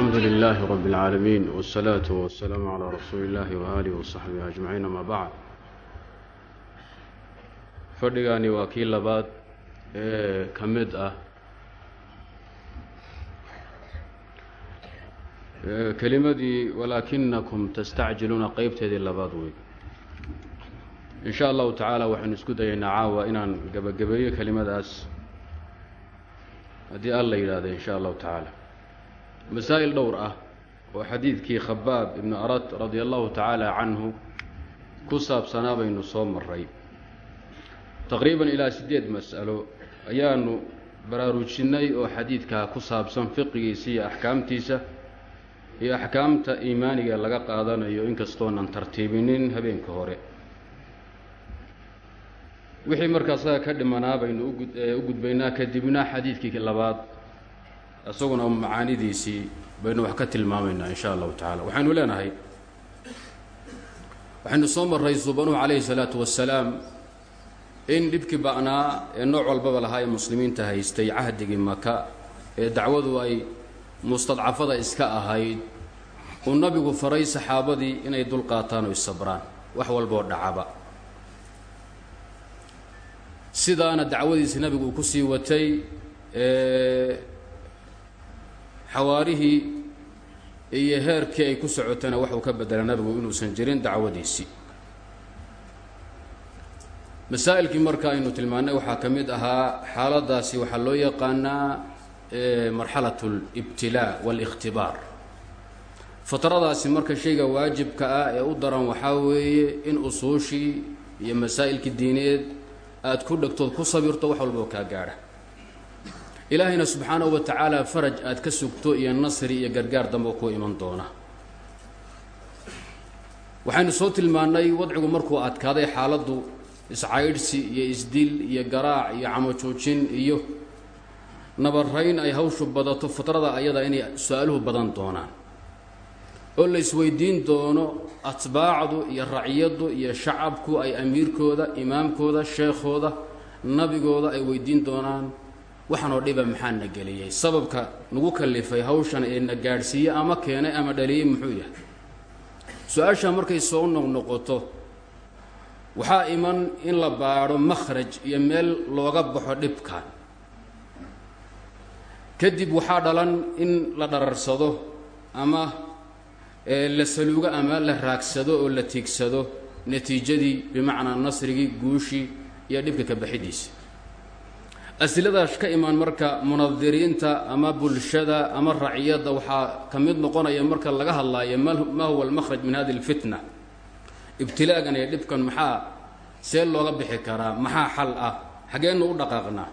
alxamdu lilaahi rabi اlcaalamiin wsalaatu wasalaamu calaa rasuuli illaahi waaalihi wasaxbihi ajmaciin ama bacd fadhigani waa kii labaad ee ka mid ah. E, Kelimadii walaakinakum tastacjiluuna qeybteedii labaad wey. In sha allahu tacaala waxaynu isku dayaynaa caawa inaan gabagabeeyo kelimadaas. Haddii alla yidhaahda in sha allahu tacaala masaa'il dhowr ah oo xadiidkii khabaab ibnu arad radia allahu tacaala canhu ku saabsanaa baynu soo maray taqriiban ilaa siddeed mas'alo ayaanu baraarujinnay oo xadiidkaa ku saabsan fiqigiisa iyo axkaamtiisa iyo axkaamta iimaaniga laga qaadanayo inkastoonan tartiibinin habeenka hore. Wixii markaasaga ka dhimanaa baynu u gudbaynaa kadibna xadiidkii labaad isaguna macaanidiisii baynu wax ka tilmaamaynaa in sha allahu tacala waxaynu leenahay waxaynu soo marray subanuhu calayhi salaatu wasalaam in dhibkii ba'naa ee nooc walbaba lahaa ee muslimiinta haystay cahdigii maka ee dacwadu ay mustadcafada iska ahayd uu nabigu faray saxaabadii inay dulqaataan oo isabraan wax walboo dhacaba. Sidaana dacwadiisi nabigu uu ku sii watay xawaarihii iyo heerkii ay ku socotana waxuu ka bedela nabigu inuusan jirin dacwadiisii. Masaa'ilkii marka aynu tilmaannay waxaa ka mid ahaa xaaladaasi waxaa loo yaqaanaa marxalat اlibtilaa wاlikhtibaar fatradaasi marka shayga waajibka ah ee u daran waxaa weeye in usuushii iyo masaa'ilkii diineed aada ku dhegtood ku sabirto wax walboo kaa gaadha ilaahayna subxaanahu wa tacaala faraj aad ka sugto iyo nasri iyo gargaar dambe ku iman doona. Waxaynu soo tilmaannay wadcigu markuu adkaaday xaaladdu iscaydhsi iyo isdil iyo garaac iyo camojoojin iyo nabarayn ay hawshu badato fatrada ayada inay su'aaluhu badan doonaan. Oo la isweydiin doono atbaacdu iyo raciyaddu iyo shacabku ay amiirkooda imaamkooda sheekhooda nabigooda ay weydiin doonaan waxaanoo dhiba maxaa na geliyey? Sababka nagu kalifay hawshan ee na gaadhsiiyey ama keenay ama dhaliyey muxuu yahay? Su'aashaa markay soo noqnoqoto waxaa iman in la baadho makhraj iyo meel looga baxo dhibkan kadib waxaa dhalan in la dhararsado ama la saluugo ama la raagsado oo la tiigsado natiijadii bimacnaa nasrigii guushii iyo dhibka ka baxidiisa asiladaas ka imaan marka munadiriinta ama bulshada ama raciyadda waxaa ka mid noqonaya marka laga hadlaayo ma huwa almakhraj min hadi alfitna. Ibtilaagan iyo dhibkan maxaa see looga bixi karaa? Maxaa xal ah? Xaggeennu u dhaqaaqnaa.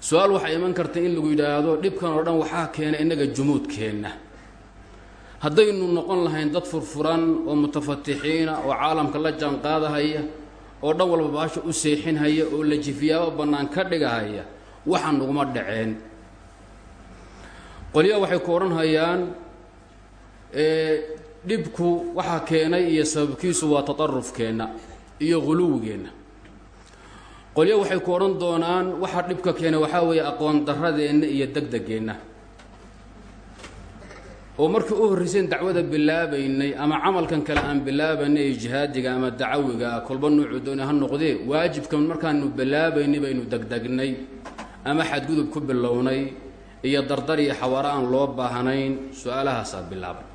Su'aal waxaa iman karta in lagu yidhaahdo dhibkan oo dhan waxaa keena innaga jumuudkeenna haddaynu noqon lahayn dad furfuran oo mutafatixiina oo caalamka la jaanqaadahaya oo dhan walba baasha u seexinhaya oo la jifiyaabo bannaan ka dhigahaya waxa naguma dhaceen. Qolyaa waxay ku odhanhayaan dhibku waxaa keenay iyo sababkiisu waa tatarufkeenna iyo huluwigeenna qolyo waxay ku odhan doonaan waxa dhibka keenay waxaa weeye aqoon darradeenna iyo degdegeenna oo markii u horraysayn dacwada bilaabaynay ama camalkan kale aan bilaabaynay ee jihaadiga ama dacawiga ah kolba nuucu dooni ha noqdee waajibkan markaanu bilaabaynay baynu degdegnay ama xadgudub ku bilownay iyo dardar iyo xawaaro aan loo baahnayn su'aalahaasaa bilaabay.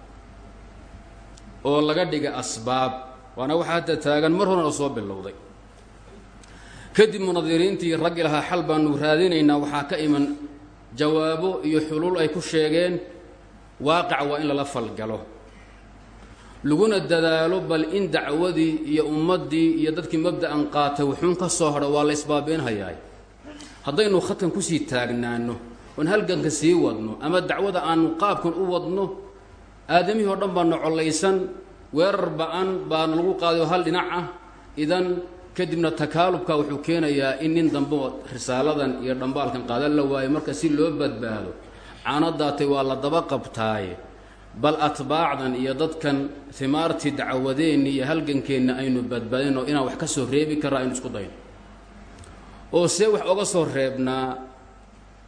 Oo laga dhiga asbaab waana waxaa hadda taagan mar horena soo bilowday. Kadib munadiriintii raggi lahaa xal baanu raadinaynaa waxaa ka iman jawaabo iyo xuluul ay ku sheegeen waaqic waa in lala falgalo. Laguna dadaalo bal in dacwadii iyo ummaddii iyo dadkii mabda'an qaatay wuxuun ka soo hadho waa la isbaabeenhayaay. Haddaynu khadkan ku sii taagnaano oon halganka sii wadno ama dacwada aanu qaabkan u wadno aadamihii o dhan baana collaysan weerar ba'an baana lagu qaadayo hal dhinac ah idan kadibna takaalubka wuxuu keenayaa in nin dambe risaaladan iyo dhambaalkan qaadan la waayo marka si loo badbaado caanadaatay waa la daba qabtaaye bal atbaacdan iyo dadkan himaartii dacwadeenni iyo halgankeenna aynu badbaadino inaan wax ka soo reebi karra aynu isku dayno oo see wax oga soo reebnaa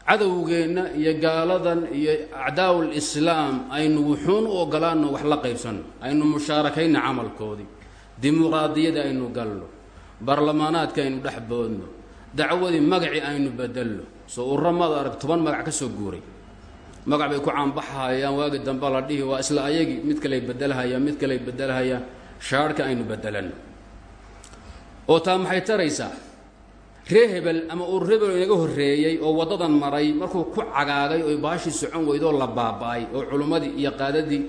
cadowgeenna iyo gaaladan iyo acdaa'ul islaam aynu wuxuun u ogolaano wax la qaybsanno aynu mushaarakayna camalkoodii dimuqraadiyadii aynu galno baarlamaanaadka aynu dhex boodno dacwadii magacii aynu bedelno. Soo uramaada arag toban magac ka soo guuray magac bay ku caanbaxahayaan waagi dambe la dhihi waa isla ayagii mid kaley bedelhayaan mid kaley bedelhayaan shaarhka aynu bedelanno oo taa maxay taraysaa? Ree hebel ama urur hebel inaga horreeyey oo waddadan maray markuu ku cagaagay oo baashii socon weydoo la baaba'ay oo culummadii iyo qaadadii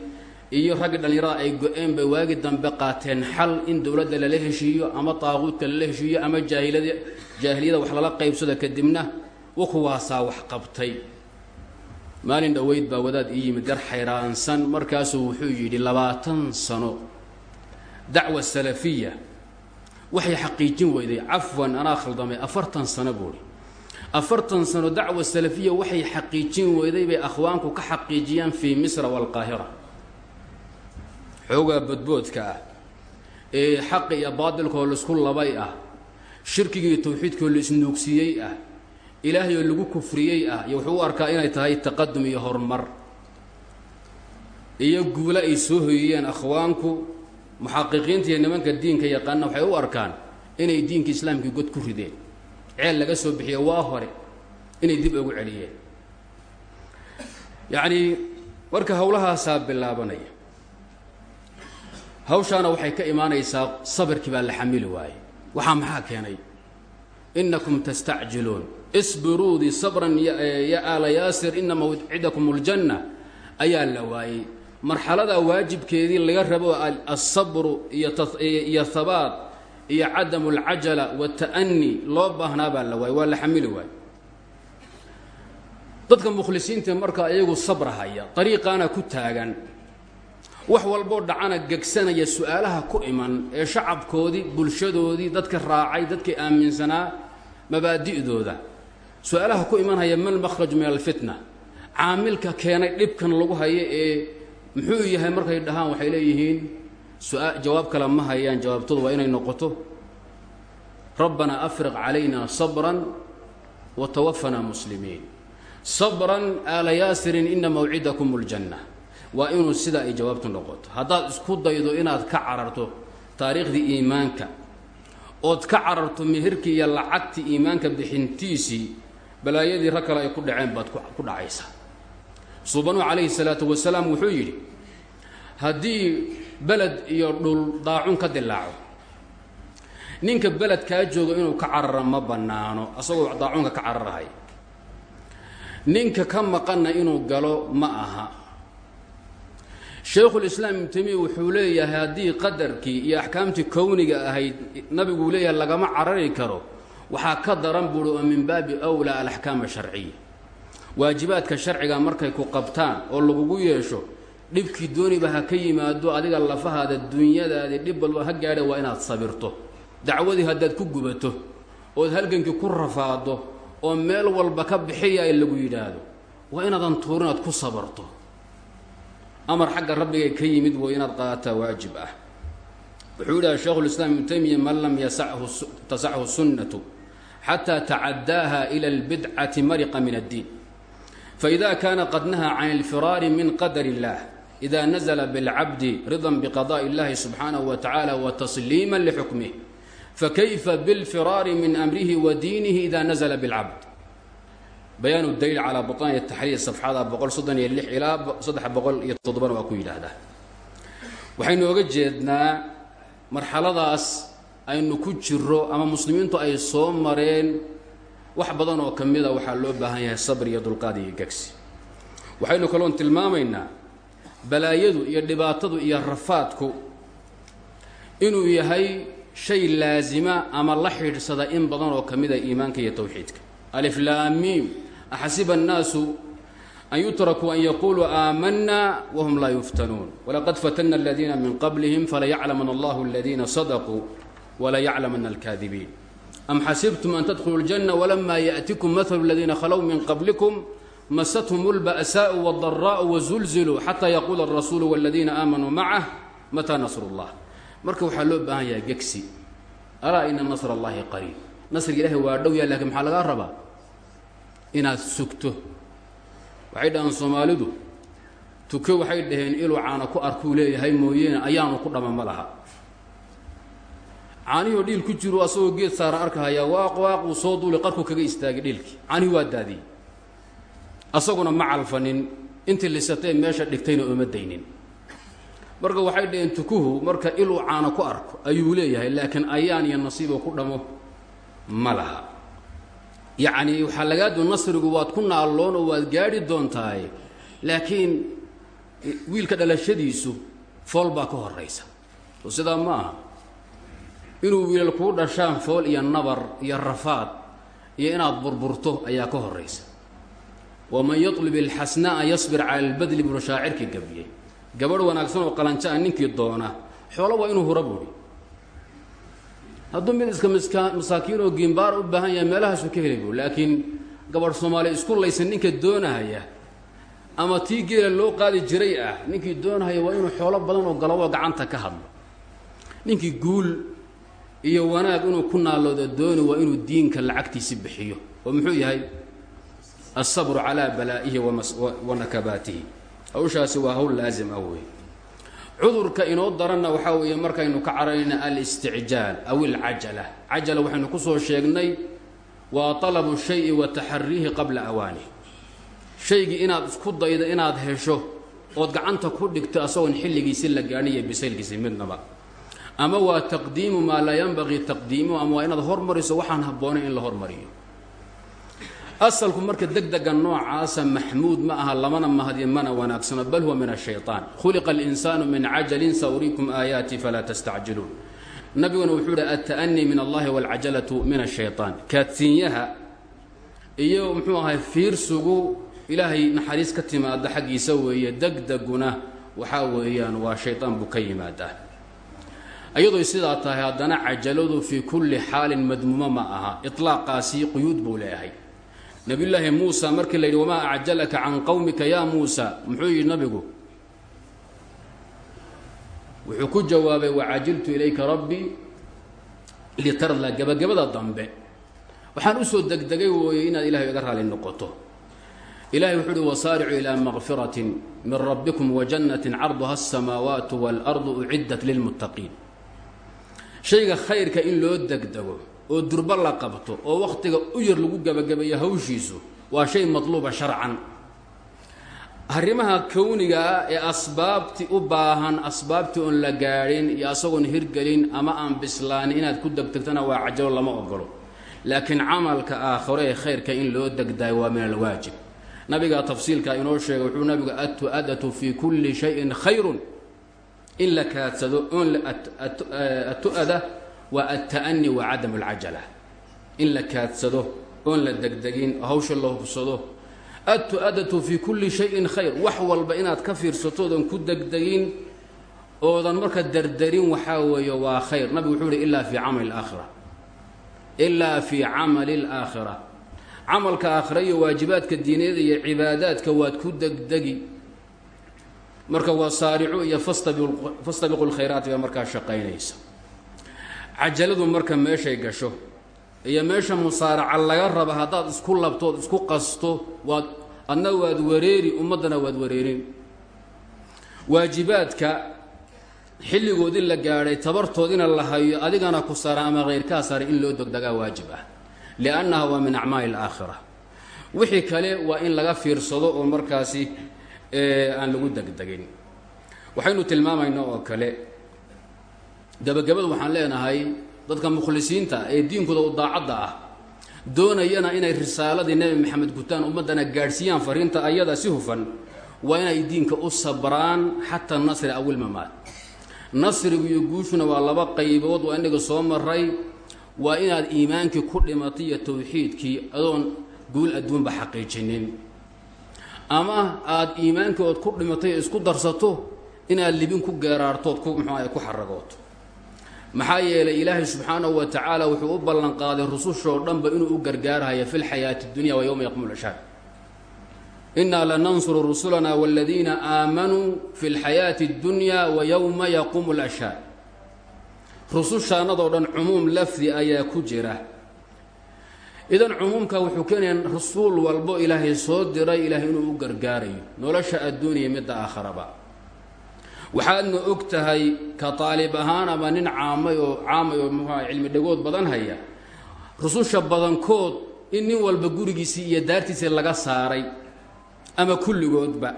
iyo raggii dhallinyarada ay go-een bay waagi dambe qaateen xal in dowladda lala heshiiyo ama taaquudka lala heshiiyo ama jaahilada jaahiliyada wax lala qaybsado kadibna wakuwaasaa wax qabtay maalin dhoweyd baa wadaad ii yimid gar xayraansan. Markaasuu wuxuu yidhi labaatan sano. Dacwa salafiya. Waxay xaqiijin weyday cafwan anaa khaldamay afartan sano buuhi afartan sano dacwa salafiya waxay xaqiijin weyday bay akhwaanku ka xaqiijiyaan fii misra waalqaahira xoogaa bodboodka ah ee xaqi iyo baadilkoo la isku labay ah shirkigii tawxiidkoo la ah ilaahay oo lagu kufriyey ah iyo wuxuu u arkaa inay tahay taqadum iyo horumar. Iyo guulo ay soo hoyiyeen akhwaanku muxaqiqiinta iyo nimanka diinka yaqaana waxay u arkaan inay diinka islaamkii god ku rideen. Ceel laga soo bixiyo waa hore inay dib ugu celiyeen. Yacnii marka howlahaasaa bilaabanaya hawshaana waxay ka imaanaysaa sabirkii baa la xamili waayey waxaa maxaa keenay? Inakum tastacjiluun isbiruudii sabran ya aala yaasir ina mawcidakum اljanna ayaa la waayey. Marxaladaa waajibkeedii laga rabo alsabru iyo habaat iyo cadamu اlcajala wata'ani loo baahnaa baa la waayey waa la xamili waayey. Dadka mukhlisiinta markaa iyagu sabrahaya ariiqaana ku taagan. Wax walboo dhacana gegsanaya su'aalaha ku iman ee shacabkoodii bulshadoodii dadka raacay dadkii aaminsanaa mabaadi'dooda su'aalaha ku imanhaya mal makhraj min alfitna. Caamilka keenay dhibkan lagu hayo ee muxuu yahay markay dhahaan waxay leeyihiin jawaab kale ma hayaan jawaabtoodu waa inay noqoto rabbanaa afriq calayna sabran wa tawafanaa muslimiin. Sabran aala yaasirin ina mawcidakum اljanna waa inuu sidaa ay jawaabtu noqoto. Haddaad isku daydo inaad ka cararto taariikhdii iimaanka ood ka cararto meherkii iyo lacagtii iimaanka bixintiisii balaayadii rag kale ay ku dhaceen baad ku dhacaysaa suubanu calayhi salaatu wasalaam wuxuu yidhi haddii beled iyo dhul daacun ka dilaaco ninka beledkaa jooga inuu ka carara ma bannaano asagoo daacunka ka cararahay. Ninka ka maqanna inuu galo ma aha. Shaykhulislaam ibnu taymiya wuxuu leeyahay haddii qadarkii iyo axkaamtii kowniga ahayd nabiguu leeyahay lagama carari karo waxaa ka daran buuhi oo min baabi wlaa alaxkaam asharciya waajibaadka sharciga markay ku qabtaan oo lagugu yeesho dhibkii dooniba ha ka yimaado adiga lafahaada dunyadaadii dhib walba ha gaadha waa inaad sabirto. Dacwadii haddaad ku gubato ood halgankii ku rafaado oo meel walba ka bixiya lagu yidhaahdo waa inaadan tuurin aad ku sabarto. Amar xagga rabbigay ka yimid way inaad qaadataa waajib ah. Wuxuu yidhaha shaykhulislaam ibnu taymiya man lam tasachu sunnatu xataa tacadaaha ila اlbidcati mariqa min addiin faida kana qad nahaa can اlfiraari min qadar اllah ida nazla biاlcabdi ridan biqadaءi اllahi subxaanaه wa tacaala watasliima lxukmih fakayfa biاlfiraari min amrihi wa diinihi ida nazla biاlcabd bayaan daliil calaa buطaani taxriir safxada boqol soddon iyo lix ilaa saddex boqol iyo toddobana waa ku yidhaahdaa waxaynu oga jeednaa marxaladaas aynu ku jiro ama muslimiintu ay soo mareen wax badan oo ka mida waxaa loo baahan yahay sabr iyo dulqaad iyo gegsi waxaynu kaloon tilmaamaynaa balaayadu iyo dhibaatadu iyo rafaadku inuu yahay shay laasima ama la xidhiidsada in badan oo ka mida iimaanka iyo towxiidka aliflaamiim axasiba annaasu an yutrakuu an yaquuluu aamanna wahum laa yuftanuun. Walaqad fatana aladiina min qablihim falayaclamana allahu aladiina sadaquu walayaclamana alkaadibiin am xasibtum an tadkhuluu اljanna walama yaأtikum mahalu aladiina khalow min qablikum masathum اlba'saءu wاldaraءu wazulziluu xataa yaquula الrasuulu wاladiina aamanuu macah mataa nasr اllah marka waxaa loo baahan yahay gegsi alaa ina nasr اllahi qariib nasriga ilahi waa dhow yaha lakin maxaa lagaa rabaa inaad sugto waxay dhahaan soomaalidu tuke waxay dhaheen iluu caana ku arkuu leeyahay mooyeene ayaanu ku dhama ma laha caanihoo dhiil ku jiru asagoo geed saara arkahayaa waaq waaquu soo duuli qarku kaga istaagay dhiilkii caanihii waa daadiyey asaguna ma calfanin intii lisatee meesha dhigtayna ooma daynin. Marka waxay dhaheen tukuhu marka iluu caano ku arko ayuu leeyahay laakiin ayaan iyo nasiibo ku dhamo ma laha. Yacnii waxaa lagaadu nasrigu waad ku naalloon oo waad gaadhi doontahay laakiin wiilka dhalashadiisu fool baa ka horaysa oo sidaa ma aha inuu wiilal kuu dhashaan fool iyo nabar iyo rafaad iyo inaad burburto ayaa ka horaysa waman yatlub ilxasnaa'a yasbir cala albadli buu shaacirkii gabiyey. Gabadh wanaagsan oo qalanjo a ninkii doona xoolo waa inuu hura buuhi hadduu mid iska masaakiin oo giimbaara u baahan yahay meelahaasuu ka heli bu laakiin gabadh soomaaliya isku laysan ninka doonahaya ama tii geela loo qaadi jiray ah ninkii doonahaya waa inuu xoolo badan oo galabo gacanta ka hadlo. Ninkii guul iyo wanaag inuu ku naaloodo dooni waa inuu diinka lacagtiisi bixiyo. Oo muxuu yahay? Alsabru calaa balaa'ihi wa nakabaatihi. Hawshaasi waa hawl laazim ah wey cudurka inoo daranna waxaa weeye markaynu ka cararayna alisticjaal aw ilcajala cajala waxaynu ku soo sheegnay waa talabu shayi wa taxariihi qabla awaanihi shaygii inaad isku daydo inaad hesho ood gacanta ku dhigto asagoon xilligiisi la gaadhin iyo bisaylkiisi midnaba ama waa taqdiimu maa laa yanbagii taqdiimuhu ama waa inaad hormariso waxaan habboonayn in la hormariyo asalku marka degdega noocaasa maxmuud ma aha lamana mahadiyo mana wanaagsano bal huwa min ashayطaan khuliqa اlinsaanu min cajalin sauriikum aayaati falaa tastacjiluun nabiguna wuxuu ihi alta'anii min allahi wاlcajalatu min ashayطaan kaadsiinyaha iyo muxuu ahay fiirsugu ilaahay naxariis ka timaada xaggiisa weeye degdeguna waxaa weeyaan waa shayطaan buu ka yimaadaa iyadoo sidaa tahay haddana cajaladu fii kulli xaalin madmuumo ma aha. Iطlaaqaasi quyuud buu leeyahay. Nabiyullaahi muusa markii la yidhi wamaa acjalaka can qowmika yaa muusa? Muxuu yidhi nabigu. Wuxuu ku jawaabay wacajiltu ilayka rabbii litarda gebagabada dambe. Waxaan u soo degdegay wooye inaad ilahay iga raali noqoto. Ilahay wuxuu uhi wasaaricuu ilaa makfiratin min rabbikum wajannatin carduha asamaawaatu waalardu uciddat lilmuttaqiin shayga khayrka in loo degdego oo durbo la qabto oo wakhtiga u yar lagu gebagabeeyo hawshiisu waa shay matluuba sharcan. Arrimaha kownigaa ee asbaabtii u baahan asbaabtii oon la gaadhin iyo asagoon hirgelin ama aan bislaanin inaad ku degdegtana waa cajalo lama ogolo laakiin camalka aakhiro ee khayrka in loo degdayo waa min alwaajib. Nabigaa tafsiilkaa inoo sheegay wuxuu nabigu atu-adatu fii kulli shayin khayrun in la kaadsado oon atu-ada waa alta'ani wa cadam alcajala in la kaadsado oon la degdegin hawsha la hubsado. Adtu-adatu fii kulli shayin khayr. Wax walba inaad ka fiirsato oodan ku degdegin oodan marka derderin waxaa weeye waa khayr. Nabigu wuxuu uhi ilaa fii camali alaakhira ilaa fii camali alaakhira camalka aakhira iyo waajibaadka diineed iyo cibaadaadka waad ku degdegi marka waa saaricu iyo fastabiqu lkhayraati baa markaa shaqaynaysa. Cajaladu marka meeshay gasho iyo meesha musaaraca laga raba haddaad isku labtood isku qasto waad adna waad wareeri ummaddana waad wareerin. Waajibaadka xilligoodii la gaadhay tabartoodina la hayo adigana ku saara ama khayrkaa saaray in loo degdegaa waajib ah. Liannaha waa min acmaali alaakhira wixii kale waa in laga fiirsado oo markaasi aan lagu degdegin. Waxaynu tilmaamaynaa oo kale gabagabadu waxaan leenahay dadka mukhlisiinta ee diinkooda u daacadda ah doonayana inay risaaladii nebi maxamed gutaan ummaddana gaadhsiiyaan fariinta ayada si hufan waa inay diinka u sabraan xataa nasri awilmamaad nasrigu iyo guushuna waa laba qaybood waa inaga soo maray waa inaad iimaankii ku dhimatay iyo tawxiidkii adoon guul adduunba xaqiijinin ama aada iimaankii ood ku dhimatay oo isku darsato inaad libin ku geeraartood ku muxuaha ku xaragooto maxaa yeelay ilaahay subxaanahu wa tacaala wuxuu u ballanqaaday rusushoo dhanba inuu u gargaarhaya fi lxayaati اdunya wa yowma yaqumu lashhaad inaa lanansuru rusulana wاladiina aamanuu fi اlxayaati اddunya wa yowma yaquumu lashhaad rusushaanadoo dhan cumuum lafdi ayaa ku jira idan cumuumka wuxuu keenayaa rasuul walbo ilaahay soo diray ilaahay inuu u gargaarayo nolosha adduuniya midda aakharaba waxaadna og tahay ka taalib ahaan ama nin caamay oo caamay oo muxuuha cilmi dhagood badan haya. Rususha badankood in nin walba gurigiisii iyo daartiisii laga saaray ama kulligoodba.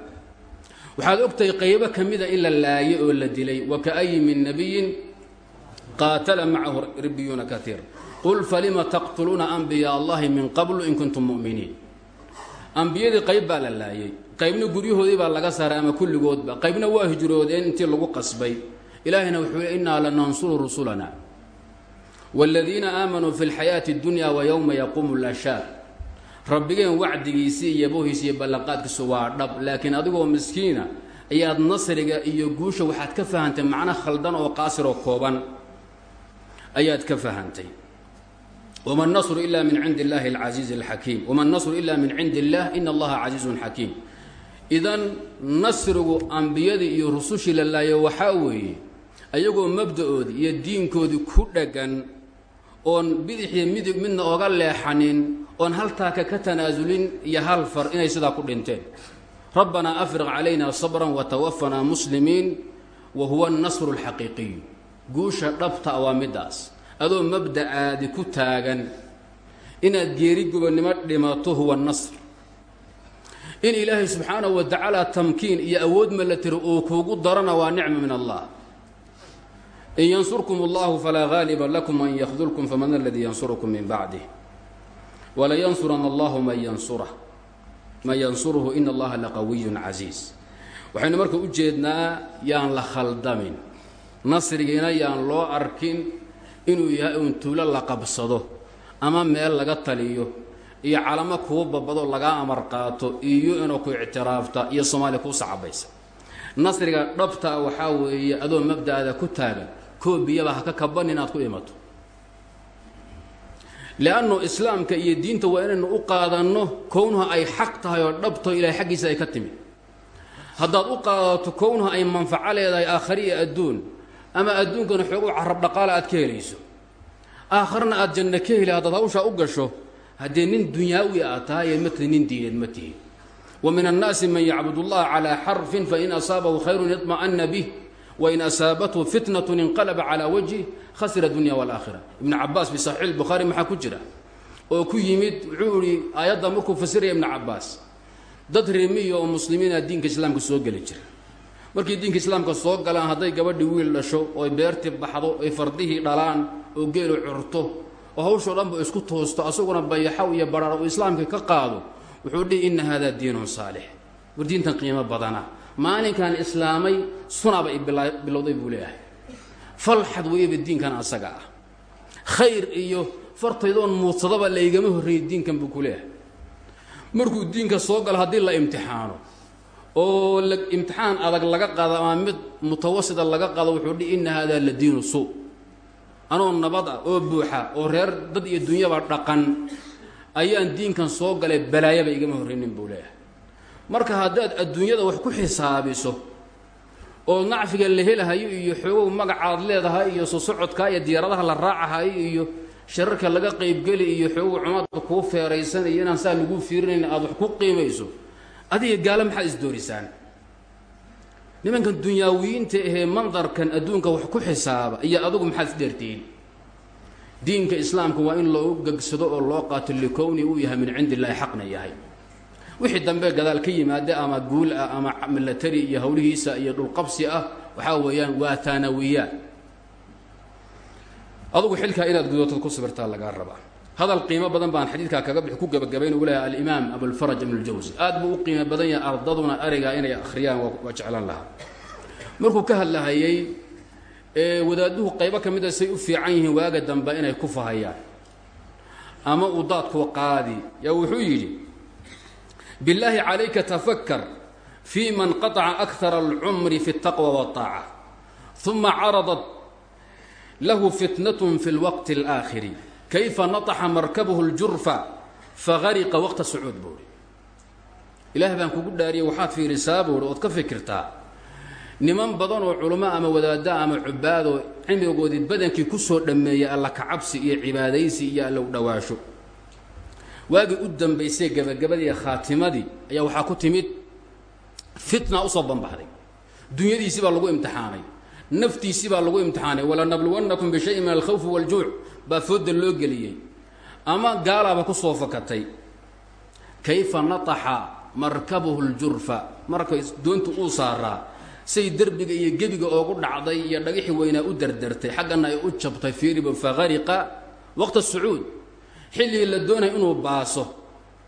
Waxaad og tahay qaybo ka mida in la laayay oo la dilay wa ka'yi min nabiyin qaatala macahu ribiyuuna kaiir qul falima taqtuluuna anbiyaa allahi min qablu in kuntum mu'miniin ambiyadii qayb baa la laayay qaybna guryahoodii baa laga saaray ama kulligoodba qaybna waa hijroodeen intii lagu qasbay ilaahayna wuxuu le innaa lanansuru rusulana waaladiina aamanuu fi lxayaati اddunya wa yowma yaquumu lashaad rabbigeen wacdigiisii iyo bohiis iyo ballanqaadkiisu waa dhab laakiin adigoo miskiina ayaad nasriga iyo guusha waxaad ka fahantay macno khaldan oo qaasiroo kooban ayaad ka fahantay wma nasru ila min cindi اllahi اlcasiizi اlxakiim wma nasru ila min cindi اllah ina allaha casiizun xakiim idan nasrigu ambiyadii iyo rusushii la laayo waxaa weeye ayagoo mabda-oodii iyo diinkoodii ku dhagan oon bidixii midig midna oga leexanin oon haltaaka ka tanaasulin iyo hal far inay sidaa ku dhinteen rabbanaa afriq calayna sabra watawafanaa muslimiin wa huwa اnasru اlxaqiiqiyu guusha dhabta waa midaas adoo mabda'aadi ku taagan inaad geeri gobonnimo dhimato huwa nasr. In ilaahay subxaanahu wa tacaala tamkiin iyo awood malatiri uu kuugu darana waa nicma min allah. In yansurkum allahu falaa gaaliba lakum man yakdulkum faman aladii yansurukum min bacdih walayansurana allahu man yansurah man yansuruhu in allaha laqawiyun casiiz waxaynu marka u jeednaa yaan la khaldamin. Nasrigiina yaan loo arkin inuu yahay uun tuulo la qabsado ama meel laga taliyo iyo calamo kuu babado lagaa amar qaato iyo inuu ku ictiraafta iyo soomaaliya kuu sacabaysa. Nasriga dhabtaa waxaa weeye adoo mabda'ada ku taagan koobiyaba ha ka kaban inaad ku imato. Liannu islaamka iyo diinta waa inaynu u qaadanno kownuha ay xaq tahay oo dhabto ilahay xaggiisa ay ka timid haddaad u qaadato kownuha ay manfaco leedahay aakhariya adduun ama adduunkana xoogu carab dhaqaala aad ka helayso. Aakharna aad janno ka heli haddaad hawshaa u gasho haddee nin dunyaawi aad tahay ee matli nin diineed ma tihi. Wa min annaasi man yacbud allaha calaa xarfin fain asaabahu khayrun yadma'ana bih wain asaabathu fitnatun inqalaba calaa wajhi khasira dunya waalaakhira ibnu cabaas fi saxiix lbukhaari maxaa ku jira? Oo ku yimid wuxuu ihi aayadda markuu fasiraya ibnu cabaas dad reemiya oo muslimiina diinka islaamka soo geli jira markii diinka islaamka soo galaan hadday gabadhii wiil dhasho oy beertii baxdo oy fardihii dhalaan oo geelu curto oo hawshoo dhanba isku toosto asaguna bayaxaw iyo barara uu islaamka ka qaado wuxuu dhihi inna haadaa diinun saalix. War diintan qiimo badana. Maalinkan islaamay sunaba i bilowday buu leeyahay. Falxad weyaba diinkan asaga ah. Khayr iyo fartaydoon muudsadaba laygama horreeyey diinkan buu ku leeyahay. Markuu diinka soo galo haddii la imtixaano oo imtixaan adag laga qaado ama mid mutawasita laga qaado wuxuu dhi inna haadaa la diinu suu. Anoo nabad ah oo buuxa oo reer dad iyo dunyaba dhaqan ayaan diinkan soo galay balaayaba igama horreynin buu leeyahay. Marka haddaad adduunyada wax ku xisaabiso oo nacfiga la helahayo iyo xoogow magacaad leedahay iyo soo iyo diyaaradaha la raacahayo iyo shararka laga qaybgeli iyo xoogow cumaadka kuu feeraysanayo inaan saa lagu fiirinayn aada wax ku qiimayso adiga gaalo maxaad isdoorisaan nimankan dunyaawiyiinta ahee mandarkan adduunka wax ku xisaaba iyo adugu maxaad isdheertihiin diinka islaamka waa in loo gegsado oo loo qaato likowni uu yahay min cindi illaahi xaqna yahay. Wixii dambe gadaal ka yimaada ama guul ah ama milatari iyo howlihiisa iyo dhulqabsi ah waxaa weeyaan waa taanawiyaan adugu xilkaa inaad gudootad ku sabirtaa lagaa rabaa hadal qiimo badan baan xadiidkaa kaga bixi ku gabagabayn ugu leeyahay alimaam abulfaraj ibn ljawsi aad buu u qiimo badan yahay ardaduna arigaa inay akhriyaan waa jeclan lahaa markuu ka hadlahayay wadaaduhu qaybo ka mid a say u fiican yihiin waaga dambe inay ku fahayaan ama uu daadkuu qaadi yaa wuxuu yidhi billaahi calayka tafakar fii man qaطca akthara alcumri fi اtaqwa wاطaaca uma caradat lahu fitnat fi اlwaqti اlآakhiri kayfa naطxa markabuhu اljurfa fagariqa waqta sucuud buuhi ilaah baan kugu dhaariyay waxaad fiirisaa buuhi ood ka fikirtaa niman badan oo culamo ama wadaada ama cubaadoo cimrigoodii badankii ku soo dhammeeyay alla kacabsi iyo cibaadaysi iyo alla u dhowaasho waagii u dambaysay gebagabadii khaatimadii ayaa waxaa ku timid fitna usoo banbaxday dunyadiisii baa lagu imtixaanay naftiisii baa lagu imtixaanay walanabluwannakum bishayin min alkhawfi wاljuuc baa fooda loo geliyey ama gaalaaba ku soo fakatay. Kayfa nataxa markabuhu ljurfa marka doonta uu saaraa say derbiga iyo gebiga oogu dhacday iyo dhagixi weynaa u derdertay xaggana ay u jabtay fiiriba fahariqa waqta sucuud. Xilligii la doonaya inuu baaso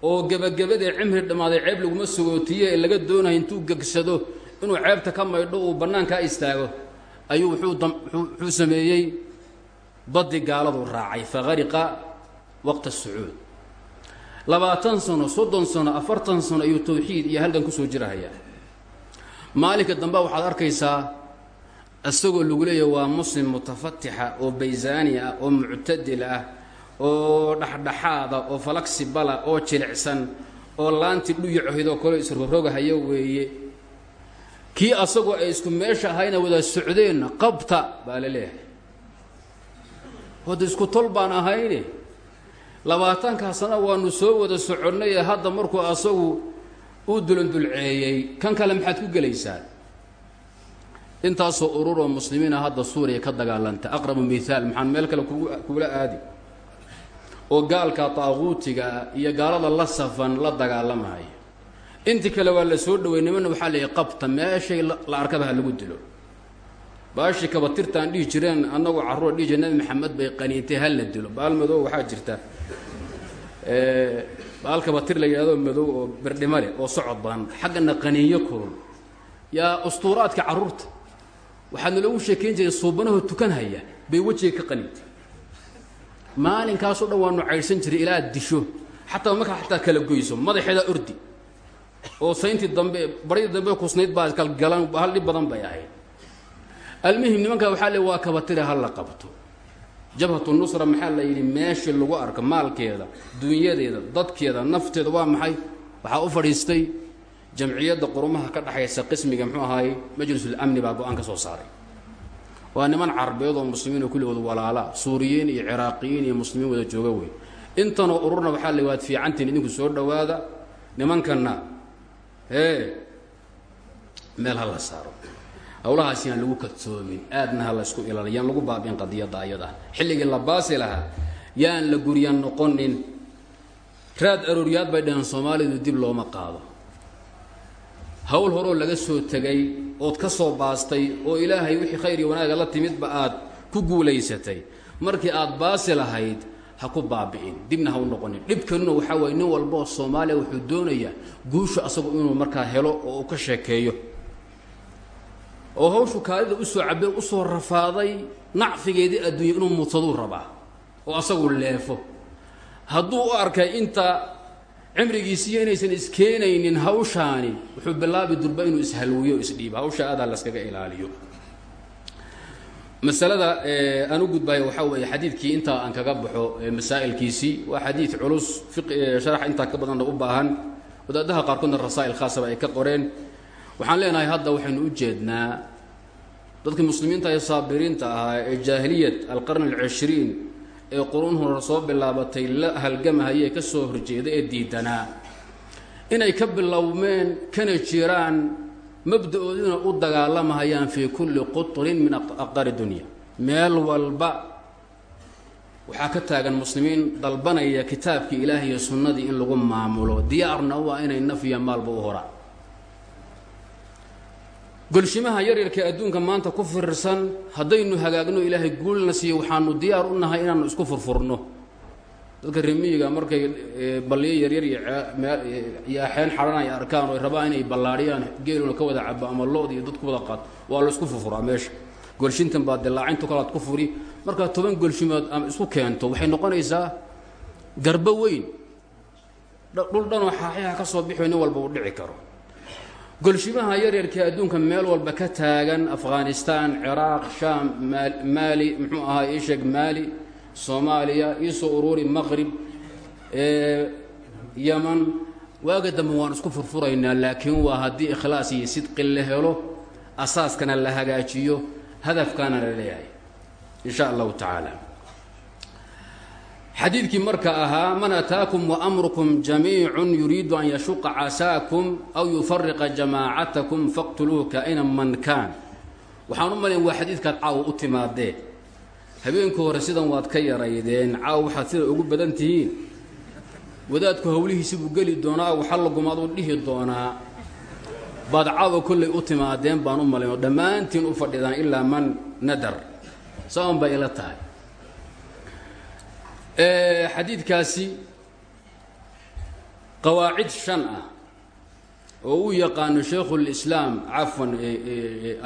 oo gebagabadee cimri dhammaaday ceeb laguma sagootiye ee laga doonaya intuu gegsado inuu ceebta ka maydho uu bannaankaa istaago ayuu wuxuu sameeyey baddi gaaladu raacay fahariqa waqta sucuud. Labaatan sano soddon sano afartan sano ayuu tawxiid iyo halgan ku soo jirahayaa. Maalinka dambe waxaad arkaysaa isagoo lagu leeyahy waa muslim mutafatixa oo baysaani ah oo muctadil ah oo dhexdhexaada oo falagsibala oo jilicsan oo laantii dhuyacohydoo kale isrorogahaya weeye. Kii asagoo ay isku meesha ahayna wada socdeenna qabta baa la leeyahay wada isku tol baan ahayne labaatankaa sana waanu soo wada soconnay ee hadda markuu asagu uu dulandulceeyey. Kan kale maxaad ku gelaysaa intaasoo ururoo muslimiina hadda suuriya ka dagaalanta. Aqrabu mihaal maxaan meel kale kugula aadi. Oo gaalka taaquutigaa iyo gaalada la safan la dagaalamaya intii kale waa la soo dhowey nimana waxaa leeyahy qabta meeshay la arkaba ha lagu dilo baashii kabatirtaan dhihi jireen annagoo carruura dhihi jire nabi maxamed bay qaniintay ha la dilo. Baal madow waxaa jirta. Baal kabatir la yidhahdo madow oo berdhimo leh oo socod badan. Xaggana qaniinyo kulul. Yaa ustuuraadka carruurta waxaadna loogu sheekayn jiray suubanahoo tukanhaya bay wejiga ka qaniintay. Maalinkaasoo dhan waanu caydhsan jiray ilaa disho. Xataa markaa xataa kala goyso madaxeeda ordi oo sayntii dambe baryadii dambe kusnayd baa kalgalan hal dhib badan bay ahayd almuhim nimankaa waxaa le waa kabatire ha la qabto. Jabhatu nusra maxaa la yidhi meeshii lagu arko maalkeeda dunyadeeda dadkeeda nafteeda waa maxay? Waxaa u fadhiistay jamciyadda qurumaha ka dhexaysa qismiga muxuu ahaaye majlisulamni baa go'aan ka soo saaray. Waa niman carabeed oo muslimiin oo kulligood walaala suuriyiin iyo ciraaqiyiin iyo muslimiin wada jooga wey intanoo ururna waxaa la waad fiicantiin idinku soo dhowaada. Nimankanna ee meel ha la hawlahaas yaan lagu kadsoomin aadna ha la isku ilaaliy yaan lagu baabiin qadiyadda ayada. Xilligii la baasi lahaa yaan la guryan noqonin. Raad arooryaad bay dhaheen soomaalidu dib looma qaado. Hawl horoo laga soo tegay ood ka soo baastay oo ilaahay wixii khayr iyo wanaaga la timidba aad ku guulaysatay. Markii aad baasi lahayd ha ku baabi'in dibna ha u noqonin. Dhibkanuna waxaa waye nin walba oo soomaaliya wuxuu doonayaa guusha asagu inuu markaa helo oo uu ka sheekeeyo oo hawshu kaalida u soo cabe u soo rafaaday nacfigeedii adduunya inuu mudsaduu rabaa oo asagu leefo. Hadduu u arkay inta cimrigiisiiyo inaysan iskeenaynin hawshaani wuxuu bilaabi durba inuu ishalwiyo o isdhiibo hawsha aadaa laskaga ilaaliyo. Masalada aan u gudbayo waxaa weeye xadiidkii intaa aan kaga baxo masaa'ilkiisii waa xadiid culus sharax intaa ka badanna u baahan. Wadaadaha qaarkoodna rasaa'il khaasaba ay ka qoreen waxaan leenahay hadda waxaynu u jeednaa dadkii muslimiinta ee saabiriinta ahaa ee jaahiliyat alqarn alcishriin ee quruun hore soo bilaabatay la halgamahayee ka soo horjeeda ee diidanaa. Inay ka bilowmeen kana jiraan mabda-ooduna u dagaalamahayaan fii kulli qutrin min aqdaari dunya. Meel walba waxaa ka taagan muslimiin dalbanaya kitaabkii ilaahi iyo sunnadii in lagu maamulo. Diyaarna waa inay naf iyo maalba u horaan golshimaha yaryarkae adduunka maanta ku firirsan haddaynu hagaagno ilaahay guulna siiyo waxaanu diyaar u nahay inaanu isku furfurno. Dadka remiyiga markay balliyo yaryar iyo axeen xadhan ay rabaan inay ballaadhiyaan geeluna ka wada cabo ama lo-d iyo dadku wada qaad waa la isku furfuraa meesha. Golshintan baa dilaacintu kalaad ku furi. Markaa toban golshimood ama isku keento waxay noqonaysaa garbo weyn. Dhul dhanoo xaaxyaha ka soo bixio nin walba uu dhici karo golshimaha yaryarkii adduunka meel walba ka taagan afghanistan ciraaq shaam maali muxuu ahaa ii sheeg maali soomaaliya iisoo ururi maqrib yaman. Waaga dambe waan isku furfuraynaa laakiin waa haddii ikhlaas iyo sidqi la helo asaaskana la hagaajiyo hadafkaana la leeyahay in sha allahu tacaala xadiidkii marka ahaa man ataakum waamrukum jamiicun yuriidu an yashuqa casaakum aw yufariqa jamaacatakum faqtuluuhu kaina man kaan. Waxaan u malayn waa xadiidkaad caawa u timaadeen. Habeenka hore sidan waad ka yaraydeen caawa waxaad sida ugu badan tihiin. Wadaadku hawlihiisi buu geli doonaa waxallagumaaduu dhihi doonaa. Baad caawa kollay u timaadeen baan u malayn oo dhammaantiin u fadhidaan ilaa man nadar. Saan bay ila tahay xadiidkaasi qawaacid shan ah oo uu yaqaano shaykhu اlislaam cafwan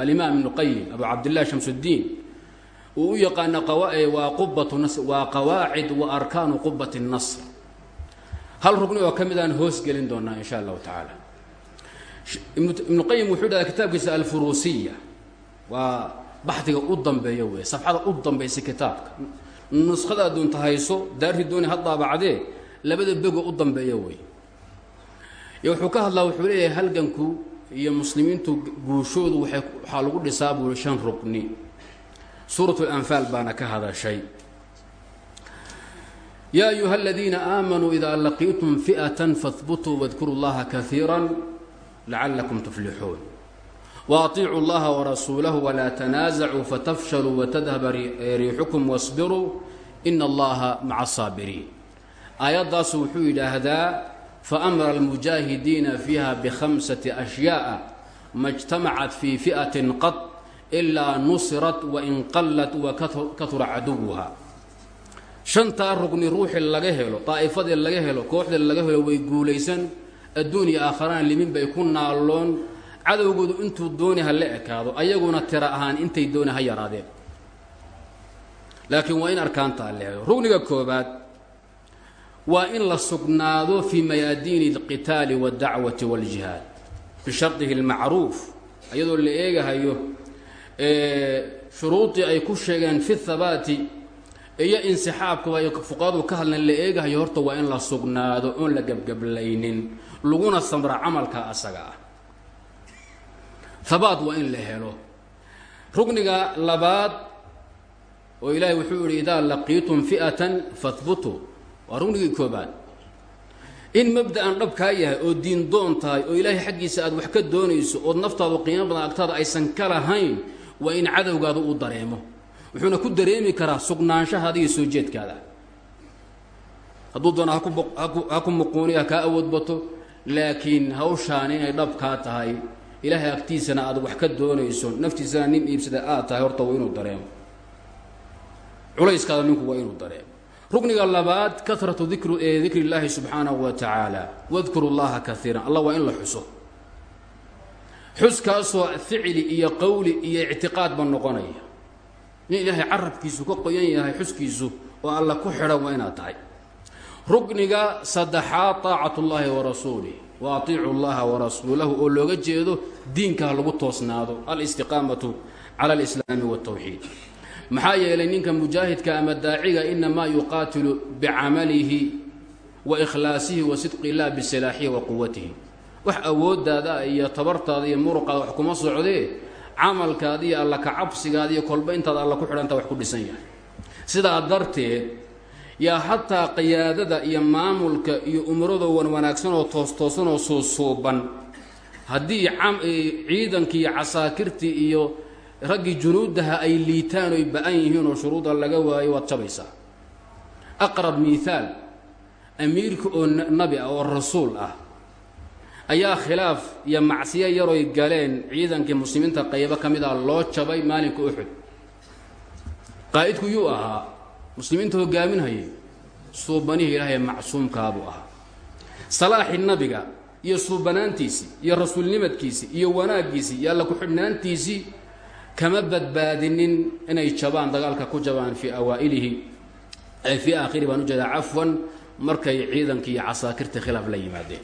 alimaam ibnu qayim abu cabdillahi shamsuddiin uu u yaqaano waa qubatu nas waa qawaacid wa arkaanu qubati الnasr hal rugni oo ka mid aan hoos gelin doonaa in sha allahu tacaala ibnu qayim wuxuu dhahdaa kitaabkiisa alfuruusiya waa baxdiga u dambeeya wey safxada u dambaysa kitaabka nuskhada doonta hayso daarti dooni ha daabacdee labada bego u dambeeya wey. Wuxuu ka hadlaa wuxuu leeyahay halganku iyo muslimiintu guushoodu waay waxaa lagu dhisaa buuri shan rugni suurat lanfaal baana ka hadashay. Yaa ayuha aladiina aamanuu idaa laqiitum fi'atan fahbutuu wadkuru llaha kaiira lacalakum tuflixuun waaطiicuu اllaha warasuulahu walaa tanaasacuu fatafshaluu watadhaba riixukum wasbiruu ina allaha maca asaabiriin aayaddaasu wuxuu yidhaahdaa faamara almujaahidiina fiiha bikhamsati ashyaaءa ma اjtamacat fii fi'atin qad ilaa nusirat wain qallat wakahura caduwuha shantaa rugni ruuxii laga helo daa'ifadii laga helo kooxdii laga helo way guulaysan adduun iyo aakharana limin bay ku naalloon cadowgoodu intuu dooni ha la ekaado ayaguna tira ahaan intay dooni ha yaraadeen laakiin waa in arkaantaa la helo rugniga koobaad waa in la sugnaado fii mayaadiini اlqitaali waاdacwati wاljihaad bishardihi اlmacruuf iyadoo la eegahayo shuruudii ay ku sheegeen fi habaati iyo insixaabkuba ay fuqahadu ka hadleen la eegahayo horta waa in la sugnaado oon la gebgablaynin laguna samra camalka asaga ah habaat waa in la helo. Rugniga labaad oo ilaahay wuxuu yihi idaa laqiitum fi'atan fahbutuu waa rugnigii koobaad in mabda'an dhabkaa yahay oo diin doon tahay oo ilaahay xaggiisa aad wax ka doonayso ood naftaadu qiimo badan agtaada aysan ka lahayn waa in cadowgaadu uu dareemo. Wuxuuna ku dareemi karaa sugnaanshahaada iyo soo jeedkaada. Hadduu doona ha ku muquuniya kaa awood bato laakiin hawshaan inay dhabkaa tahay ilaahay agtiisana aad wax ka doonayso naftiisana nin iibsada aad tahay horta waa inuu dareemo culayskaada ninku waa inuu dareemo rugniga labaad karatu dikr dikri اllaahi subxaanahu wa tacaala wadkuru llaha kaiiran allah waa in la xuso xuskaasoo ficli iyo qowli iyo ictiqaadba noqonaya in ilaahay carabkiisu ka qoyan yahay xuskiisu oo alla ku xidhan waa inaad tahay rugniga saddexaad طaacat اllahi warasuulih wa atiicu llaha warasuulahu oo looga jeedo diinka lagu toosnaado alistiqaamatu cala alislaami waltawxiid maxaa yeelay ninka mujaahidka ama daaciga inamaa yuqaatilu bicamalihi wa ikhlaasihi wa sidqi illah bisilaaxihi wa quwatihi wax awooddaada iyo tabartaada iyo muruqaada wax kuma socdee camalkaadiiyo alla ka cabsigaada kolba intaad alla ku xidhanta wax ku dhisan yahay. Sidaa darteed yaa xataa qiyaadada iyo maamulka iyo umrado wan wanaagsan oo toostoosan oo suusuuban haddii ciidankii iyo casaakirtii iyo raggii junuudaha ay liitaan oy ba'an yihiin oo shuruuda laga waayo waad jabaysaa aqrab miihaal amiirka oo nabi ah oo rasuul ah ayaa khilaaf iyo macsiyo yaroy galeen ciidankii muslimiinta qaybo ka mid ah loo jabay maalinka uxud qaa'idku yuu ahaa muslimiinta hogaaminhayay suubanihii ilaahay macsuumkaabuu ahaa. Salaaxi nabiga iyo suubanaantiisii iyo rasuulnimadkiisii iyo wanaaggiisii iyo alla ku-xidhnaantiisii kama badbaadinin inay jabaan dagaalka ku jabaan fii awaa'ilihi ay fii aakhiri baan u jeedaa cafwan markay ciidankii iyo casaakirtii khilaaf la yimaadeen.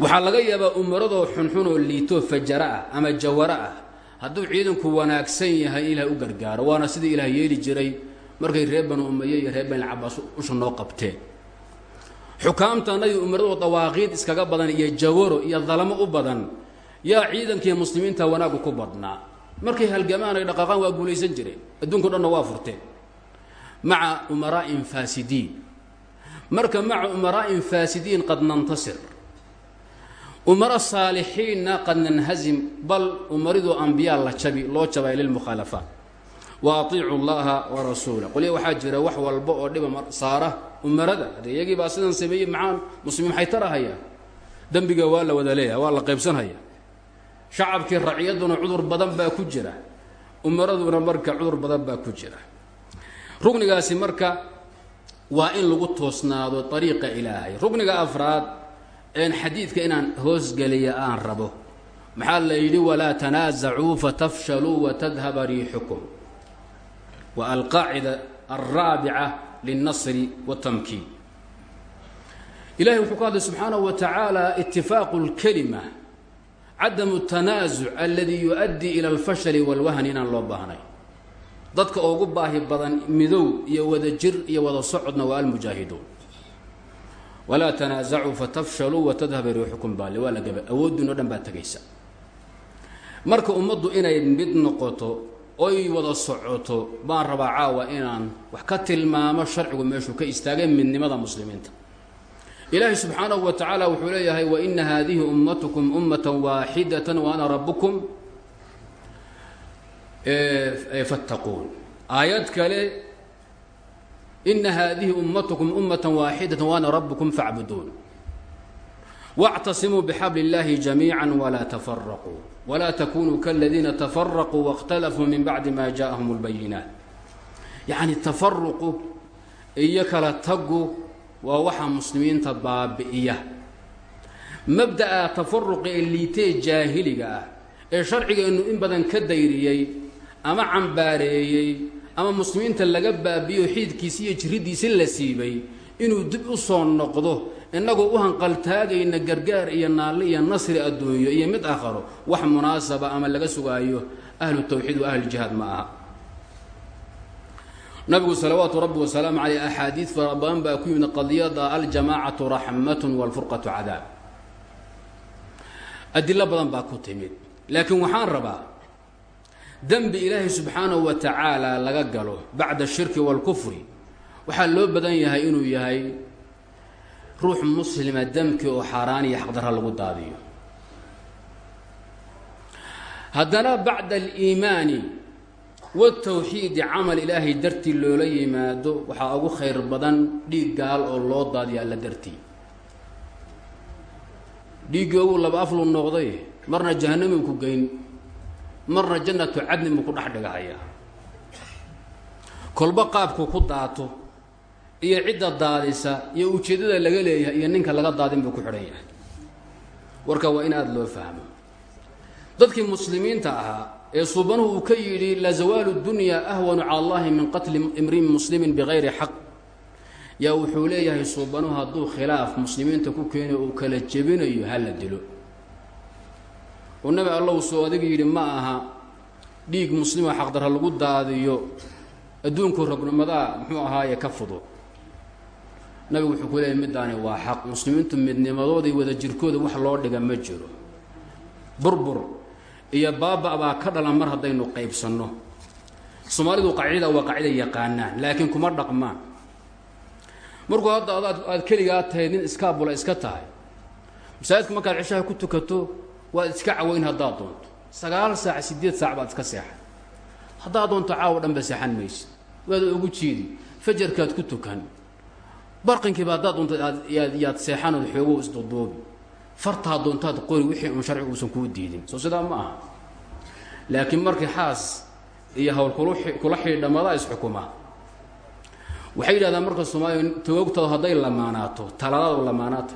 Waxaa laga yaabaa umaradoo xunxun oo liitoo fajara ah ama jawara ah hadduu ciidanku wanaagsan yahay in ilahay u gargaaro waana sidii ilaah yeeli jiray markay reer banu umaye iyo reer bani cabaas usha noo qabteen. Xukaamtanadi umaradoo dawaaqiid iskaga badan iyo jawaro iyo dalamo u badan. Yaa ciidankii muslimiinta wanaaggu ku badnaa. Markay halgamaan ay dhaqaaqaan waa guulaysan jireen. Adduunko dhanna waa furteen. Maca umaraa'in faasidiin. Marka maca umaraa'in faasidiin qad nantasir. Umaro saalixiinna qad nanhazim bal umaridu ambiyaa la jabi loo jabay lilmukhaalafaat wa atiicu llaha wa rasuula qolya waxaa jira wax walba oo dhiba saara umarada hade iyagii baa sidan sameeyey macaan muslimiin maxay tarahaya dembiga waa la wada leeyahay waa la qaybsanhaya shacabkii raciyadduna cudur badan baa ku jira umaraduna marka cudur badan baa ku jira rugnigaasi marka waa in lagu toosnaado ariiqa ilaahay rugniga afraad een xadiidka inaan hoosgeliya aan rabo maxaa la yidhi walaa tanaasacuu fatafshaluu watadhaba riixukum wa alqaacida alraabica lilnasri watamkiin ilahay wuxuu ku hadlay subxaanahu wa tacaala itifaaqu اlkelima cadamu الtanaasuc aladii yu-addii ila alfashali walwahni inaan loo baahnay dadka ugu baahi badan midow iyo wada jir iyo wada socodna waa almujaahiduun walaa tanaasacuu fatafshaluu watadhaba riixukum baale waa la gaba awooddiin o dhan baa tegaysa marka ummaddu inay mid noqoto oy wada socoto baan rabaa caawa inaan wax ka tilmaamo sharcigu meeshuu ka istaagay midnimada muslimiinta. Ilaahay subxaanahu wa tacaala wuxuu leeyahay waina haadihi ummatukum ummata waaxidatan wa ana rabukum fattaquun. Aayad kale ina haadihi ummatukum ummata waaxidatan wa ana rabukum facbuduun wاctasimuu bxabl اllahi jamiica wla tfaraquu wla takunuu kaladiina tafaraquu waاkhtalafuu min bacdi ma jaءahum اlbayinaat yacni tafaruqu iyo kala tagu waa waxaa muslimiinta baabi'iya mabda'a tafaruqi ee liitee jaahiliga ah ee sharcigeennu in badan ka dayriyey ama cambaareeyey ama muslimiinta laga baabiyo xiidkiisi iyo jirriddiisi la siibay inuu dib u soo noqdo innagoo u hanqaltaagayna gargaar iyo naalli iyo nasri adduunyo iyo mid aakharo wax munaasaba ama laga sugaayo ahlu tawxiid wa ahlujihaad ma aha. Nabigu salawaatu rabbi wasalaamu caleyh axaadiid fara badan baa ku yimid qadiyada aljamaacatu raxmatun walfurqatu cadaab. Adilo badan baa ku timid laakiin waxaan rabaa dembi ilaahay subxaanahu wa tacaala laga galo bacda ashirki waalkufri waxaa loo badan yahay inuu yahay ruux muslima demki oo xaaraan iyo xaqdarra lagu daadiyo. Haddana bacda aliimaani watawxiidi camal ilaahay dartii loola yimaado waxaa ugu khayr badan dhiig gaal oo loo daadiyo alla dartii. Dhiiggii ogu laba aflu noqday marna jahanamuu ku geyn marna jannatu cadni buu ku dhex dhigahaya kolba qaabku ku daato iyo cidda daadisa iyo ujeeddada laga leeyahay iyo ninka laga daadin buu ku xidhan yahay. Warka waa in aada loo fahmo. Dadkii muslimiinta ahaa ee suubanuhu uu ka yidhi la zawaalu dunya ahwanu cala allahi min qatli imriin muslimin bigayri xaq. Yaa wuxuu leeyahay suubanuhu hadduu khilaaf muslimiinta ku keeno uu kala jebinayo ha la dilo. Oo nabi allow soo adiga yidhi ma aha dhiig muslima xaqdarra lagu daadiyo adduunku rognimadaa muxuu ahaaye ka fudo nabigu wuxuu ku leeyahy middaani waa xaq. Muslimiintu midnimadooda iyo wada jirkooda wax loo dhiga ma jiro. Burbur iyo baaba baa ka dhalan mar haddaynu qaybsanno. Soomaalidu qaacida waa qaacida yaqaanaan laakiin kuma dhaqmaan. Markuu hadda adaad aad keligaa tahay nin iskaabula iska tahay. Masaajidka markaad cishaha ku tukato waad iska caweyn haddaad doonto. Sagaal saac siddeed saac baad iska seexan. Haddaad doonto caawo dhanba seexan maysid. Waad ugu jiidi. Fajarkaad ku tukan barqinkiiba haddaad doonto aad yaad yaad seexanood xoogow isduduubi fartaa doontaad qori wixii uun sharcigu uusan kuu diidin. Soo sidaa ma aha. Laakiin markii xaas iyo hawl kula xidhamadaa isxukuma. Waxay yidhahdaan marka soomaaliya tagoogtaadu hadday lamaanaato taladaadu lamaanaata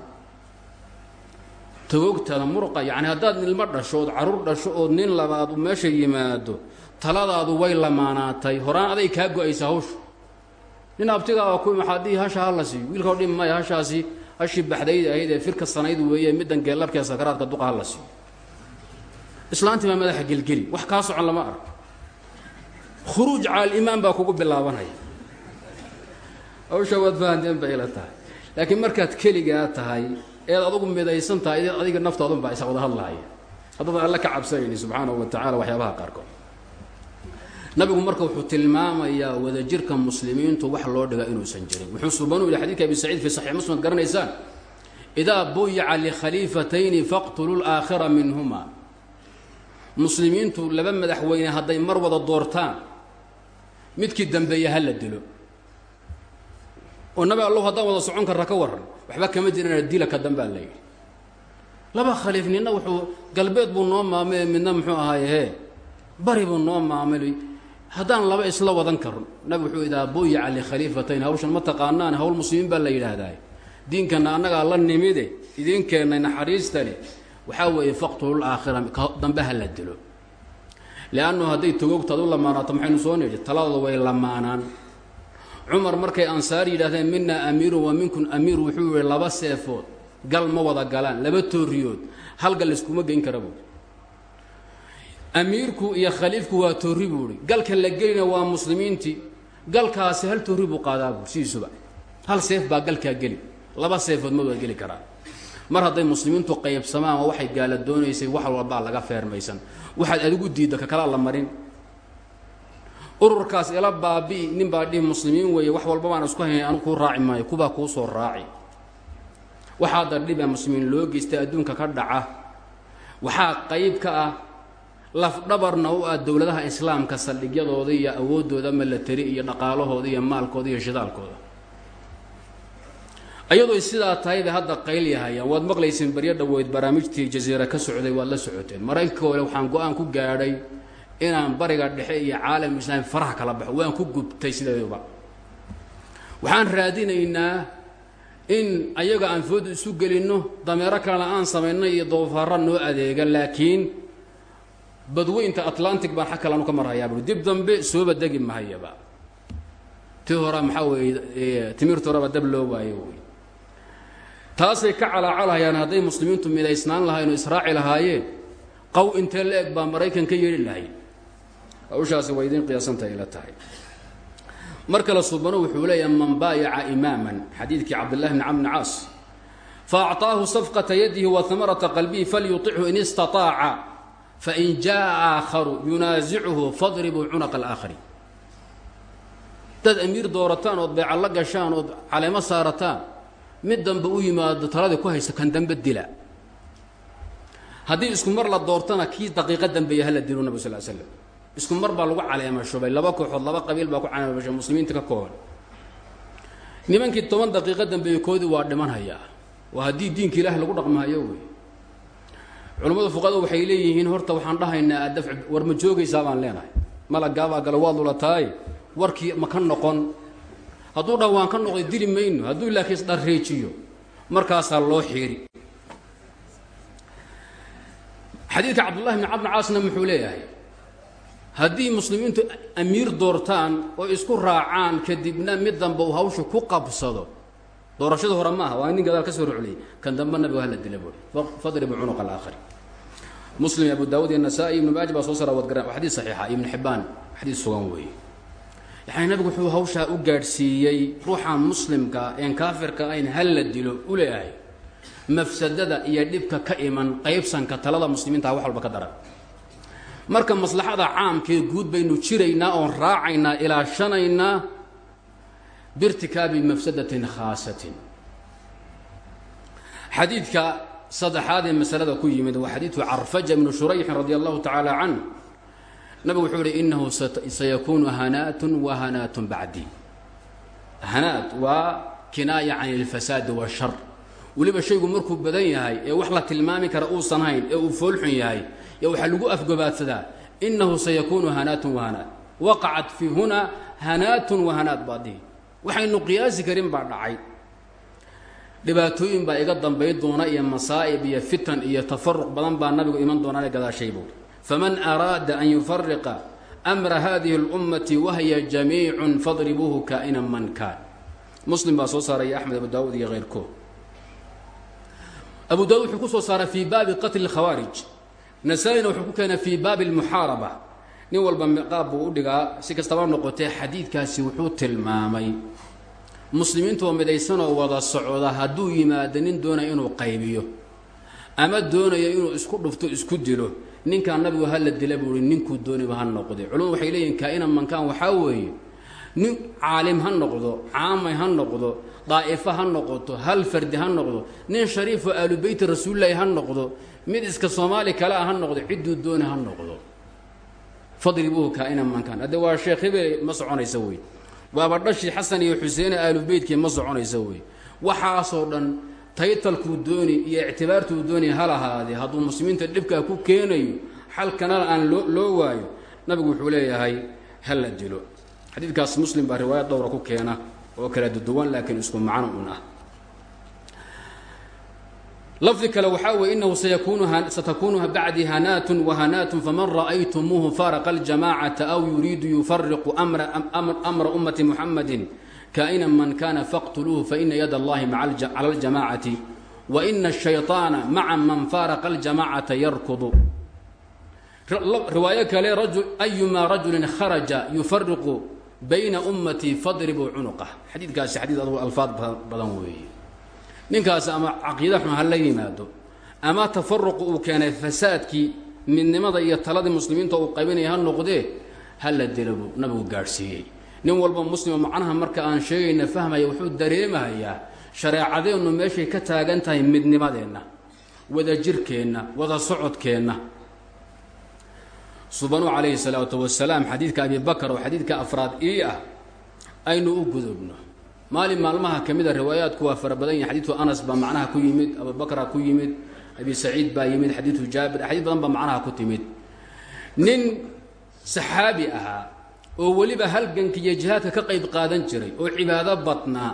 tagoogtaada muruqa yacni haddaad ilmo dhasho ood carruur dhasho ood nin labaad meesha yimaado taladaadu way lamaanaatay. Horaan aday kaa go'aysa hawsha nin abtigaa oo ku maxaadii hasha ha la siiyo wiilkao dhimi maya hashaasi hashii baxdayda ahayd ee firka sanayd weeye middan geellarkee sakaraadka duqa ha la siiyo. Islaantii baa madaxa gelgeli wax kaa socon lama arko. Khuruuj caalimaan baa kugu bilaabanaya. Hawsha waad fahanteen bay ila tahay. Laakiin markaad keligaa tahay eed adugu midaysan tahay adiga naftaadun baa isa wada hadlaaya haddaadan alle ka cabsanayni subxaanahu wa tacala waxyaabaha qaarkood nabigu marka wuxuu tilmaamayaa wadajirka muslimiintu wax loo dhiga inuusan jirin. Wuxuu subanu yidhi xadidka abi saciid fi saxiix muslim garanaysaan idaa buyica likhaliifatayni faqtuluu laakhira minhuma muslimiintu laba madaxweyne hadday mar wada doortaan midkii dambeeya ha la dilo. Oo nabi allahu haddaan wada socon karra ka warran waxba kama jirana dila ka dambaa la yidhi. Laba khaliif wuxuu galbeed buu noo maamay midna muxuu ahaaye hee bari buu noo maamulay haddaan laba isla wadan karno nabi wuxuu idaa buyica likhaliifatayn hawshan ma taqaanaan hawl muslimiin baa la yidhaahdaa. Diinkana annagaa la nimide idiin keennay naxariistani. Waxaa weeye faqtulul aakhira dambe ha la dilo. Leannu hadday togogta ad u lamaanaato maxaynu soo nidhi taladooda way lamaanaan. Cumar markay ansaar yidhahdeen mina amiirun wa minkun amiir wuxuu yihi laba seefood gal ma wada galaan laba tooriyood hal gal iskuma geyn kara buui amiirku iyo khaliifku waa toori buuhi galka la gelina waa muslimiintii galkaasi hal toori buu qaadaa buui sidiisuba. Hal seef baa galkaa geli. Laba seefood ma geli karaan mar hadday muslimiintu qaybsamaan waa waxay gaala doonaysay wax walbaa laga feermaysan. Waxaad adigu diidda ka kalaa la marin. Ururkaas ila baabi'i nin baa dhihi muslimiin weeye wax walba baan isku haynay anu kuu raaci maayo kubaa kuu soo raaci. Waxaa dardhibaa muslimiin loo geystay adduunka ka dhaca. Waxaa qayb ka ah lafdhabarna u ah dowladaha islaamka saldhigyadooda iyo awooddooda milatari iyo dhaqaalahooda iyo maalkooda iyo shidaalkooda. Ayadoo sidaa tahay bay hadda qaylyahayaan waad maqlayseen baryo dhaweyd barnaamijtii jaziira ka socday waad la socoteen. Maraykanka ole waxaan go'aan ku gaadhay inaan bariga dhexe iyo caalam islaami faraha kala baxo waan ku gubtay sideeduba waxaan raadinaynaa in ayaga aan foodu isu gelinno dameero kalena aan samayno iyo doofaara noo adeega laakiin badweynta atlantic baan xag kalaanu ka marhayaa bui dib dambe sooba degi mahayaba. Ti horaa maxaa weeye timirta horaba dab loo waayo wey. Taasay ka calaacalahayaan hadday muslimiintu midaysnaan lahayen oo israaci lahaayeen qow intee la eg baa maraykan ka yeedhi lahay hawshaasi way idiin qiyaasanta ila tahay. Mar kale subano wuxuu leeyahay man baayaca imaaman xadiidkii cabdillahi bni cam bni caas fa acطaahu safqata yadihi wa hamarata qalbihi falyuطichu in istaaaca fain jaaءa aakharu yunaasicuhu fadribuu cunaqa alaakhari dad amiir doorataan ood beeca la gashaan ood caleemo saarataan mid dambe u yimaado taladii ku haysta kan dambe dila haddii isku mar la doortana kii daqiiqo dambeeya dilo nabig sal slam isku mar baa lagu caleema shubay laba kooxood laba qabiil baa ku caleema shubay muslimiinta ka kooban nimankii toban daqiiqo dambeeya koodii waa dhiman hayaa waa haddii diinka ilaahi lagu dhaqmahayo wey culammada fuqada waxay leeyihiin horta waxaan dhahaynaa adaf war ma joogaysaa? baan leenahay. Malagaabaa gala waad lulataay warkii ma ka noqon. Hadduu dha waan ka noqday dili mayno. Hadduu laakiin isdharreejiyo markaasaa loo xiiri xadiidka cabdullahi bni cabdin caasna muxuu leeyahay haddii muslimiintu amiir doortaan oo isku raacaan kadibna mid dambe uu hawsha ku qabsado. Doorashada hore maaha waa nin gadaal ka soo rucliyay kan dambe nabigu hala dila buui fadribu cunuqa alaakhari muslim abu daawud iyo nasaa-i ibnu maaji baa soo sara wad garan saxiixa ibnu xibbaan xadiis sugan weeye. Yacni nabigu wuxuu hawshaa u gaadhsiiyey ruuxaan muslimka een kaafirka ayn hal la dilo u leeyahay mafsadada iyo dhibka ka iman qaybsanka talada muslimiinta wax walba ka daran. Marka maslaxada caamkee guud baynu jiraynaa oon raacaynaa ilaashanaynaa biirtikaabi mafsadatin khaasatin. Xadiidka saddexaad ee masalada ku yimid waa xadiidku carfaja ibnu shurayxin radi allahu tacaala canh nabigu wuxuu ihi inahu sayakuunu hanaatun wa hanaatun bacdi hanaat waa kinaaya can ilfasaadi washar weliba shaygu markuu badan yahay ee wax la tilmaami kara uusan hayn ee uu foolxun yahay ee waxaa lagu afgobaadsadaa inahu sayakuunu hanaatun wa hanaat waqacat fii huna hanaatun wa hanaat baadihi waxaynu qiyaasi karin baa dhacay dhibaatooyin baa iga dambayn doona iyo masaa'ib iyo fitan iyo tafaruq badan baa nabigu iman doonaane gadaashay buuri faman araada an yufariqa amra hadihi اlummati wahya jamiicun fadribuuhu kaa'inan man kaan muslim baa soo saaraya axmed abu daawud iyo keyrkood abu daawud wuxuu ku soo saaray fii baabi qatli اkhawaarij nasaa-ina wuxuu ku keenay fii baabi اlmuxaaraba nin walba qaab buu u dhigaa si kastaba noqotee xadiidkaasi wuxuu tilmaamay muslimiintu oo midaysanoo wada socda hadduu yimaado nin doonaya inuu qaybiyo ama doonayo inuu isku dhufto isku dilo ninkaan nabigu hala dila buu ihi ninkuu dooniba ha noqde culumadu waxay leeyihiin kaa-inan mankaan waxaa weeye nin caalim ha noqdo caamay ha noqdo daa'ifo ha noqoto hal fardi ha noqdo nin shariifoo aalu beyti rasuulilaahi ha noqdo mid iska soomaali kale a ha noqdo cidduu dooni ha noqdo. Fadribuhu kaa-inan mankaan. Hadde waa sheekh hebel ma soconaysa wey waaba dhashii xasan iyo xuseene aalu beytkii ma soconaysa wey. Waxaasoo dhan taytalkuu dooni iyo ictibaartuu dooni ha lahaadee hadduu muslimiinta dhibkaa ku keenayo xalkanana aan loo loo waayo nabigu wuxuu leeyahay ha la dilo. Xadiidkaas muslim baa riwaayad dhowra ku keena oo kala duduwan laakiin isku macno un ah lafdi kale waxaa weeye inahu satakunu bacdi hanaatun wahanaatun faman ra'aytumuuhu faaraqa aljamacata aw yuriidu yufariqu amra ummati muxamadin kainan man kana faqtuluuhu faina yad allahi cala aljamacati waina ashayطaana maca man faaraqa aljamacata yarkudu. Riwaayo kale ayuma rajulin kharaja yufariqu bayna ummatii fadribuu cunuqah. Xadiidkaasi xadiid adugu alfaad badan weeye ninkaasi ama caqiida xun ha la yimaado ama tafaruqu uu keenay fasaadkii midnimada iyo taladii muslimiinta uu qaybinaya ha noqdee ha la dila buu nabigu gaadhsiiyey. Nin walba muslima macnaha marka aan sheegayna fahmaya wuxuu dareemahayaa shareecadeennu meeshay ka taagan tahay midnimadeenna wadajirkeenna wada socodkeenna. Subanu calayhi salaatu wasalaam xadiidka abi bakar oo xadiidka afraad ii ah aynu u gudubno maalin maalmaha ka mid a riwaayaadku waa fara badan yahin xadiidku anas baa macnaha ku yimid abubakra ku yimid abi saciid baa yimid xadiidu jaabir xadiid badan baa macnaha ku timid. Nin saxaabi ahaa oo weliba halganka iyo jihaadka ka qayb qaadan jiray oo cibaado badnaa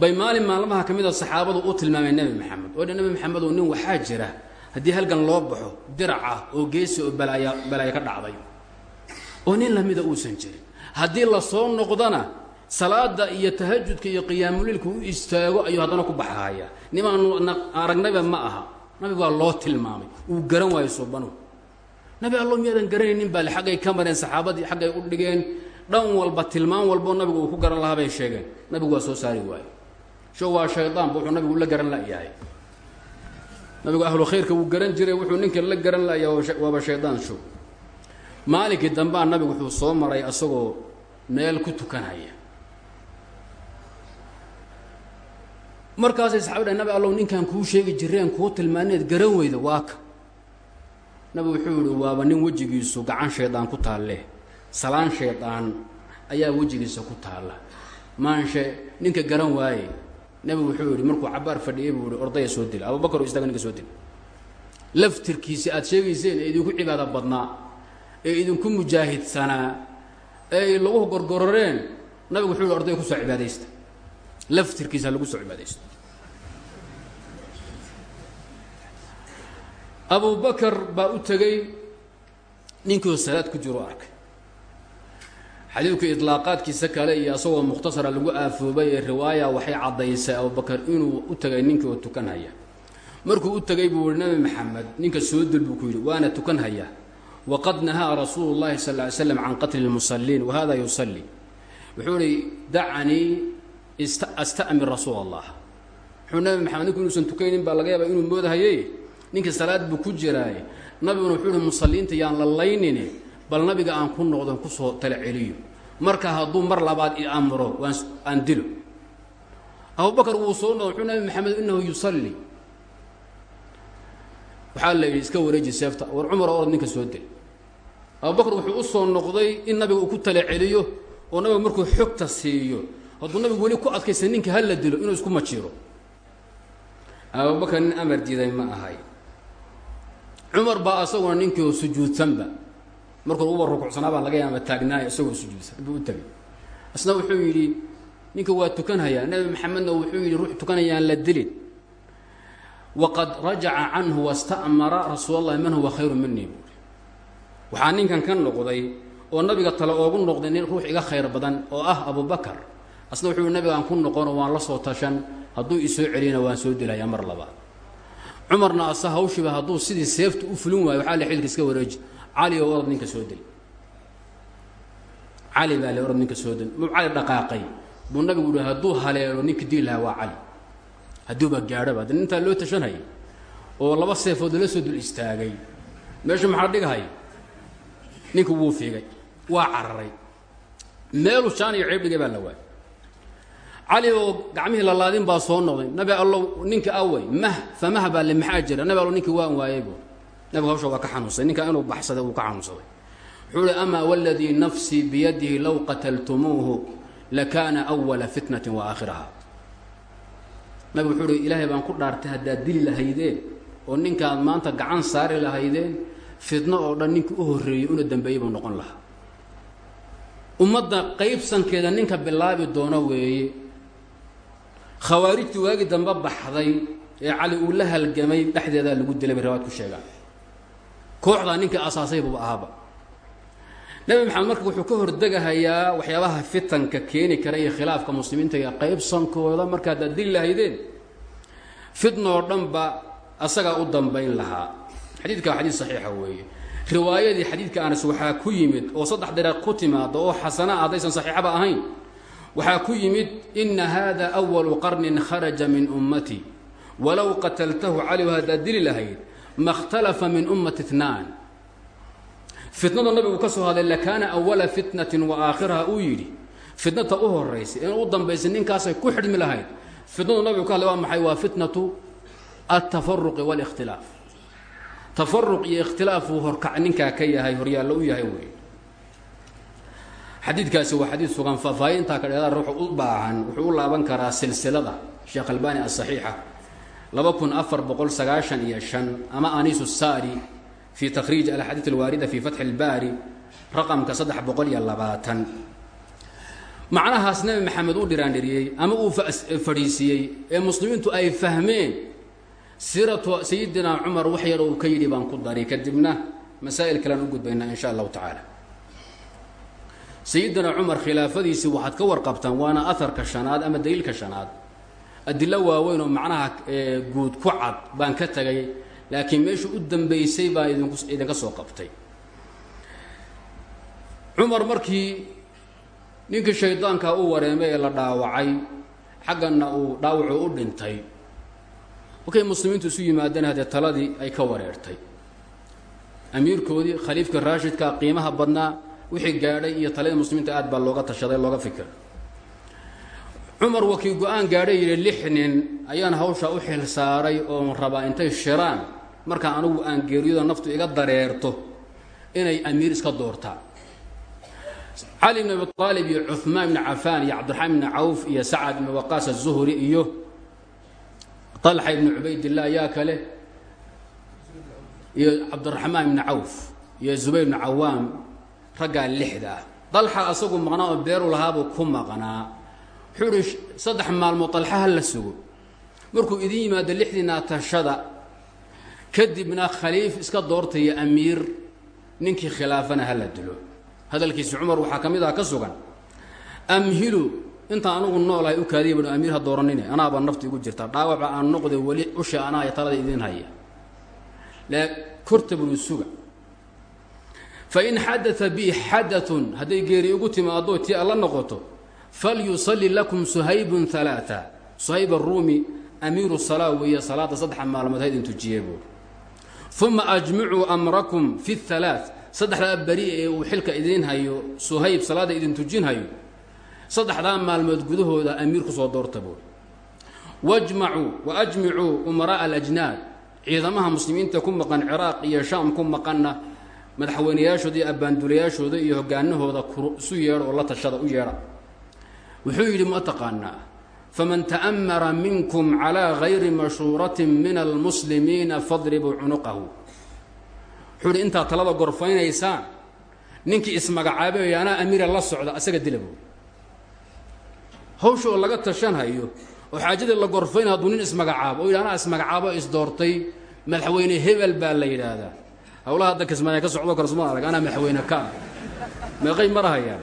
bay maalin maalmaha ka mid a saxaabadu u tilmaameen nebi maxamed. Oo dhan nebi maxamed oo nin waxaa jira haddii halgan loo baxo dirac ah oo geesi oo balaaya balaayo ka dhacday. Oo nin lamida uusan jirin. Haddii la soo noqdana salaada iyo tahajudka iyo qiyaamuliilka u istaago ayuu haddana ku baxahaya nimaanu aragnayba ma aha. Nabi waa loo tilmaamay. Uu garan waayo subanu nabi allo miyaadan garanaynin baa xaggay ka mareen saxaabadii xaggay u dhigeen. Dhan walba tilmaan walboo nabigu uu ku garan lahaa bay sheegeen. Nabigu waa soo saari waayo. Sho waa shaydaanba wuxuu nabigu la garan layahay nabigu ahlu khayrka wuu garan jiray wuxuu ninka la garan layahay waaba shaydaan sho maalinkii dambea nabigu wuxuu soo maray asagoo meel ku tukanaya markaasay saxabi dhahay nabi allow ninkaan kuu sheegi jireen kuu tilmaaneed garan weyda waa ka. Nabi wuxuu yihi waaba nin wejigiisu gacan shaydaan ku taalle. Salaan shaydaan ayaa wejigiisa ku taalla. Maanshe ninka garan waaye nabigu wuxuu yihi markuu cabaar fadhiyay buu yihi ordaya soo dila abubakar oo istaaga ninka soo dila laftirkiisi aad sheegayseen ee idinku cibaado badnaa ee idinku mujaahidsanaa ee lagu gorgororeen nabigu wuxuu yihi ordaya ku soo cibaadaysta laftirkiisa lagu soo cibaadaysto. Abu bakar baa u tegey ninkiioo salaad ku jiro arkay xadiidku idlaaqaadkiisa kale iyo asagoo mukhtasara lagu aafoobay ee riwaaya waxay caddaysay abubakar inuu u tegay ninkii oo tukan haya. Markuu u tegay buu yihi nabi maxamed ninka soo dil buu ku yidhi waana tukan haya. Waqad nahaa rasuulu llahi sal ly slam can qatli lmusaliin wahada yusalli. Wuxuu ihi dacanii astamir rasuul allah wuxuu nabi maxamed ninku inuusan tukaynin baa laga yaaba inuu moodahayey. Ninkii salaad buu ku jiraaye nabiguna wuxuu ihi musalliinta yaan la laynine bal nabiga aan ku noqdon ku soo tala celiyo marka hadduu mar labaad i amro waan aan dilo. Abubakar wuu soo noqdo wuxuu nabi maxamed inahu yusalli. Waxaa la yidhi iska wareeji seefta. War cumar orod ninka soo dil abubakar wuxuu u soo noqday in nabiga uu ku tala celiyo oo nabiga markuu xogta siiyo hadduu nabigu weli ku adkaysa ninka ha la dilo inuu isku majiro abubakar nin amar diiday ma ahay. Cumar baa asaguna ninkii sujuudsanba. Markuu uba rukucsanaa baa laga yaaba taagnaaya isagoo sujuudsan buu u tegay isna wuxuu yidhi ninka waa tukanhayaa nabi maxamedna wuxuu yidhi ruux tukanayaan la dilin. Waqad rajaca canhu wasta'mara rasuul allahi man huwa khayru minii buuri waxaa ninkan ka noqday oo nabiga tale oogu noqday nin ruux iga khayr badan oo ah abubakar asna wuxuu nabigaan ku noqono waan la soo tashan hadduu isoo celiyana waan soo dilayaa mar labaad cumarna asa hawshiiba hadduu sidii seefta u fulin waayo waxaa le xilka iska wareeji. Cali oo orod ninka soo dil. Cali baa le orod ninka soo dil. Muu cali dhaqaaqay? Buu nabigu yihi hadduu haleelo ninka lahaa waa cali. Hadduuba gaadhoba de intaa loo tashanhaya oo laba seefood lala soo dul istaagay. Meeshu maxaa dhighay ninku wuu fiigay waa cararay. Meelu shaan iyo ceeb dhigay baa la waayay cali oo gacmihii lalaadin baa soo noqday. Nabi allow ninka awey mah famah baa le maxaa jira nabi allow ninkii waan waayaybu nabigu hawsha waa ka xanuunsay. Ninka inuu baxsaday uu ka xanuunsaday. Wuxuu uhi amaa waladii nafsii biyadihi low qataltumuuhu lakaana awala fitnatin wa aakhiraha. Nabigu wuxuu ilaahay baan ku dhaartay haddaad dili lahaydeen oo ninkaad maanta gacan saari lahaydeen fitno oo dhan ninkii u horreeyey una dambeeyey noqon lahaa. Ummadda qaybsankeeda ninka bilaabi doono weeye khawaarijtii waagii dambe baxday ee cali uu la halgamay dhexdeedaa lagu dilay bay riwaad ku sheegaan. kooxdaa ninkii asaasay buuba ahaaba. Nebi maxamed marka wuxuu ka hordegahayaa waxyaabaha fitanka keeni kara iyo khilaafka muslimiinta iyo qaybsankooda marka haddaad lahaydeen fitnoo dhanba asagaa u dambayn lahaa. Xadiidka waa xadiid saxiixa weeye. Riwaayadii xadiidka anas waxaa ku yimid oo saddex dariiq ku timaada oo xasana ah haddaysan saxiixaba ahayn waxaa ku yimid ina hada awalu qarnin kharaja min ummati walow qataltahu caliw haddaad dili lahayd ma اhtalafa min ummati itnaan fitnada nabigu ka soo hadlay lakaana awala fitnatin wa aakhiraha uu yidhi fitnata u horaysay in u dambaysay ninkaasay ku xidhmi lahayd fitnadu nabigu ka hadlay waa maxay waa fitnatu altafaruqi wاlاkhtilaaf tafaruq iyo ikhtilaafuu horkac ninkaa ka yahay horyaallo u yahay wey xadiidkaasi waa xadiid sugan faahfaahintaa ka dheedaar wuxuu u baahan wuxuu u laaban karaa silsilada sheekh albani asaxiixa laba kun afar boqol sagaashan iyo shan ama anisu saari fi takhriij alaxaadiid alwaarida fi fatxi اlbaari raqamka saddex boqol iyo labaatan. Macnahaas nebi maxamed u dhiraandhiriyey ama uu fadhiisiiyey ee muslimiintu ay fahmeen siiratu sayidina cumar wax yar uu ka yidhi baan ku dari kadibna masaa'il kalean u gudbaynaa in sha allahu tacaala sayidina cumar khilaafadiisii waxaad ka warqabtaan waana aharka shanaad ama daliilka shanaad. Adilo waaweyn oo macnaha guud ku cad baan ka tegay laakiin meeshu u dambaysay baan idinka soo qabtay. Cumar markii ninkii shaydaanka u wareemay ee la dhaawacay xaggana uu dhaawacu u dhintay. Markay muslimiintu isu yimaadeen haddee taladii ay ka wareertay. Amiirkoodii khaliifka raashidka qiimaha badnaa wixii gaadhay iyo talada muslimiinta aad baa looga tashaday looga fikir cumar wakii go'aan gaadhay yidhi lix nin ayaan hawshaa u xil saaray oon rabaa intay shiraan. Markaa anugu aan geeriyado naftu iga dareerto inay amiir iska doortaan. Cali bn abi aalib iyo cuhmaan ibni cafaan iyo cabdiraxmaan ibni cawf iyo sacad ibni waqaas azuhri iyo طalxa ibni cubaydillah yaa kale iyo cabdiraxmaan ibni cawf iyo zubayr ibni cawaam raggaa lixda. Ah dalxa asagu maqnaa oo beeru lahaabuu ku maqnaa. Wuxuu saddex maalmood dalxa ha la sugo. Markuu idin yimaado lixdiinaa tashada kadibna khaliif iska doortaya amiir ninkii khilaafana ha la dilo hadalkiisi cumar waxaa ka mid ah ka sugan amhilu intaan anugu noolahay u kaadiya banu amiir ha dooranine anaaba nafta igu jirta dhaawaca aan noqday weli usha anaa talada idin haya. Korta banu suga fain xadaa bi xadaun hadday geeri igu timaado tii alla noqoto falyusalli lakum suhaybun alaaa suhayb aruumi amiiru salaa weeye salaada saddexa maalmood ha idin tujiye buu uma ajmicuu amrakum fi halaa saddexdaa beri ee uu xilka idiin hayo suhayb salaada idin tujin hayo saddexdaa maalmood gudahooda amiir ku soo doorta buu wajmacuu wa ajmicuu umaraa'a alajnaad ciidamaha muslimiinta ku maqan ciraaq iyo shaam ku maqanna madaxweynayaashooda iyo abbaandulayaashooda iyo hogaanahooda isu yeedha oo la tashada u yeedha. Wuxuu yidhi ma taqaanaa? Faman ta'mara minkum calaa gayri mashhuuratin min almuslimiina fadribuu cunuqahu. Wuxuu yidhi intaad talada gorfaynaysaan ninkii ismagacaabay anaa amiira la socda asaga dila buuri hawsha oo laga tashan hayo oo xaajadii la gorfayn hadduu nin ismagacaabo oo yidhi anaa ismagacaabo isdoortay madaxweyne hebel baa la yidhaahdaa hawlaha hadda kismaaya ka socdo kale suma arag anaa madaxweyne ka meeqay marahayaan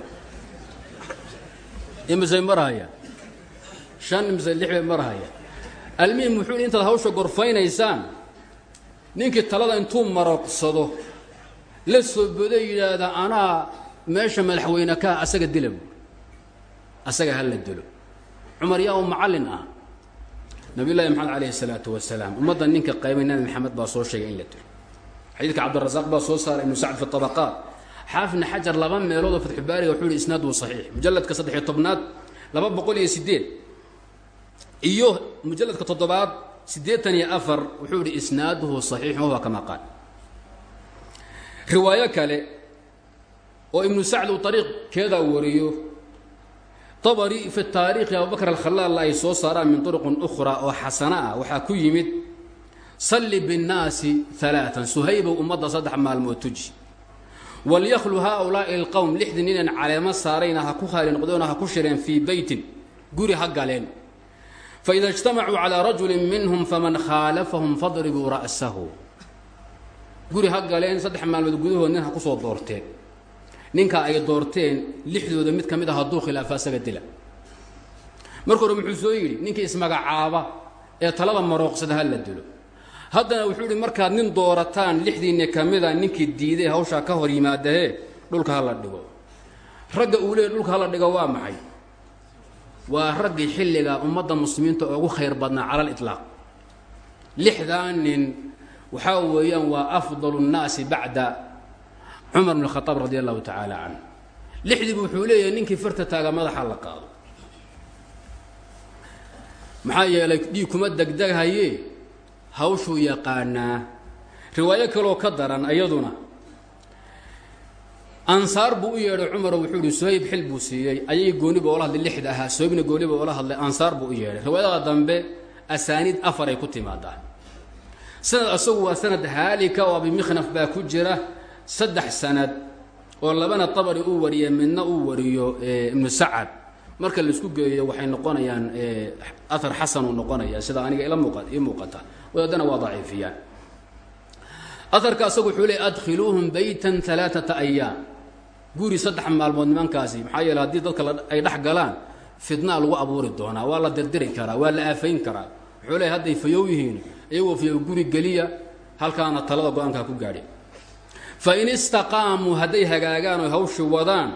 imisay marahayaan shan imise lix bay marahayaan almuhim wuxuu hawsha gorfaynaysaan ninkii talada intuu maroqsado la soo boday yidhaahda anaa meesha madaxweyne ka asaga dila buuri asaga ha la dilo. Cumar yaa u macallin ah. Nabiy llaahi maxamed calayhi salaatu wasalaam ummadda ninka qaybay maxamed baa soo sheegay in la dilo xadiidka cabdirasaaq baa soo saaray ibnu sacd fi طabaqaat xaafidna xajar laba meeloodoo fatxubaariga wuxuu yihi isnaad wa saxiix. mujalladka saddexiyo tobnaad laba boqol iyo sideed iyo mujalladka toddobaad siddeetan iyo afar wuxuu yihi isnaaduhu saxiixun wahuwa kama qaal riwaayo kale oo ibnu sacd uu ariiqkeedaa wariyo abari fi taariikhi abubakr alkhalaal ay soo saaraan min turuqin ukhra oo xasana ah. Waxaa ku yimid salli binnaasi alaaan suhaybow ummadda saddex maalmood tuji. Walyahlu haaulaa'i alqowm lixdii ninaan caleemo saarayna ha ku khaali noqdeenoo ha ku shireen fii beytin guri ha galeen. Faida ijtamacuu calaa rajulin minhum faman khaalafahum fadribuu ra'sahu. Guri ha galeen saddex maalmood gudahood nin ha ku soo doorteen. Ninkaa ay doorteen lixdooda mid ka mid a hadduu khilaafa asaga dila. Marka hore muxuu soo yidhi ninkii ismagacaaba ee talada marooqsada ha la dilo haddana wuxuu idhi markaad nin doorataan lixdiinni ka mida ah ninkii diiday hawshaa ka hor yimaadahe dhulka ha la dhigo. Ragga uu leeyay dhulka hala dhigo waa maxay? Waa raggii xilliga ummadda muslimiinta ugu khayr badnaa cala alitlaaq lixdaa nin waxaa weeyaan waa afdalu nnaasi bacda cumar bn khaaab radi allahu tacaala canh lixdiibu wuxuu leeyahay ninkii farta taaga madaxa la qaado. Maxaa yeelay dhiig kuma degdeghaye hawshuu yaqaanaa. Riwaayo kaloo ka daran iyaduna ansaar buu u yeedhay cumaro wuxuu ihi suhayb xil buu siiyey. Ayay gooniba oola hadlay lixda ahaa suhaybna gooniba oola hadlay ansaar buu u yeedhay. Riwaayadaha dambe asaaniid afar ay ku timaadaa. Sanad asagu waa sanad haalika oo abimikhnaf baa ku jira saddex sanad oo labana tabari uu wariye midna uu wariyo ibnu sacad. Marka la isku geeyo waxay noqonayaan aar xasanuu noqonaya sida aniga ila muuqa ii muuqata wadaadana waa daciifiyaan. Aarka asagu wuxuu leey adkhiluuhum baytan alaaata ayaam guri saddex maalmood nimankaasi maxaa yeele haddii dadka ay dhex galaan fitnaa lagu abuuri doonaa waa la dirdiri karaa waa la aafayn karaa. Wuxuu leey hadday fayow yihiin iyagoo fayow guri geliya halkaana talada go'aankaa ku gaadhi. Fain istaqaamuu hadday hagaagaan oy hawshi wadaan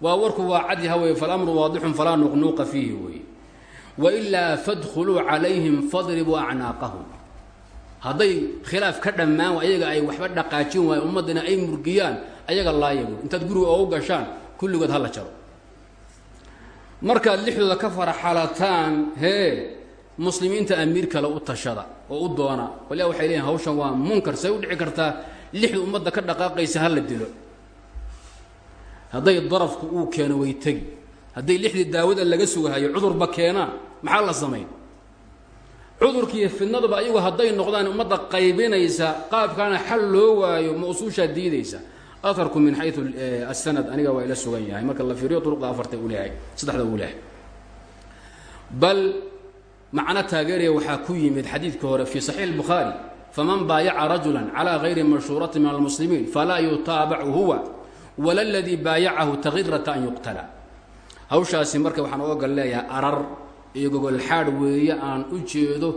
waa warku waa cadi haweye falamru waadixun falaa nuqnuuqa fiihi weye wailaa fadkhuluu calayhim fadribuu acnaaqahum hadday khilaaf ka dhammaan ayaga ay waxba dhaqaajin waayo ummaddana ay murgiyaan ayaga laayabu intaad guriga oogu gashaan kulligood hala jaro markaad lixdooda ka faraxalataan hee muslimiinta amiir kale u tashada oo u doona waliya waxay leeyihiin hawshan waa munkar say u dhici kartaa lixda ummadda ka dhaqaaqaysa ha la dilo hadday darafku uu keeno way tegi hadday lixdii daawada laga sugahayo cudurba keenaan maxaa la samayn cudurkiiyo fidnaduba ayagu hadday noqdaan ummadda qaybinaysa qaabkaana xal loo waayo ma usuushaa diidaysa aharku min xayu asanad aniga waa ila sugan yahay marka la fiiriyo duruqda afarta u leehay saddexda uu leehay bal macno taageeraya waxaa ku yimid xadiidka hore fii saxiix الbukhaari faman baayaca rajula calى gayri mashhuurati min almuslimiin falaa yutaabacu huwa wala ladii baayacahu takirata an yuqtala hawshaasi marka waxaan oogal leeyahay arar iyo gogolxaadh weeye aan u jeedo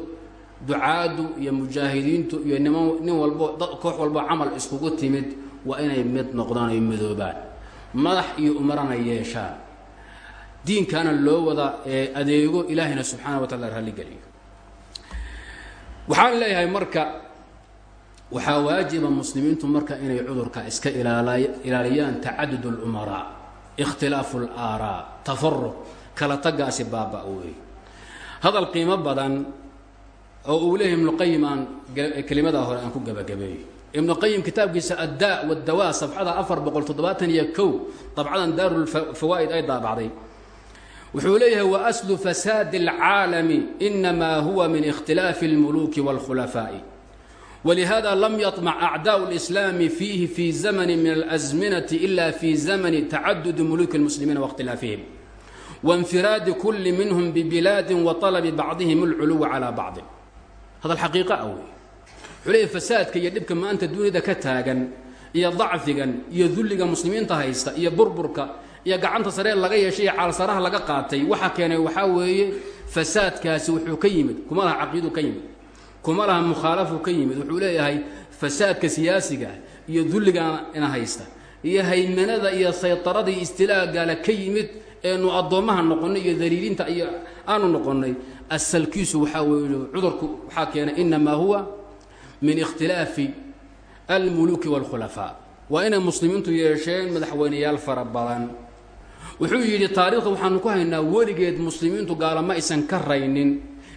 ducaaddu iyo mujaahidiintu iyo niman nin walbo koox walbo camal iskugu timid waa inay mid noqdaan ay midoobaan. Madax iyo umarana yeeshaan. Diinkaana loo wada adeego ilaahayna subxaana wa taala ralligeliyo waxaan leeyahay marka waxaa waajiba muslimiintu marka inay cudurka iska ilaaliyaan tacadud اlumaraa ikhtilaafu alaaraa tafaruq kala tagaasi baaba wey hadal qiimo badan oo uu leeyahay ibnuqayim aan kelimadaa hore aan ku gabagabeeyo ibnuqayim kitaabkiisa addaa wadawaa sabxada afar boqol toddobaatan iyo kow dabcadan daarulfawaa'id ay daabacday wuxuu leeyahay wa aslu fasaadi alcaalami inamaa huwa min ikhtilaafi اlmuluuki wاlkhulafaa'i اlmuluki wاlkhulafaaءi ولهذا لم يطمع أعداء الإسلام فيه في زمن من الأزمنة إلا في زمن تعدد ملوك المسلمين واختلافهم وانفراد كل منهم ببلاد وطلب بعضهم العلو على بعض هذا الحقيقة أوي حليه فسادك يدبك ما أنت دون إذا كتاغا يا ضعفا يا ذلك مسلمين تهيستا يا بربرك يا قعنت سرير لغا شيء على سراها لغا قاتي وحا كان وحا ويه فساد كاسي وحو كيمد كما لها عقيدو كيمد kuma laha mukhaalafu ka yimid wuxuu leeyahay fasaadka siyaasiga iyo dulliga ina haysta iyo haymanada iyo saytaradii istilaagaala ka yimid eenu addoommaha noqonnay iyo daliilinta iyo aanu noqonnay asalkiisu waxaa weeye cudurku waxaa keenay inamaa huwa min ikhtilaafi almuluki wاlkhulafaa waa inay muslimiintu yeesheen madaxweyneyaal fara badan. Wuxuu yidhi taarikhda waxaanu ku haynaa weligeed muslimiintu gaalo ma aysan ka raynin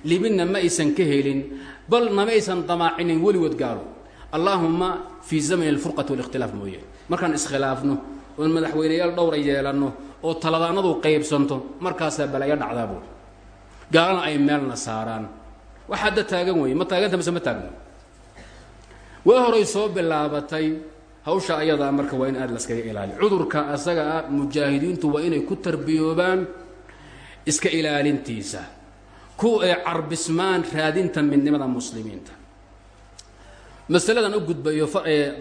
libinna ma aysan ka helin bal nama aysan damaacinin weligood gaalo allaahuma fii zamani alfurqati wاlikhtilaaf mooye. Markaan iskhilaafno oon madaxweyneyaal dhowra yeelanno oo taladaanadu qaybsanto markaasaa balaayo dhacdaa buuri gaalana ay meelna saaraan. Wax hadda taagan weeye ma taaganta mise ma taagno waa horay soo bilaabatay hawsha ayadaa marka waa in aad laskaga ilaaliyo cudurka asaga ah mujaahidiintu waa inay ku tarbiyoobaan iska ilaalintiisa ku ay carbismaan raadinta midnimada muslimiinta. Masaladan u gudbayo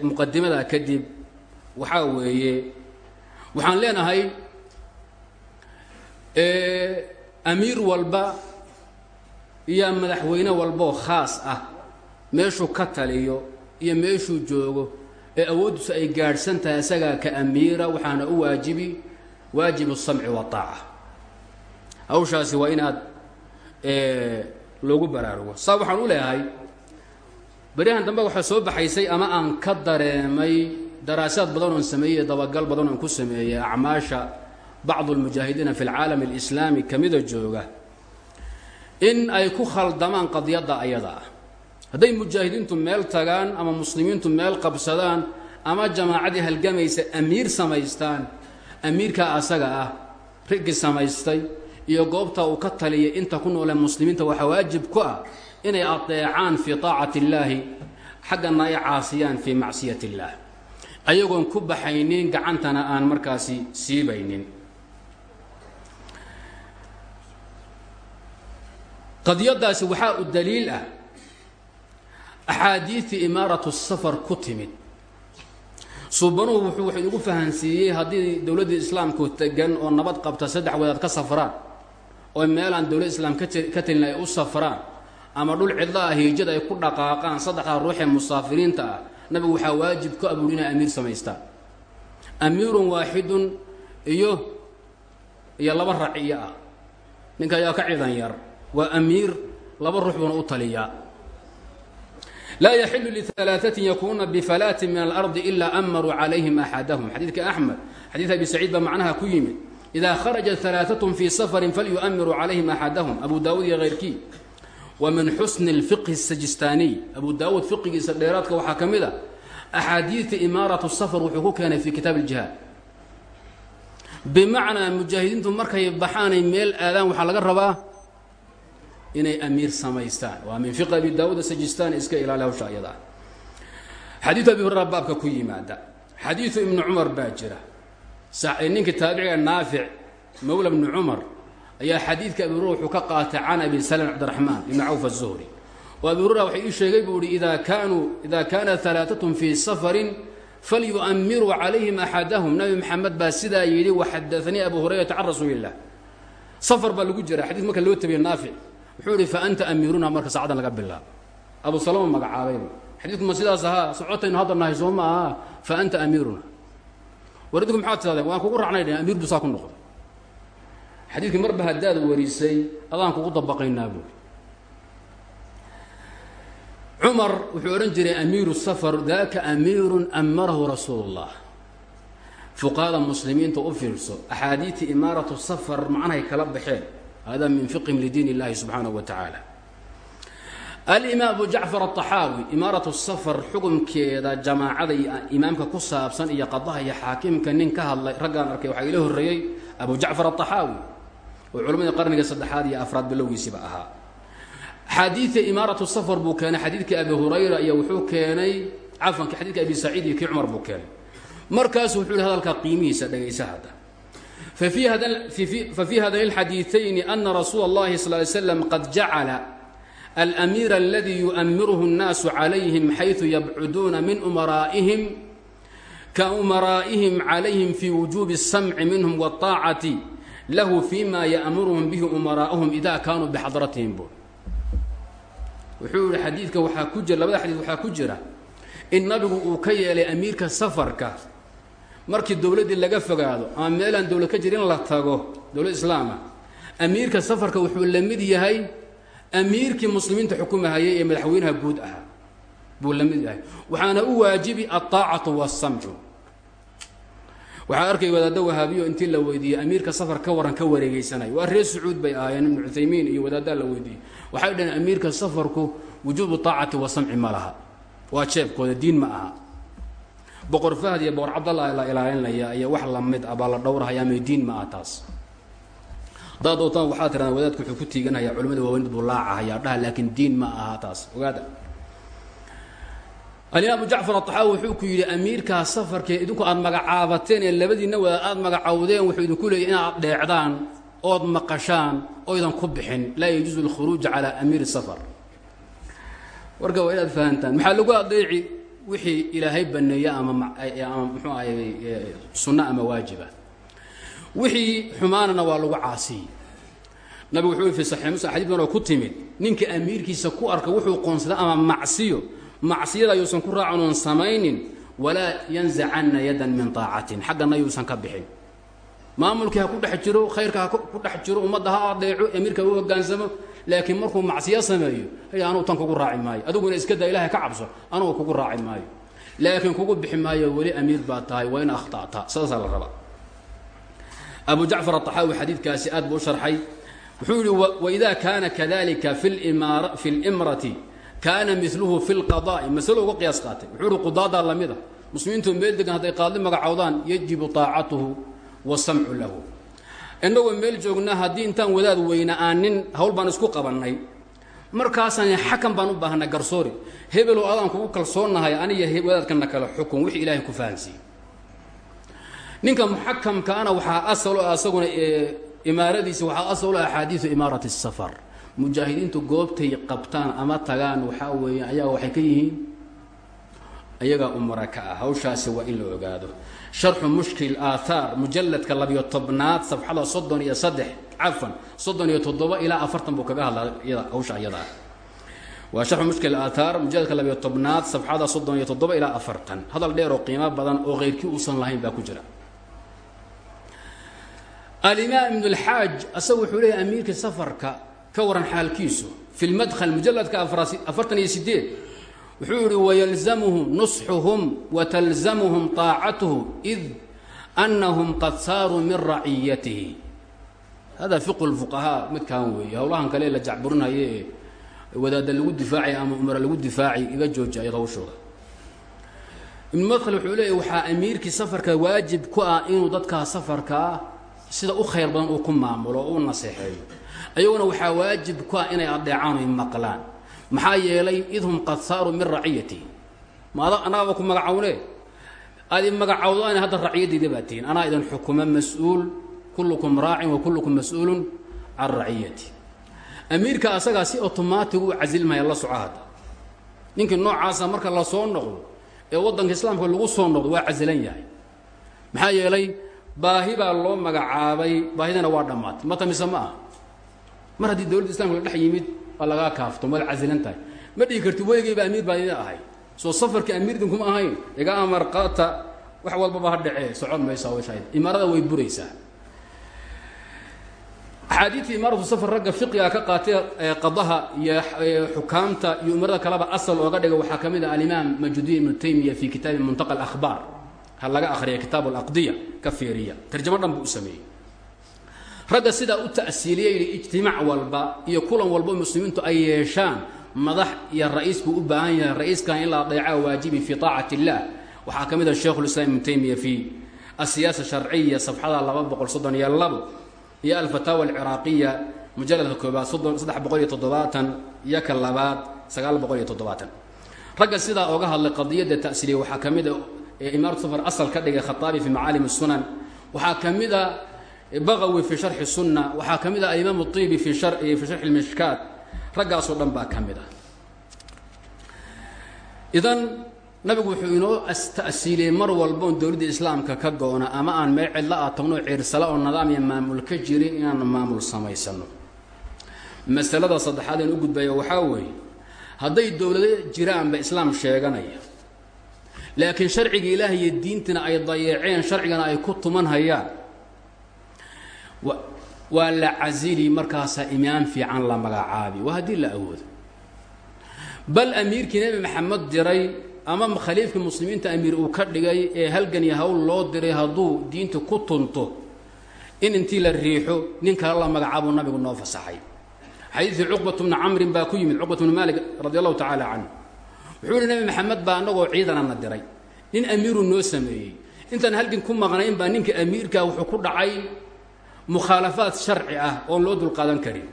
muqadimada kadib waxaa weeye waxaan leenahay amiir walba iyo madaxweyne walboo khaas ah meeshuu ka taliyo iyo meeshuu joogo ee awooddiisu ay gaadhsan tahay isagaa ka amiira waxaana u waajibi waajibu samci waaaca hawshaasi waa inaad loogu baraarugo. Saa waxaan u leeyahay baryahan dambe waxaa soo baxaysay ama aan ka dareemay daraasaad badan oon sameeyey dabagal badan oon ku sameeyey acmaasha bacdu lmujaahidiina fi lcaalam alislaami kamida jooga in ay ku khaldamaan qadiyadda ayada ah. Hadday mujaahidiintu meel tagaan ama muslimiintu meel qabsadaan ama jamaacadii halgamaysa amiir samaystaan amiirkaa asaga ah riggii samaystay iyo goobta uu ka taliyay inta ku noolee muslimiinta waxaa waajib ku ah inay adeecaan fii taacati illaahi xaggana ay caasiyaan fii macsiyat illaah. Ayagoon ku baxaynin gacantana aan markaasi siibaynin qadiyadaasi waxaa u daliil ah axaadiidii imaaratu safar ku timid. Suubanuhu wuxuu inugu fahansiiyey haddii dowladdii islaamku tegan oo nabad qabta saddex wadaad ka safraan oo meelaan dowlad islaam ka telin ay u safraan ama dhul cidlo ah hiijada ay ku dhaqaaqaan saddexdaa ruuxee musaafiriinta ah nabigu waxaa waajib ku abuuri inay amiir samaystaan amiirun waaxidun iyo iyo laba raciyo ah. Ninka ayaa ka ciidan yar. Waa amiir laba ruux buuna u taliyaa. Laa yaxilu lialaaثatin yakuuna bifalaatin min alardi ilaa amaruu calayhim axadahum xadiidka axmed xadiid abi saciid baa macnaha ku yimid idaa kharaja alaaثatun fii safarin falyuamiruu calayhim axadahum abu daawud iyo hayrkii wa min xusni اlfiqhi الsajistaaniy abu daawuud fiqigiisa dheeraadka waxaa ka mid a axaadiidta imaaraة safar wuxuu ku keenay fi kitaab اljihaad bimacnaa mujaahidiintu markay baxaanay meel aadaan waxaa laga rabaa inay amiir samaystaan waa min fiqi abi daawuud asajistani iska ilaali hawsha ayada ah xadiidu abi hurera baabka ku yimaada xadiidu ibnu cumar baa jira ninkii taabiciga naafic mawla bni cumar ayaa xadiidka abi hurera wuxuu ka qaatay can abi salm cabdiraxmaan ibni cawf aلzuhri oo abi hurera waxa ii sheegay buu ihi ida kaanuu ida kaana alaaatun fii safarin falyuamiruu calayhim axadahum. Nabi maxamed baa sidaa yidhi waxadaanii abu hurayrata can rasuuli illah safar baa lagu jira xadis marka loo tabiye naafic wuxuu ihi fa anta amiiruna marka saacaddan laga bilaabo abu salama magacaabayba xadiidku ma sidaas ahaa socotaynu hadda nahay soo ma aha fa anta amiiruna war idinku maxaad tidhahdeen waan kugu racnay dheen amiir buu saa ku noqday xadiidkii marba haddaad warisay adaan kugu dabaqaynaa buuri cumar wuxuu odhan jiray amiiru safar daaka amiirun amarahu rasuulu اllah fuqahada muslimiinta u fiirso axaadiidtii imaaratu safar macnahay kala baxeen hada min fiqhim lidiin اllahi subxaanaه wa tacaala alimaam abu jacfar aلطaxaawi imaaratu safar xukunkeeda jamaacada iyo imaamka ku saabsan iyo qadaha iyo xaakimka nin ka hadlay raggaan arkay waxaa ila horreeyey abu jacfar aلطaxaawi oo culammadii qarniga saddexaad iyo afraad bilowgiisiba ahaa xadiidka imaaratu safar buu keenay xadiidkii abi hurayra iyo wuxuu keenay cafanki xadidka abi saciid iyo kii cumar buu keenay markaasu wuxuu yihi hadalkaa qiimihiisa dhegaysa hadda ففي هذين الحديثين أن رسول الله صلى الله عليه وسلم قد جعل الأمير الذي يؤمره الناس عليهم حيث يبعدون من أمرائهم كأمرائهم عليهم في وجوب السمع منهم والطاعة له فيما يأمرهم به أمراءهم إذا كانوا بحضرتهم بو وحول حديثك وحا كجر لبدا حديث وحا كجر إن نبغو أوكي لأميرك سفرك markii dowladdii laga fogaado ama meelaan dowlad ka jir in la tago dowlad islaama amiirka safarka wuxuu la mid yahay amiirkii muslimiinta xukumahayay ee madaxweynaha guud ahaa buu la mid yahay waxaana u waajibi alطaacatu waالsamcu waxaa arkay wadaaddo wahaabiyo intii la weydiiyey amiirka safar ka waran ka wareegeysanay waa reer sacuud bay ahaayeen ibnu cuthaymiin iyo wadaaddaa la weydiiyey waxay dhaheen amiirka safarku wujuubu طaacati wasamci ma laha waa jeebkooda diin ma aha boqor fahd iyo boqor cabdalla la ilaalinaya iyo wax lamid ah baa la dhowrahaya ama diin ma aha taas hadaad waxaa tiraa wadaadku wuxuu ku tiiganhayaa culimada waaweyn buu laacahaya dhaha laakiin diin ma aha taas. Ogaada. Alimaamu jacfar aطaxaawi wuxuu ku yidhi amiirkaa safarkee idinku aad magacaabateen ee labadiinna wadaad aad magacawdeen wuxuu idinku leeyay inaad dheecdaan ood maqashaan oydan ku bixin. Laa yajuusu اlkhuruuj calaa amiiri safar. Warka waa inaad fahantaan. Maxaa lagu adeeci wixii ilaahay baneeye ama ama mxuu ahay sunno ama waajiba wixii xumaanana waa lagu caasiyey nabigu wuxuu fi saxiix muslim xadid badan oo ku timid ninka amiirkiisa ku arka wuxuu qoonsada ama macsiyo. Macsiyada yuusan ku raacan oon samaynin walaa yanzacanna yadan min taacatin. Xaggana yuusan ka bixin. Maamulkii ha ku dhex jiro khayrka ha ku dhex jiro ummadda ha adeeco amiirka u hogaansamo laakiin markuu macsiyo sameeyo hay anugu tan kugu raaci maayo. Adiguna iska daa ilahay ka cabso anugu kugu raaci maayo. Laakiin kugu bixi maayo weli amiir baa tahay waa in akhta'ta sidaasaa la rabaa abu jacfar aطaxaawi xadiidkaasi aad buu u sharxay wuxuu yihi waida kaana kadalika fi اlimrati kaana miluhu fi اlqada'i masalo uga qiyaas qaatay wuxuu ihi qudaadaa lamida muslimiintu meel degan hadday qaadli magacowdaan yajibu طaacatuhu wasamcu lahu innagoo meel joogna haddii intaan wadaad weyna aan nin hawl baan isku qabannay markaasaan xakan baan u baahanay garsoori hebelow adaan kugu kalsoonnahay aniga wadaadkana kale xukun wixii ilaahay ku fahansiiye ninka muxakamkaana waxaa asalo asaguna imaaradiisa waxaa asalo axaadiiu imaarati الsafar mujaahidiintu goobtay qabtaan ama tagaan waxaa weeye ayaga waxay ka yihiin ayagaa umara ka ah. Hawshaasi waa in la ogaado. Sharxu mushkil aathaar mujalladka labiyo tobnaad safxada soddon iyo saddex cafan soddon iyo toddoba ilaa afartan buu kaga hadlaa iyada hawsha iyada ah. Waa sharxu mushkil aathaar mujalladka labiyo tobnaad safxada soddon iyo toddoba ilaa afartan. Hadal dheer oo qiimo badan oo keyrkii uusan lahayn baa ku jira alimaam ibn اlxaaj asaga wuxuu leeya amiirka safarka ka waran xaalkiisu fi lmadkhl mujaladka afartan iyo sideed wuxuu yihi wayalzamuhu nusxuhum watalzamuhum طaacatuhu id anahum qad saaruu min raciyatihi hada fiqu lfuqahaa midkan weeye howlahan kale la jacburinhaye ee wadaada lagu difaacay ama umara lagu difaacay iga joojiay hawshooda. Ibn madkhl wuxuu leeya waxaa amiirkii safarka waajib ku ah inuu dadkaa safarkaa sida u khayr badan uu ku maamulo o u naseexeeyo. Ayaguna waxaa waajib ku ah inay adeecaan oy maqlaan. Maxaa yeelay id qad saaruu min raciyatihi ma anagaba ku magacowne aad i magacowdaan hadda raciyaddiida baa tihiin anaa idin xukuma mas'uul kullukum raacin wa kullukum mas'uulun can raciyati. Amiirka asagaa si otomaatig u casilmaya la soco hadda. Ninkii noocaasa marka la noqdo ee waddanka islaamka lagu soo noqdo waa casilan yahay. Maxaa yeelay baahi baa loo magacaabay baahidana waa dhammaatay mata mise ma ah mar haddii dowladda islamka la dhex yimid waa lagaa kaafto waad casilan tahay. Ma dhihi karti weligayba amiir baa idin ahay. Soo safarkii amiir idinkuma ahayn iga amar qaata wax walbaba ha dhacee socon maysaa wshayd imaarada way buraysaa. Axaadiidta imaaratu safar ragga fiqiga ka qaatay qadaha iyo xukaamta iyo umarada kaleba asal ooga dhiga waxaa ka mid ah alimaam majudiin ibnu taymiya fi kitaabi muntaqa akhbaar ha laga akhriya kitaab alaqdiya ka fiiriya. Tarjamo buu u sameeyey. Ragga u ta'siiliya ijtimaac walba iyo kulan walba muslimiintu ay yeeshaan madax iyo ra'iis u baahan yahay ra'iiskan in la adeeca waajibi fii taacati illah. Waxaa ka mid ah sheikhulislaam ibnu taymiya fii asiyaasa sharciya safxada laba boqol soddon iyo labo iyo alfataawa alciraaqiya mujalladka koobaad soddon saddex boqol iyo toddobaatan iyo ka labaad sagaal boqol iyo toddobaatan. Ragga sidaa ooga hadlay qadiyadda ta'siiliya waxaa ka mid a ee imarat safar asal ka dhigay khaaabi fi macaalim sunan waxaa ka mida baqawi fii sharxi sunna waxaa ka mid ah aimaam tibi fi fii sharxi mishkaat raggaasoo dhan baa ka mid ah idan nabigu wuxuu inoo astasiiliyey mar walbaon dowladda islaamka ka goona ama aan mee cidla ah tagno ciirsala oo nidaam iyo maamul ka jirin inaan maamul samaysano. Masalada saddexaad een u gudbayo waxaa weeye hadday dowlado jiraanba islaam sheeganaya laakiin sharciga ilaahay iyo diintina ay dayeeceen sharcigana ay ku tuman hayaan waa la casili markaasaa imaam fiican la magacaabi waa haddii la awoodo. Bal amiirkii nebi maxamed diray ama khaliifkii muslimiinta amiir uu ka dhigay ee halgan iyo hawl loo diray hadduu diinta ku tunto in intii la riixo nin kale la magacaabuu nabigu noo fasaxay. Xadiidkii cuqbat bni camrin baa ku yimid cuqbat bni maalik radi allahu tacaala canhu wuxuu yihi nebi maxamed baa annagoo ciidanana diray. Nin amiiruu noo sameeyey. Intaan halgan ku maqnayn baa ninka amiirkaa wuxuu ku dhacay mukhaalafaad sharci ah oon loo dulqaadan karin.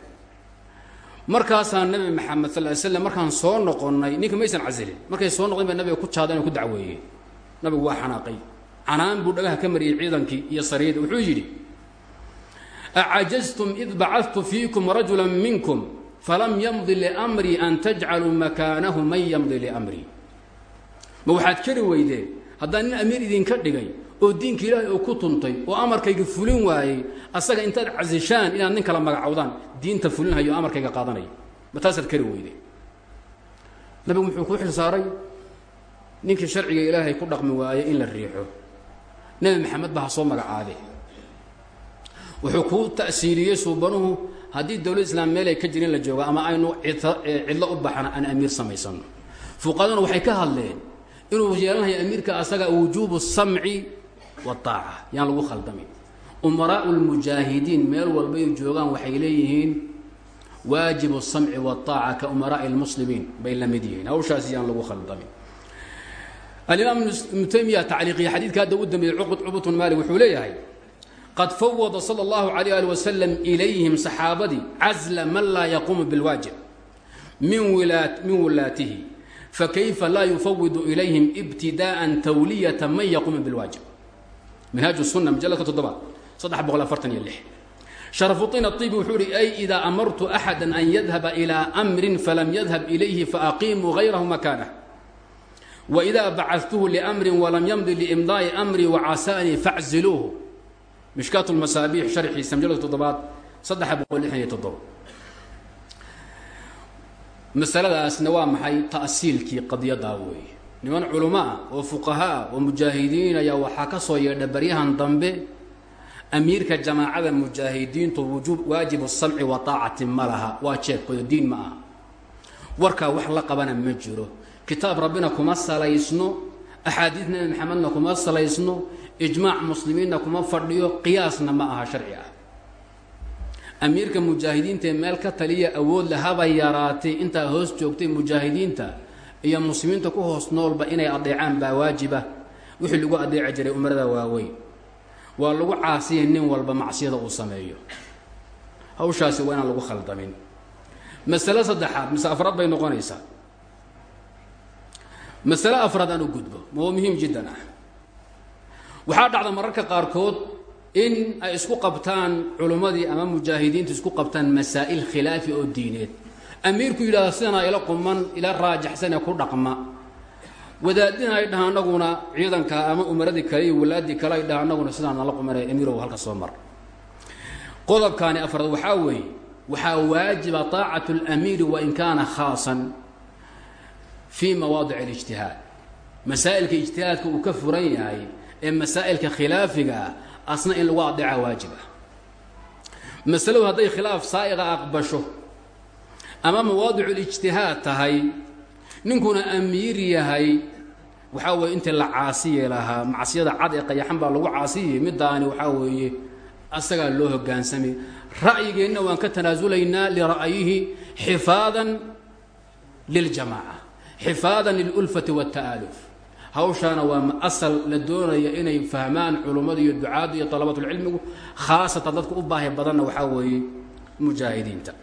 Markaasaa nabi maxamed sal slam markaan soo noqonnay ninka maysan casilin. Markay soo noqdeen baa nabiga ku jaadeen ku dacweeyeen nabigu waa xanaaqay. Canaan buu dhagaha ka mariyey ciidankii iyo sariyada. Wuxuu yidhi acajaztum id bacadtu fiikum rajula minkum falam yamdi liamrii an tajcaluu makaanahu man yamdi liamrii ma waxaad kari weydeen haddaan nin amiir idinka dhigay oo diinka ilaahay oo ku tuntay oo amarkayga fulin waayey asaga intaad casishaan inaad nin kala magacowdaan diinta fulinhayo o amarkayga qaadanaya ma taasaad kari weyde nabigu muxuu ku xil saaray ninkii sharciga ilaahay ku dhaqmi waaye in la riixo. Nebi maxamed ba ha soo magacaabe wuxuu kuu ta'siiliyey suubanuhu haddii dowlad islaam meel ay ka jirin la joogo ama aynu cidlo u baxna aan amiir samaysano fuqadana waxay ka hadleen inuu yeelanayo amiirka asaga wujuubu samci waaaca yaan lagu khaldamin umaraau lmujaahidiin meel walbay joogaan waxay leeyihiin waajibu samci waaaca ka umaraai lmuslimiin bay la mid yihiin. Hawshaas yaan lagu khaldamin alimaam ibnu taymiya tacliiqiya xadiidka hadda u dambeeyey cubutun maali wuxuu leeyahay qad fawada sala allahu alayh ali wasalam ilayhim saxaabadii casla man laa yaquumu bilwaajib min wulaatihi fakayfa laa yufawidu ilayhim ibtidaءa tawliyata man yaquumu bilwaajib minhaaj الsuna majaladka toddobaad saddex boqol afartan iyo lix sharafuطin الطibi wuxuu uhi ay idaa amartu axada an yadhaba ilىa amri falam yadhab ilayhi faaqimuu غayrahu makaanah wإida bacadtuhu lأmri walam yamdi liimdaaءi amri wacasanii facziluuhu mishkaat اlmasaabiix sharxiisa majaladka toddobaad saddex boqol lixdan iyo toddoba masaladaasna waa maxay ta'siilkii qadyadaa weeye niman culamo ah oo fuqaha ah oo mujaahidiin ayaa waxaa ka soo yeedha baryahan dambe amiirka jamaacada mujaahidiintu wujuub waajibu samci wa taacati ma laha waa jeebkooda diin ma aha warkaa wax la qabana ma jiro kitaab rabbina kuma salaysno axaadiis nebi maxamedna kuma salaysno ijmaac muslimiinna kuma fadhiyo qiyaasna ma aha sharci ah. Amiirka mujaahidiintaee meel ka taliya awood le haba yaraatay intaa hoos joogtay mujaahidiinta iyo muslimiinta ku hoos noolba inay adeecaan baa waajiba. Wixii lagu adeeci jiray umarada waaweyn. Waa lagu caasiyay nin walba macsiyada uu sameeyo. Hawshaasi waa inaan lagu khaldamin masale saddexaad mise afraad bay noqonaysaa. Masale afraad aan u gudbo oo muhiim jiddan ah waxaa dhacda mararka qaarkood in ay isku qabtaan culummadii ama mujaahidiintu isku qabtaan masaa'il khilaafi oo diineed. Amiirku yidhahda sidanaa ila quman ila raajaxsanee ku dhaqma. Wadaadina ay dhahaan anaguna ciidanka ama umaradii kale iyo walaaddii kale ay dhahaan anaguna sidaan nala qumane amiirow halka soo mar. Qodobkaani afraad waxaa weeye waxaa waajiba taacatu اlamiiri wain kaana khaasan fii mawaadic اlijtihaad masaa'ilka ijtihaadka uu ka furan yahay ee masaa'ilka khilaafiga ah asna in lagu adeeca waajib ah. Masaladu hadday khilaaf saa'iqa aqbasho ama mawaadicu lijtihaad tahay ninkuna amiir yahay waxaa weeye intii la caasiye lahaa macsiyada cad ee qayaxan baa lagu caasiyay middaani waxaa weeye asagaa loo hogaansamay ra'yigeenna waan ka tanaasulaynaa lira'yihi xifaadan liljamaaca xifaadan lilulfati waاta'aaluf hawshaana waa asal la doonaya inay fahmaan culummadu iyo ducaaddu iyo dalabatulcilmigu khaasatan dadka u baahi badanna waxaa weeye mujaahidiinta.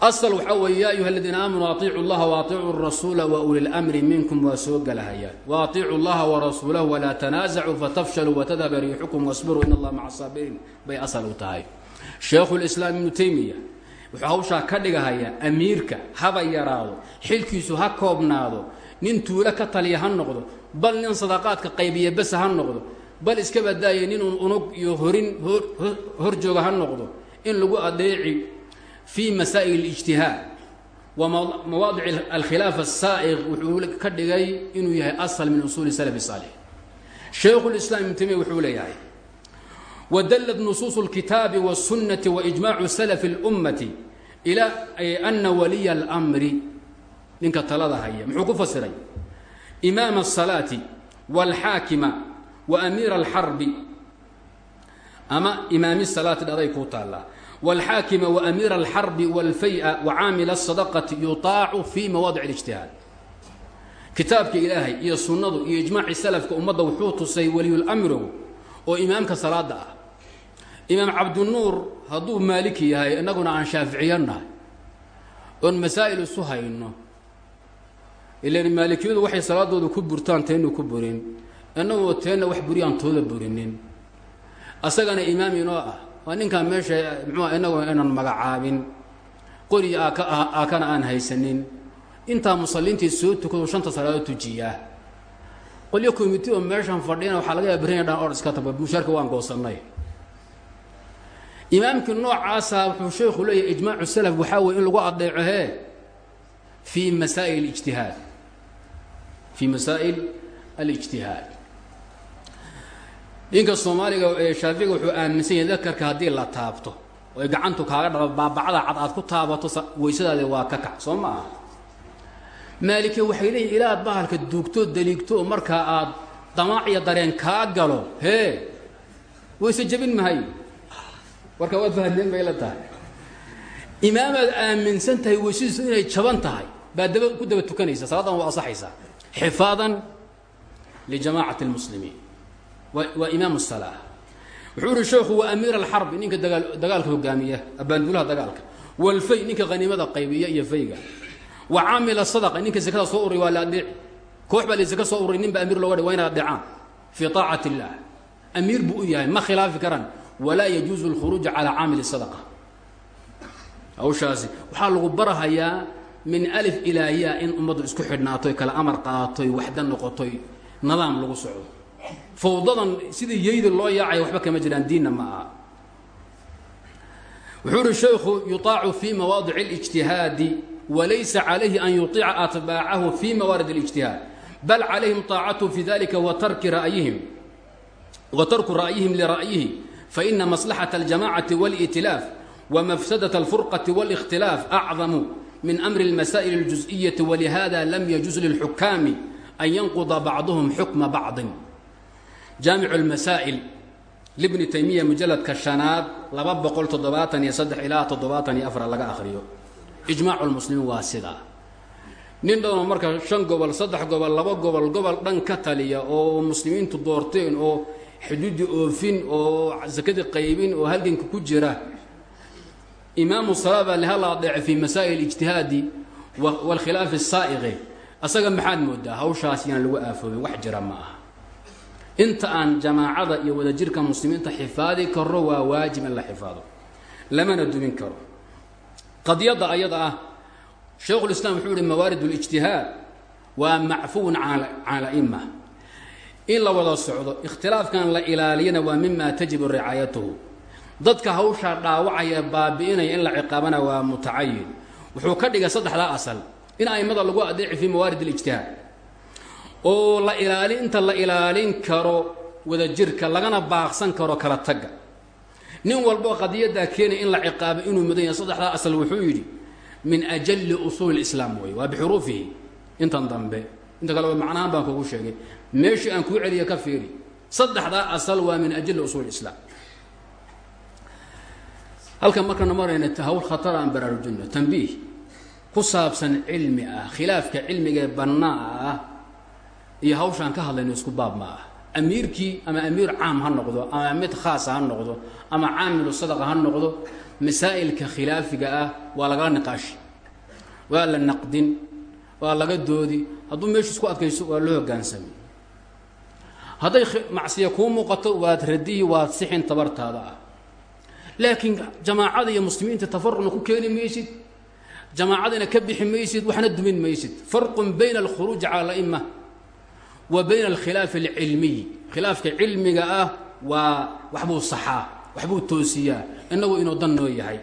Asal waxaa weeye ya ayuha aladiina aamanuu atiicu llaha waatiicuu rasuula wa uli lmri minkum waa soo galahayaan waatiicu llaha warasuulahu walaa tanaasacuu fatafshaluu watadhaba riixukum wasbiruu in allaha maca saabiriin bay asal u tahay. Sheekhulislaam ibnu taymiya wuxuu hawshaa ka dhigahayaa amiirka haba yaraado xilkiisu ha koobnaado nin tuulo ka taliya ha noqdo bal nin sadaqaadka qaybiya besa ha noqdo bal iska badaaya nin un unug iyo horin hor jooga ha noqdo in lagu adeeci fii masaa'il اlijtihaad wa mawaadic alkhilaaf asaa'iq wuxuu ka dhigay inuu yahay asal min usuuli salaf saalix shaykhu lislaam ibnu taymiya wuxuu leeyahay wadallat nusuus اlkitaabi wالsunnati waijmaacu salafi اlummati ilaa ana waliya اlmri ninka talada haya muxuu ku fasiray imaama الsalaati wاlxaakima wa amiira اlxarbi ama imaami salaati dhaday kuu taallaa wاlxaakima waamiira اlxarbi wاlfaya wacaamila الsadaqati yuطaacu fi mawaadic اlijtihaad kitaabka ilaahay iyo sunnadu iyo ijmaaci salafka ummadda wuxuu tusay weliyulamrigu oo imaamka salaada ah imaam cabdinuur hadduu maaliki yahay innaguna aan shaaficiyo nahay oon masaa'il isu hayno ilan maalikiyadu waxay salaadooda ku burtaan teennu ku burin. Innagoo teenna wax buriyaan tooda burinin. Asagana imaam inoo ah waa ninkaan meesha muxuua innagoo inaan magacaabin. Qori aaka aakana aan haysanin. Intaa musalliintii soo tukado shanta salaadood tujiyaa. Qolyo comiti oo meeshan fadhiyana waxaa laga berina dhan or iska taba mushaarka waan goosannay. Imaamkii noocaasa wuxuu sheekhu leeyahay ijmaacu salaf waxaa weye in lagu adeeco hee? Fii masaa'il ijtihaad fii masaa'il alijtihaad ninka soomaaliga ee shaafiga wuxuu aaminsan yahay dakarka haddii la taabto oy gacantu kaaga dhalo baabacda cad aad ku taabato waysadaadi waa ka kac soo ma aha maalike waxay leeyihiin ilaad bahalka duugto daliigto markaa aad damaac iyo dareen kaa galo hee wayse jebin mahay warka waad fahameen bay la tahay imaamaad aaminsan tahay weysadiisu inay jaban tahay daba ku daba tukanaysa salaadan waa asaxaysaa xifaadan lijamaacati اlmuslimiin waa imaam الsalaa wuxuu uhi sheekhu waa amiir alxarbi ninka dagaa dagaalka hogaamiya abaanduulaha dagaalka walfay ninka haniimada qaybiya iyo fayga wa caamila sadaqa ninka sekada soo uray waa la adeeci koox baa la seka soo uray nin baa amiir loga dhi waa inaad adeecaan fii طaacati اllah amiir buu u yahay ma khilaafi karaan walaa yajuuzu اlkhuruuja calaa caamili sadaqa hawshaasi waxaa lagu barahayaa min alif ilaa yaa in ummaddu isku xidhnaato kala amar qaatoy waxda noqotoy nidaam lagu socdo fawdadan sidii yeyda loo yaacaya waxba kama jiraan diinna ma aha wuxuu uhi shaykhu yuطaacu fi mawaadic اlijtihaadi walaysa calayhi an yuطiica atbaacahu fi mawaarid اlijtihaad bal calayhim طaacathu fi dalika watarki ra'yihim wa tarku ra'yihim lira'yihi faina maslaxaة اljamacati wاlإtilaaf wmafsadaة اlfurqaةi wاlاkhtilaaf acdamu min amri اlmasaa'il اljuزئiyaةi walihada lam yajuz lilxukaami an yanquda bacduhum xukma bacضin jaamic اlmasaa'il libni taymiya mujaladka shanaad laba boqol toddobaatan iyo saddex ilaa toddobaatan iyo afar laga akhriyo ijmaacu lmuslimiin waa sidaa nin dhanoo marka shan gobol saddex gobol laba gobol gobol dhan ka taliya oo muslimiintu doorteen oo xuduudi oofin oo sakadii qaybin oo halganka ku jira imaamu salaa baa lehalla adeece fii masaa'il ijtihaadi wاlkhilaafi الsaa'iqi asaga maxaad moodaa hawshaas yaan lagu aafoobin wax jira ma aha inta aan jamaacada iyo wadajirka muslimiinta xifaadi karo waa waajib in la xifaado lamana dumin karo qadiyadda ayada ah shaykhulislaam wuxuu ihi mawaarid اlijtihaad waa macfuwun cala ima in la wada socdo ikhtilaafkan la ilaaliyana waa mima tajibu ricaayatuhu dadka hawshaa dhaawacaya baabi'inaya in la ciqaabana waa mutacayin wuxuu ka dhigay saddexdaa asal in aimada lagu adeeci fii mawaarid اlijtihaad oo la ilaali inta la ilaalin karo wadajirka lagana baaqsan karo kala tagga. Nin walboo qadiyaddaa keenaya in la ciqaabo inuu mudan yahay saddexdaa asal wuxuu yidhi min ajali usuuli اlislaam wey waa bixuruufihi. Intan dambe inta kale macnahaan baan kugu sheegay. Meeshii aan kuu celiya ka fiiri saddexdaa asal waa min ajali usuuli islaam halkan markana marayna hawl khatar aan baraarujino tambiih ku saabsan cilmi ah khilaafka cilmiga ee bannaa ah iyo hawshaan ka hadlayno isku baab ma ah. Amiirkii ama amiir caam ha noqdo ama mid khaasa ha noqdo ama caamilu sadaqa ha noqdo masaa'ilka khilaafiga ah waa lagala niqaashi. Waa la naqdin waa laga doodi. Hadduu meeshu isku adkayso waa loo hogaansami hadday macsiya kuu muuqato waad radiyi waad sixin tabartaada ah laakiin jamaacada iyo muslimiinta tafaruqna ku keeni maysid jamaacadina ka bixi maysid waxna dumin maysid. Farqun bayna alkhuruuji cala aima wa bayna alkhilaafi alcilmiyi khilaafka cilmiga ah waa waxbuu saxaa waxbuu toosiyaa inagu inuu dan noo yahay.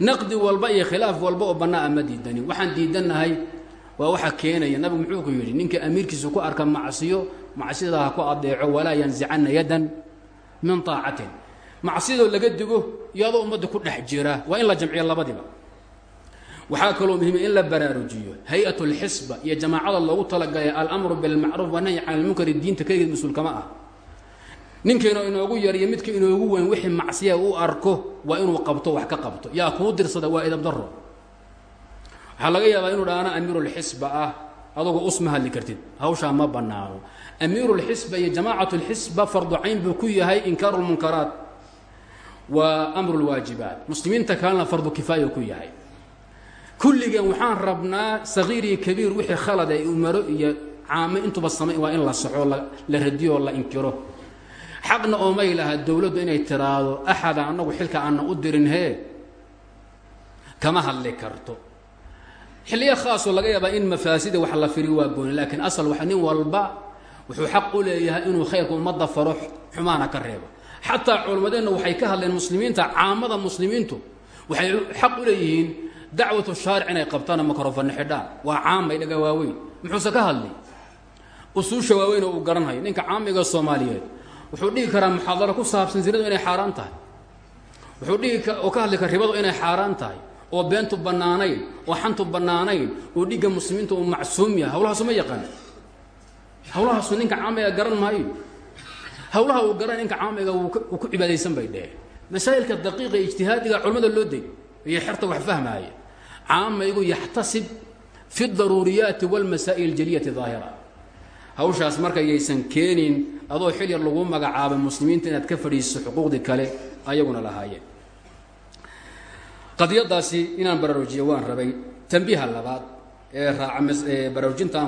Naqdi walba iyo khilaaf walba oo bannaa ma diidanin. Waxaan diidannahay waa waxa keenaya. Nabigu muxuu ku yidhi ninka amiirkiisa ku arka macsiyo macsiyada ha ku adeeco walaa yanzicanna yadan min taacatin macsiyadoo laga digo iyadoo ummadda ku dhex jira waa in la jamciyo labadiba waxaa kaloo muhiima in la baraarujiyo hay'at lxisba iyo jamaacada loogu talagalay alamru bilmacruuf wanahyi can lmunkari diinta keligeed mas'uulkama ah. Ninkiina inoogu yar iyo midka inoogu weyn wixii macsiya u arko waa inuu qabto wax ka qabto. Yaa kuu dirsada waa idab daro waxaa laga yaabaa inuu dhaana amiirulxisba ah adugu usma kartid. Hawshaa ma bannaano amiirulxisba iyo jamaacat lxisba fardu cayn buu ku yahay inkaaru wa amru lwaajibaat muslimiinta kalena fardu kifaaya ku yahay. Kulligeen waxaan rabnaa sagiir iyo kabiir wixii khalad ay umaro iyo caamo intuba samayn waa in la saxo la radiyo la inkiro. Xaqna oomay laha dowladdu inay tiraahdo axada annagu xilka aanna u dirin hee? Kama hadli karto. Xilliyo khaasoo laga yaabaa in mafaasida wax la firiyo waa gooni laakiin asal wax nin walba wuxuu xaq u leeyahay inuu khayrka ummadda faro xumaana ka reebo xataa culammadeenna waxay ka hadleen muslimiinta caamada muslimiintu waxay xaq u leeyihiin dacwatu shaaric inay qabtaan makrofana xidhaan waa caamay dhaga waaweyn. Muxuuse ka hadli usuusha waaweyn oo uu garanhayo ninka caamiga soomaaliyeed wuxuu dhihi karaa muxaadaro ku saabsan zinadu inay xaaraan tahay. Wuxuu dhihi oo ka hadli kara ribadu inay xaaraan tahay oo beentu bannaanayn oo xantu bannaanayn oo dhigga muslimiinta uu macsuum yahay. Hawlahaasu ma yaqaan. Hawlahaasu ninka caamiga garan maayo hawlaha uu garan ninka caamiga uu ku cibaadaysan bay dheheen masaa'ilka daqiiqa ijtihaadiga culimmada loo day iyo xerta wax fahmaaya caamaygu yaxtasib fi daruuriyaati walmasaa'il aljaliyati daahira. Hawshaas marka yaysan keenin adoo xil yar lagu magacaabay muslimiinta inaad ka fadhiiso xuquuqdii kale ayaguna lahaayeen qadiyadaasi inaan baraarujiyo waan rabay. Tambiiha labaad ee raaca baraarujinta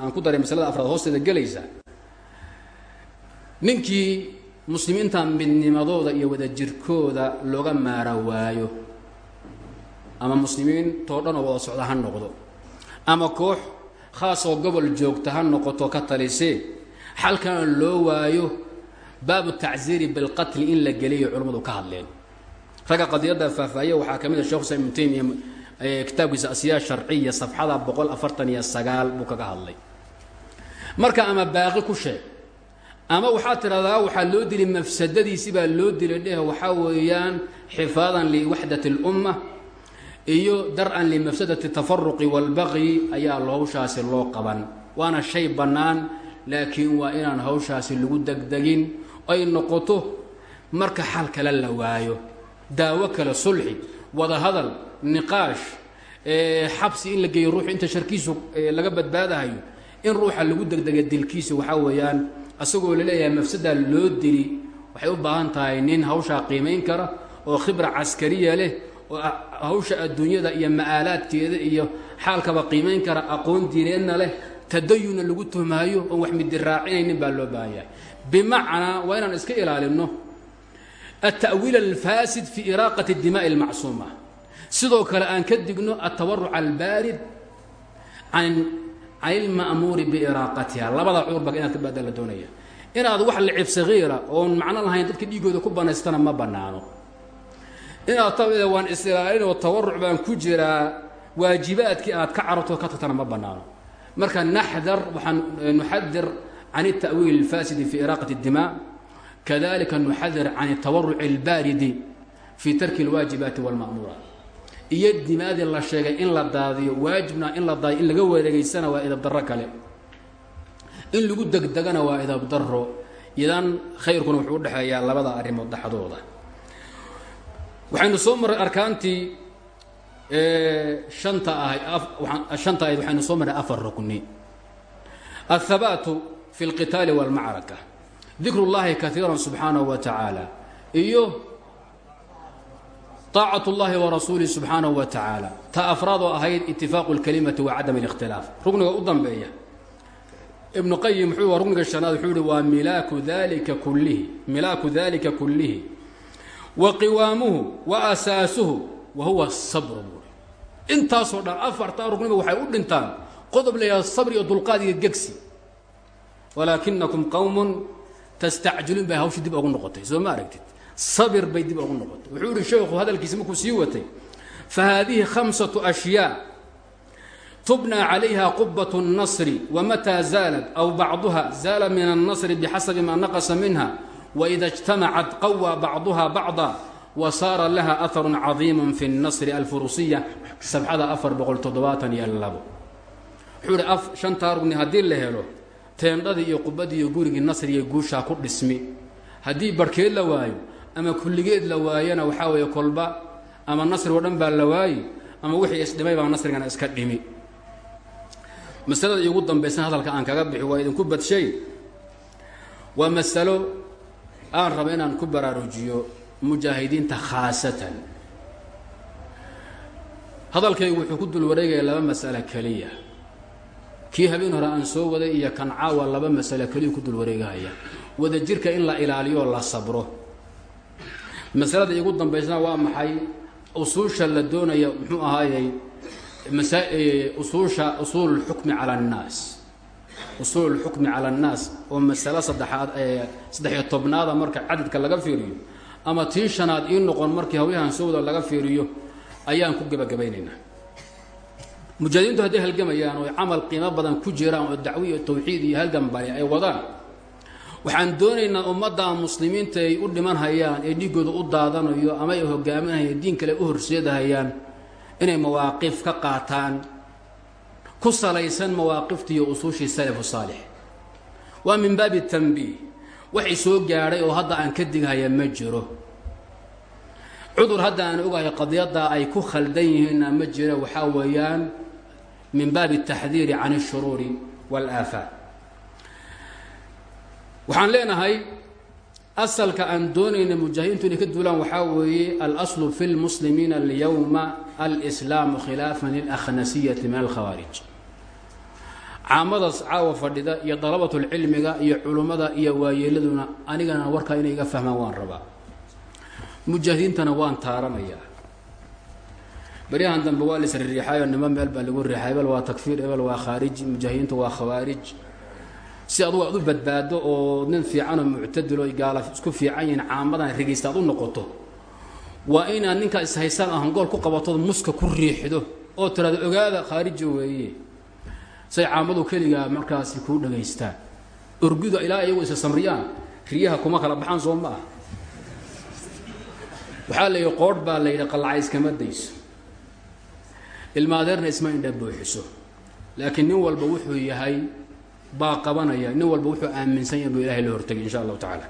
aan ku daray masalada afraad hoosteeda gelaysa ninkii muslimiinta midnimadooda iyo wadajirkooda looga maara waayo ama muslimiintoo dhan oo wada socda ha noqdo ama koox khaasoo gobol joogta ha noqoto ka talisee xalkana loo waayo baabu tacsiiri bilqatli in la geliyo culammadu ka hadleen. Ragga qadiyadda faahfaahiya waxaa ka mid a shekh islam ibnu taymiya kitaabkiisa asyaa sharciya safxada boqol afartan iyo sagaal buu kaga hadlay. Marka ama baaqi ku sheeg ama waxaad tidhahdaa waxaa loo dilay mafsadadiisi baa loo dilay dheh waxaa weeyaan xifaadan liwaxdati اlumma iyo dar-an limafsadati tafaruqi wاlbaqyi ayaa hawshaasi loo qaban. Waana shay bannaan laakiin waa inaan hawshaasi lagu degdegin. Ay noqoto marka xal kale la waayo. Daawo kale sulxi wada hadal niqaash xabsi in la geeyo ruuxu inta sharkiisu laga badbaadahayo in ruuxa lagu degdega dilkiisa waxaa weeyaan asagoo la leeyahay mafsada loo dili waxay u baahan tahay nin hawshaa qiimayn kara oo khibra caskariya leh oo hawsha adduunyada iyo ma'aalaadkeeda iyo xaalkaba qiimayn kara aqoon diineenna leh tadayuna lagu tuhmaayo oon wax midiraacinaynin baa loo baahan yahay. Bimacnaa waa inaan iska ilaalinno alta'wiil alfaasid fii iraaqati dima'i almacsuuma. Sidoo kale aan ka digno atawaruc albaarid an اlma'muuri biraaqatiha labada cudurba inaad ka baada la doonaya inaad wax licib sagiira oon macno lahayn dadka dhiigooda ku banaystana ma bannaano inaad ta waan is-ilaalin oo tawaruc baan ku jiraa waajibaadkii aad ka cararto ka tagtana ma bannaano marka naxdar waxaan nuxadir can التأwiil الfaasidi fi iraaqaة الdimاء kadalika nuxadir can tawaruci اlbaaridi fii tarki اlwaajibaati wاlma'muuraat iyo dimaadii la sheegay in la daadiyo waajibna in la daadiyo in laga wareegaysana waa idabdaro kale in lagu degdegana waa idabdaro idan khayrkuna wuxuu udhexeeyaa labada arrimood dhexdooda waxaynu soo marray arkaantii shanta ahayd shanta ahayd waxaynu soo marray afar rukni aلthabaatu fi اlqitaali wاlmacraka dikr اllahi kaiira subxaanaه wa tacaala iyo طaacaة اllahi warasuulih subxaanaه wa tacaala ta afraad oo ahayd itifaaqu اlkalimati wa cadam اlاkhtilaaf rugniga u dambeeya ibnu qayim wuxuu rugniga shanaad wuxuu yihi waa milaaku dalika kullihi milaaku dalika kullihi wa qiwaamuhu wa asaasuhu wa huwa sabru buuri intaasoo dhan afartaa rugniba waxay u dhintaan qodob layaha sabr iyo dulqaad iyo gegsi walaakinakum qowm tastacjiluun bay hawshii dib ogu noqotay soo ma aragtid sabir bay dib ogu noqotay wuxuu ihi sheekhu hadalkiisa markuu sii watay fa haadihi khamsatu ashyaa tubnى calayha qubaة الnasri wmataa zaalat aw bacduha zaala min الnasri bixasabi ma naqasa minha waإida اجtamacat qawى bacduha bacضa wa saara laha aharun cadiimun fi nasri alfurusiya sabxada afar boqol toddobaatan iyo labo wuxuu ihi shantaa rugni haddii la helo teendhadii iyo qubadii iyo gurigii nasriga guushaa ku dhismi haddii barhkeed la waayo ama kulligeed la waayana waxaa weeye kolba ama nasri oo dhan baa la waayi ama wixii isdhimay baa nasrigana iska dhimi. Masalada iigu dambaysan hadalka aan kaga bixi waa idinku badshay waa masalo aan raba inaan ku baraarujiyo mujaahidiinta khaasatan. Hadalkaygu wuxuu ku dul wareegaya laba mas'alo keliya. Kii habeen hore aan soo waday iyo kan caawa laba masalo keliya ku dul wareegahaya wadajirka in la ilaaliyo la sabro masalada iigu dambaysana waa maxay usuusha la doonaya muxuu ahaayey usuusha usuul اlxukmi calى الnaas usuul اlxukmi calى الnaas oo masalo saddexaad saddexiyo tobnaada marka cadadka laga fiiriyo ama tii shanaad ii noqon markii hawyahan soo wada laga fiiriyo ayaan ku gebagabaynaynaa mujaahidiintu hadday halgamayaan oo camal qiimo badan ku jiraan oo dacwi iyo tawxiid iyo halgan bari ay wadaan waxaan doonaynaa ummadda muslimiinta ay u dhiman hayaan ee dhiiggooda u daadanayo ama ay hogaaminhayaan diin kale u horseedahayaan inay mawaaqif ka qaataan. Ku salaysan mawaaqiftii iyo usuushii salafu saalix. Waa min baabi tanbiih waxay soo gaadhay oo hadda aan ka digahaya ma jiro. Cudur hadda aan ogahay qadiyaddaa ay ku khaldan yihiinna ma jiro waxaa weeyaan min baabi taxdiiri can ashuruuri wal aafaat waxaan leenahay asalka aan doonayna mujaahidiintu inay ka duulaan waxaa weeye alaslu fi lmuslimiina alyowma alslaamu khilaafan lilakhnasiyati min alkhawaarij. Caamadaas caawa fadhida iyo dalabatulcilmiga iyo culummada iyo waayeeladuna anigana warkaa inay iga fahmaan waan rabaa. Mujaahidiintana waan taaranayaa baryahan dambe waa laisriixayo nimo meel baa lagu riixay ebel waa takfiir ebel waa khaarij mujaahidiinta waa khawaarij si adugu aad u badbaado oo nin fiicanoo muctadilo gaala isku fiican yihiin caamadan rigaysta aad u noqoto waa inaad ninkaa ishaysaan ahangool ku qabatood muska ku riixdo oo tiraado ogaada khaarija weeye. Say caamadu keligaa markaasi kuu dhagaystaan. Orguda ilaa iyagu isa samriyaan riyaha kuma kala baxaan soo ma ah. Waxaa la yidhi qoodh baa la yidhi qallaca iskama dayso. Ilmaadeerna isma indha buuxiso laakiin nin walba wuxuu yahay baa qabanaya nin walba wuxuu aaminsan yahay buu ilahay la hortagay insha allahu tacaala.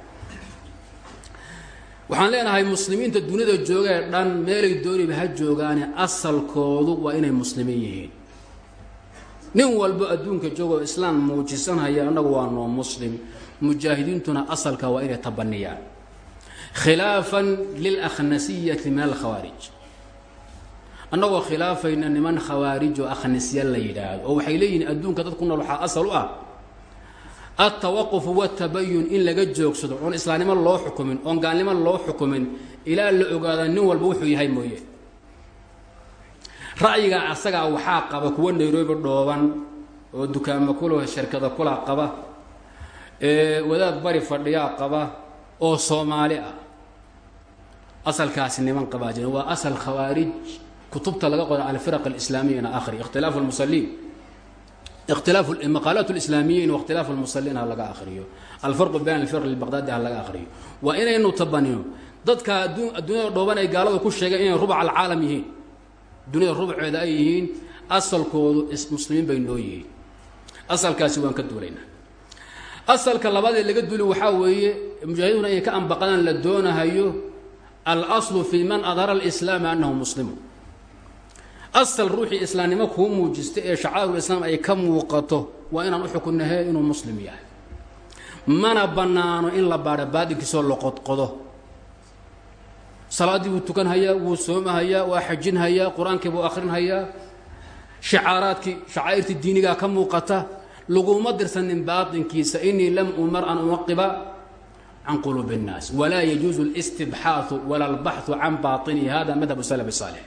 Waxaan leenahay muslimiinta duniyada joogee dhan meelay dooniba ha joogaane asalkoodu waa inay muslimiin yihiin. Nin walbo adduunka joogoo islaam muujisanhaya annagu waa noo muslim. Mujaahidiintuna asalka waa inay tabaniyaan khilaafan lilakhnasiyati min alkhawaarij. Annagoo khilaafayna niman khawaarij oo akhnisya la yidhaahdo oo waxay leeyihiin adduunka dad ku nool waxaa asal u ah altawaqufu watabayun in laga joogsado oon islaamnimo loo xukumin oon gaalnimo loo xukumin ilaa la ogaada nin walba wuxuu yahay mooye. Ra'yiga asagaa waxaa qaba kuwa nairobi dhooban oo dukaamo kula shirkada kula qaba wadaad bari fadhiyaa qaba oo soomaali ah. Asalkaasi niman qabaa jira waa asal khawaarij kutubta laga qoda alfiraq alislaamiyana akhri ikhtilaafu lmusaliin maqaalaat lislaamiyiin waاkhtilaafu lmusaliin ha laga akhriyo alfarqu bayn alfirq lbaqdaadi ha laga akhriyo waa inaynu tabanino dadka adduun adduunyada dhooban ay gaalada ku sheegeen inay rubac alcaalam yihiin duniyada rubceeda ay yihiin asalkoodu muslimiin bay noo yihiin asalkaasi waan ka duulaynaa asalka labaadee laga duuli waxaa weeye mujaahiduna inay ka ambaqadaan la doonahayo alaslu fi man adhara alislaama annahu muslimu asal ruuxii islaamnimo kuu muujista ee shacaarulislaam ay ka muuqato waa inaan u xukunnahe inuu muslim yahay mana bannaano in la baadho baadinkiisoo loqodqodo salaaddii wuu tukanhayaa wuu soomahayaa waa xajinhayaa qur-aankii buu akhrinhayaa shicaaraadkii shacaa'irtii diinigaa ka muuqata laguma dirsanin baatinkiisa inii lam umar an unaqiba can quluubi الnaas walaa yajuuzu اlاstibxaaثu wala اlbaxثu can baطinihi hada madhab slaf الصaalix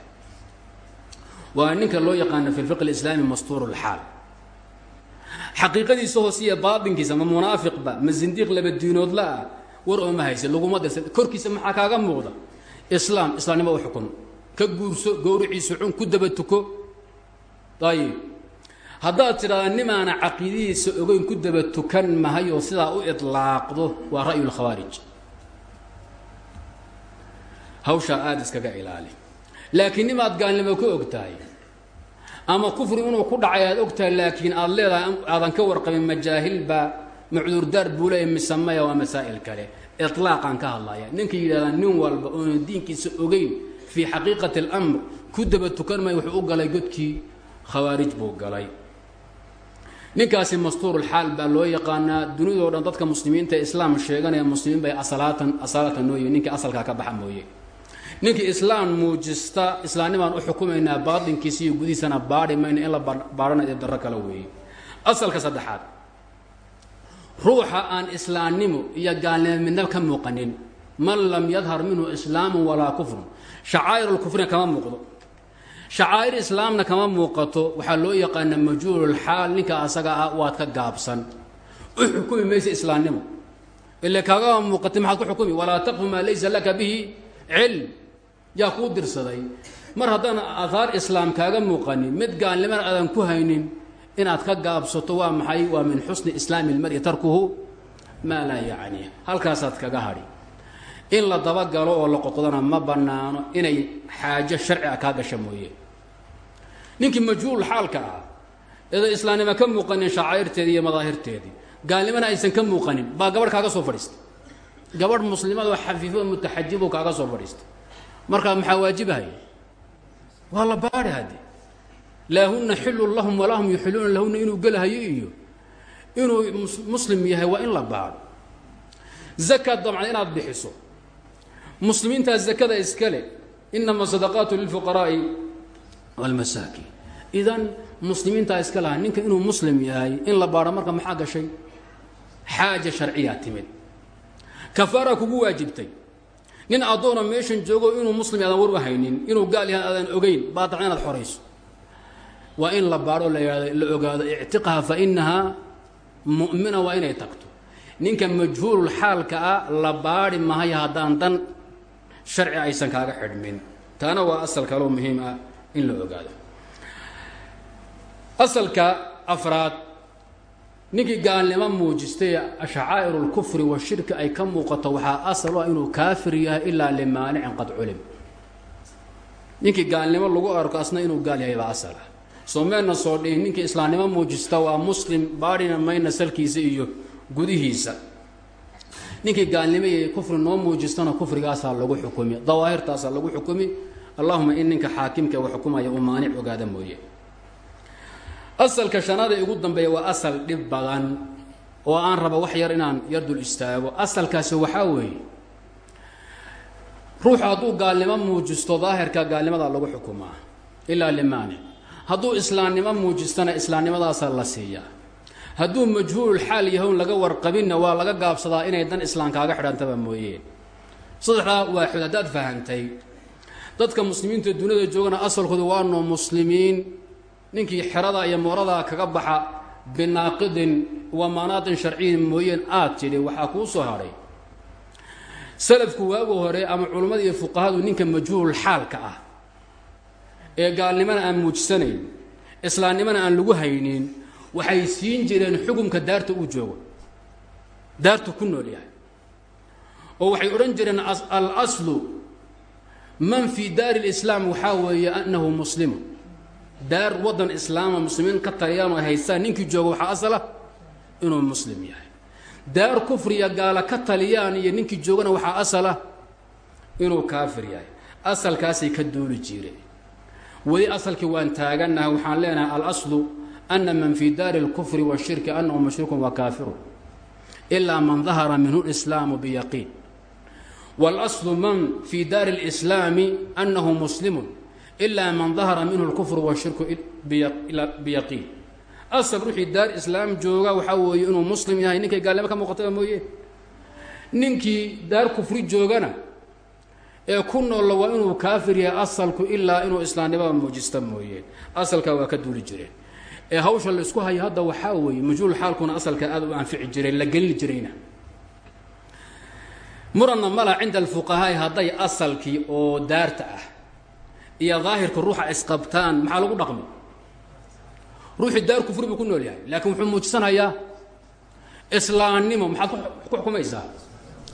waa ninka loo yaqaano fi fiq islaami mastuur اlxaal xaqiiqadiisa hoose iyo baatinkiisa ma munaafiqba ma zindiiq laba diinoodlaah war ooma hayse laguma dirsan korkiisa maxaa kaaga muuqda? Islaam islaamnimo u xukumo ka guurso gowriciisu xun ku daba tuko. Ayib haddaad tidhaada nimaana caqiidadiisa ogeyn ku daba tukan mahay oo sidaa u idlaaqdo waa ra'yu اlkhawaarij hawshaa aada iskaga ilaali laakiin nimaad gaalnimo ka og tahay ama kufri inuu ku dhacay aad og tahay laakiin aad leedahay aadan ka warqabin majaahilba macduurdaar buu leeya misamaya waa masaa'il kale. Ilaaqaan ka hadlaya ninka yidhahdaa nin walba oona diinkiisa ogeyn fii xaqiiqati اlamr ku daba tukan maya wuxuu u galay godkii khawaarij buu galay. Ninkaasi mastuurulxaal baa loo yaqaanaa. Dunidao dhan dadka muslimiinta islaam sheeganaya muslimiin bay asalaatan asalatan nooye ninkii asalkaa ka baxa mooye ninkii islaam muujista islaamnimaan u xukumaynaa baatinkiisa iyo gudihiisana baadhi mayna in la baadhana ee darro kale weeye. Asalka saddexaad. Ruuxa aan islaamnimo iyo gaalnimo midna ka muuqanin man lam yadhar minhu islaamu walaa kufrun. Shacaa'irulkufrina kama muuqdo. Shacaa'ir islaamna kama muuqato waxaa loo yaqaana majhuululxaal ninka asaga ah waad ka gaabsan. U xukumi maysa islaamnimo ile kaagama muuqatay maxaad ku xukumi? Walaa taqfu maa laysa laka bihi cilm yaa kuu dirsaday. Mar haddaan ahaar islaam kaaga muuqanin mid gaalnimana aadan ku haynin inaad ka gaabsato waa maxay? Waa min xusni islaami lmari tarkuhu maa laa yacni. Halkaasaad kaga hadhi. In la dabagalo oo la qoqdona ma bannaano inay xaajo sharci ah kaa gasha mooye ninkii majhuul xaalka ah eeda islaamnimo ka muuqanin shacaa'irteedii iyo madaahirteedii gaalnimana aysan ka muuqanin baa gabadh kaaga soo fadhiistay gabadh muslimadoo xafiifo mutaxajibo kaaga soo fadhiistay markaa maxaa waajibahaya waa la baadhi hadde laa huna xilun lahum walaa hum yuxiluuna lahuna inuu gelahayo iyo inuu muslim yahay waa in la baadho. Zakaad dabcan inaad bixiso. Muslimiintaa zakada iskale inama sadaqaatu lilfuqaraa'i walmasaakin idan muslimiintaa iska laha ninka inuu muslim yahay in la baadho marka maxaa gashay? Xaaja sharciyaa timid. Kafaara kugu waajibtay nin addoona meeshan joogo inuu muslim aadan war haynin inuu gaal yahay aadan ogeyn baa dabcan inaad xorayso. Waa in la baadho la ogaado ictiqaha fa inahaa mu'mina waa inay tagto. Ninka majhuulul xaalka ah la baadhi mahayo haddaan dan sharci aysan kaaga xidhmin. Taana waa asal kaloo muhiim ah in la ogaado. Asalka afraad ninkii gaalnimo muujistay shacaa'ir اlkufri washirki ay ka muuqato waxaa asal ah inuu kaafir yahay ilaa limaanicin qad culim. Ninkii gaalnimo lagu arko asna inuu gaal yahay baa asal ah. Soo meedna soo dhihin ninkii islaamnimo muujista waa muslim baadhina mayna salkiisa iyo gudihiisa. Ninkii gaalnimo iyo kufri noo muujistana kufrigaasaa lagu xukumi dawaahirtaasaa lagu xukumi. Allahuma in ninka xaakimka wa xukumaya uu maanic ogaada mooye asalka shanaad ugu dambeeya waa asal dhib badan oo aan raba wax yar inaan yar dul istaago. Asalkaasi waxaa weeye ruuxu hadduu gaalnimo muujisto daahirka gaalnimadaa lagu xukumaa. Ilaa limaanic hadduu islaamnimo muujistana islaamnimadaasaa la siiyaa. Hadduu majhuulul xaal yahown laga warqabinna waa laga gaabsadaa inay dan islaam kaaga xidhantaba mooyeen saddexdaa waaxood haddaad fahantay. Dadka muslimiinta duniyada joogana asalkoodu waa noo muslimiin ninkii xerada iyo mooradaa kaga baxa binaaqidin wa manaatin sharciyin mooyeen aad tidhi waxaa kuu soo hadhay salafku waagu hore ama culummada iyo fuqahadu ninka majhuulul xaalka ah ee gaalnimana aan muujisanayn islaamnimana aan lagu haynin waxay siin jireen xukumka daarta uu joogo daartu ku nool yahay. Oo waxay odhan jireen alaslu man fii daari lislaam waxaa weeye annahu muslimu daar waddan islaama muslimiin ka taliyaan oo haystaan ninkii jooga waxaa asala inuu muslim yahay daar kufriya gaala ka taliyaan iyo ninkii joogana waxaa asala inuu kaafir yahay asalkaasay ka duuli jireen weli asalkii waan taagannahay waxaan leenahay alaslu ana man fii daari اlkufri wاshirki anahu mushrikun wa kaafiru ilaa man dahara minhu اlislaamu biyaqiin wاlaslu man fii daari اlislaami anahu muslimun ilaa man dahara minhu اlkufru wاshirku biyaqiin asal ruuxii daar islaam jooga waxaa weeye inuu muslim yahay ninkay gaalnimo ka muuqataba mooye ninkii daar kufri joogana ee ku noolla waa inuu kaafir yahay asalku ilaa inuu islaamnimada muujista mooyeen asalkaa waa ka duuli jireen ee hawsha la isku hayo hadda waxaa weeye majhuul xaalkuna asalka aad u anfici jireen la gelin jirayna muranna mala cinda alfuqahaai hadday asalkii oo daarta ah iyo daahirka ruuxa isqabtaan maxaa lagu dhaqmi? Ruuxii daar kufri buu ku nool yahay laakiin wuxuu muujisanayaa islaamnimo. Maxaad ku xukumaysaa?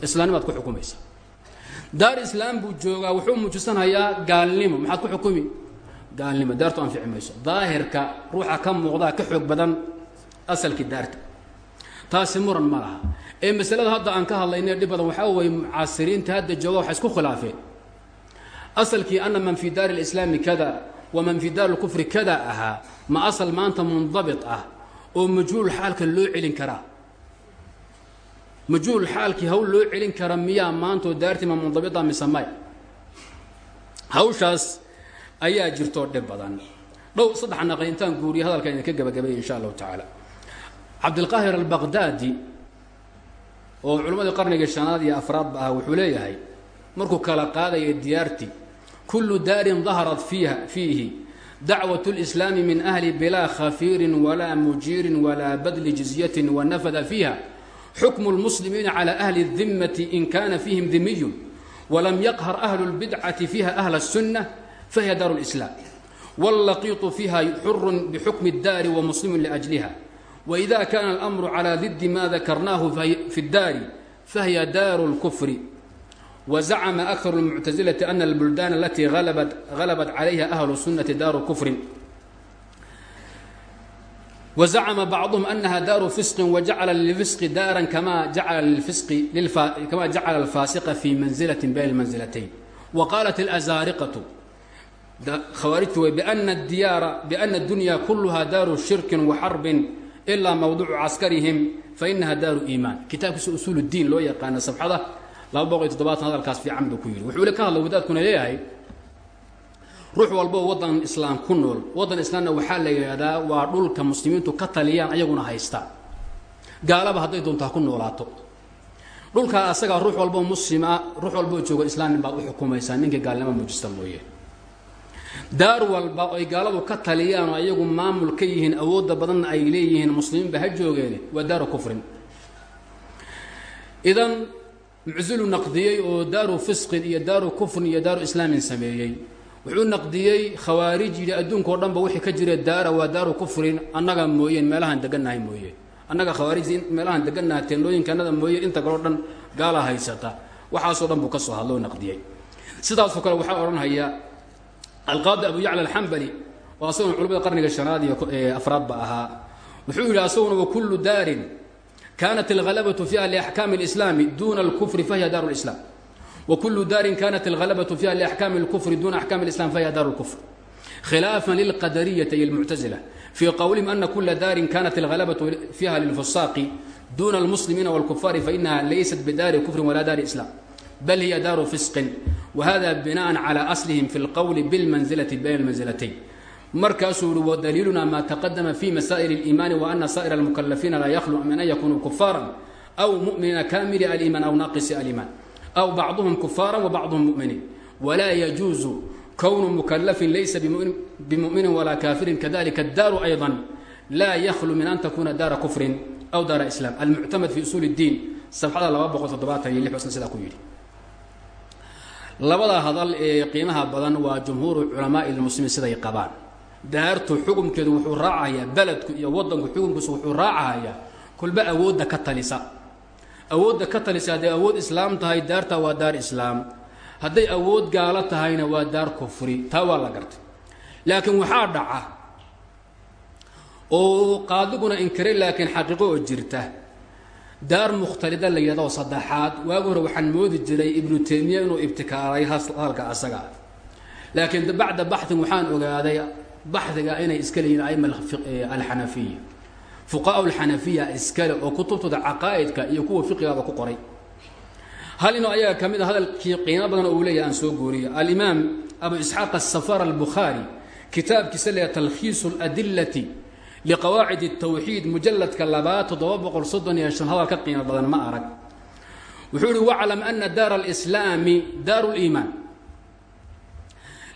Islaamnimaad ku xukumaysaa. Daar islaam buu joogaa wuxuu muujisanayaa gaalnimo. Maxaad ku xukumi? Gaalnimo daartu anfici mayso. Daahirka ruuxa ka muuqdaa ka xoog badan asalkii daarta. Taasi muran ma laha. Ee masalada hadda aan ka hadlayna dhib badan waxaa weeye mucaasiriinta hadda jooga waxay isku khilaafeen asalkii ana man fii daari اlislaami kada waman fii daari اlkufri kada ahaa ma asal maanta mundabit ah oo majhuul xaalka loo celin karaa. Majhuul xaalkii hawl loo celin kara miyaa maantoo daartii ma mundabita mise may hawshaas ayaa jirtoo dhib badan. Dhow saddex naqli intaan guuriya hadalkan idinka gabagabay insha allahu tacaala. Cabdilqaahir albaqdaadi oo culimmadii qarnigii shanaad iyo afraadba ah wuxuu leeyahay markuu kala qaadaya diyaarti kullu daarin daharat fiiha fiihi dacwat اlislaami min ahli bilaa khafiirin walaa mujiirin walaa badli jizyatin wanafada fiiha xukmu اlmuslimiina calى ahli الdimati in kana fiihim dimiyun walam yaqhar ahlu اlbidcati fiiha ahla الsunة fahiya daaru اlislaam wاllaqiiطu fiiha xurun bixukmi اdaari wamuslimun liأjliha وإida kana الأmru calى didi ma dakarnahu fi الdaari fahiya daaru اlkfr وزcma أkثر المcتزلة أن البلدان التي غلبت عليها أهل السنة dار كفر وزcم بعضهم أنها dار فسق وجعل للفسق dاrا كما جعل الفاaسق في منزلة بين المنزلتين وقالت الأزارقة khواaرجت بأن الدنيا كلها dار شhرك وحرب إلا موضوع عسكرهم فإنها dار إيمان kitaabkiisa usuل الدين loo yaqaana صفxada laba boqol iyo toddobaatan hadalkaas fiican buu ku yidhi. Wuxuu ka hadla wadaadkuna leeyahay ruux walboo waddan islaam ku nool waddan islaamna waxaa la yidhaahdaa waa dhulka muslimiintu ka taliyaan ayaguna haysta. Gaalaba hadday doontaa ku noolaato. Dhulkaa asagaa ruux walboo muslima ruux walboo joogo islaamnin baad u xukumaysaa ninkii gaalnimo muujista mooye. Daar walba ay gaaladu ka taliyaan oo ayagu maamul ka yihiin awoodda badanna ay leeyihiin muslimiinba ha joogeene waa daaru kufrin. Idan muczilu naqdiyey oo daaru fisqin iyo daaru kufrin iyo daaru islaamin sameeyey. Wuxuu naqdiyey khawaarij yidhi adduunka o dhanba wixii ka jira daara waa daaru kufrin annaga mooyeen meelahaan degannahay mooye annaga khawaarijdi meelahaan degannaha teendhooyinkanada mooye inta kaleo dhan gaala haysata. Waxaasoo dhan buu ka soo hadloo naqdiyey. Sidaasoo kale waxaa odhanhaya alqaadi abu yacla alxambali oo asaguna culamada qarniga shanaad iyo afraadba ahaa. Wuxuu yidhi asaguna wa kullu daarin kanat اlhalabة fiha لأxkaam الإslaam duna اlkfr fahiya dar الإslam wkulu daari kanat اlhalabة fiha لأxkaam اlkfr duna أxkaam الإslam fahiya dar اlkfr khilaafa lilqadariyaةi iyo اlmuctazila fii qowlihim ana kula daarin kanat اlhalabaة fiha lilfusaaqi duna اlmuslimiina wاlkufaari fainaha laysat bidaari kfri wala daari islam bal hiya daaru fisqin whada binaءa calى aslihim fi اlqowli bاlmanzilaةi bayna اlmanzilatayn markaasuu i wadaliiluna ma taqadama fi masaa'il اliimaani waana saa'ir اlmukalafiina laa yakhlu min an yakunuu kufaara aw mu'miniina kamili aliimaan aw naaqisi aliimaan aw bacduhum kufaara wabacduhum mu'miniin walaa yajuuzu kownu mukalafin laysa bimuminin walaa kaafirin kadalika اdaaru ayضa laa yakhlu min an takuna daara kufrin aw daara islaam almuctamad fi usuul اdiin safxada laba boqol toddobaatan iyo lix wasna sidaa ku yidhi labada hadal ee qiimaha badan waa jumhuuru culamaai lmuslimiin siday qabaan daartu xukumkeedu wuxuu raacayaa beledku iyo wadanku xukumkiisu wuxuu raacahayaa kolba awoodda ka talisa. Awoodda ka talisa hadday awood islaam tahay daarta waa daar islaam. Hadday awood gaalo tahayna waa daar kufri. Taa waa la gartay. Laakiin waxaa dhaca oo qaadiguna inkiray laakiin xaqiiqo oo jirta daar mukhtalida la yidhahdo saddexaad. Waagi hore waxaan moodi jiray ibnu taymiya inuu ibtikaaray hadalka asaga. Laakiin bacda baxin waxaan ogaaday baxdiga inay iska leeyiin aima eh, alxanafiya. Fuqaaa alxanafiya iskale oo kutubtooda caqaa'idka iyo kuwa fiqigaaba ku qoray. Hal inuu ayaga ka mid ah a hadalkii qiimo badan oo uu leeyahay aan soo gooriyo. Alimaam abu isxaaq asafar albukhaari kitaabkiisa leeyahay talkhiisu aladillati liqawaacid اtawxiid mujalladka labaad toddoba boqol soddon iyo shan hadal ka qiimo badan ma arag. Wuxuu ihi waclam ana daara alislaami daaru اliimaan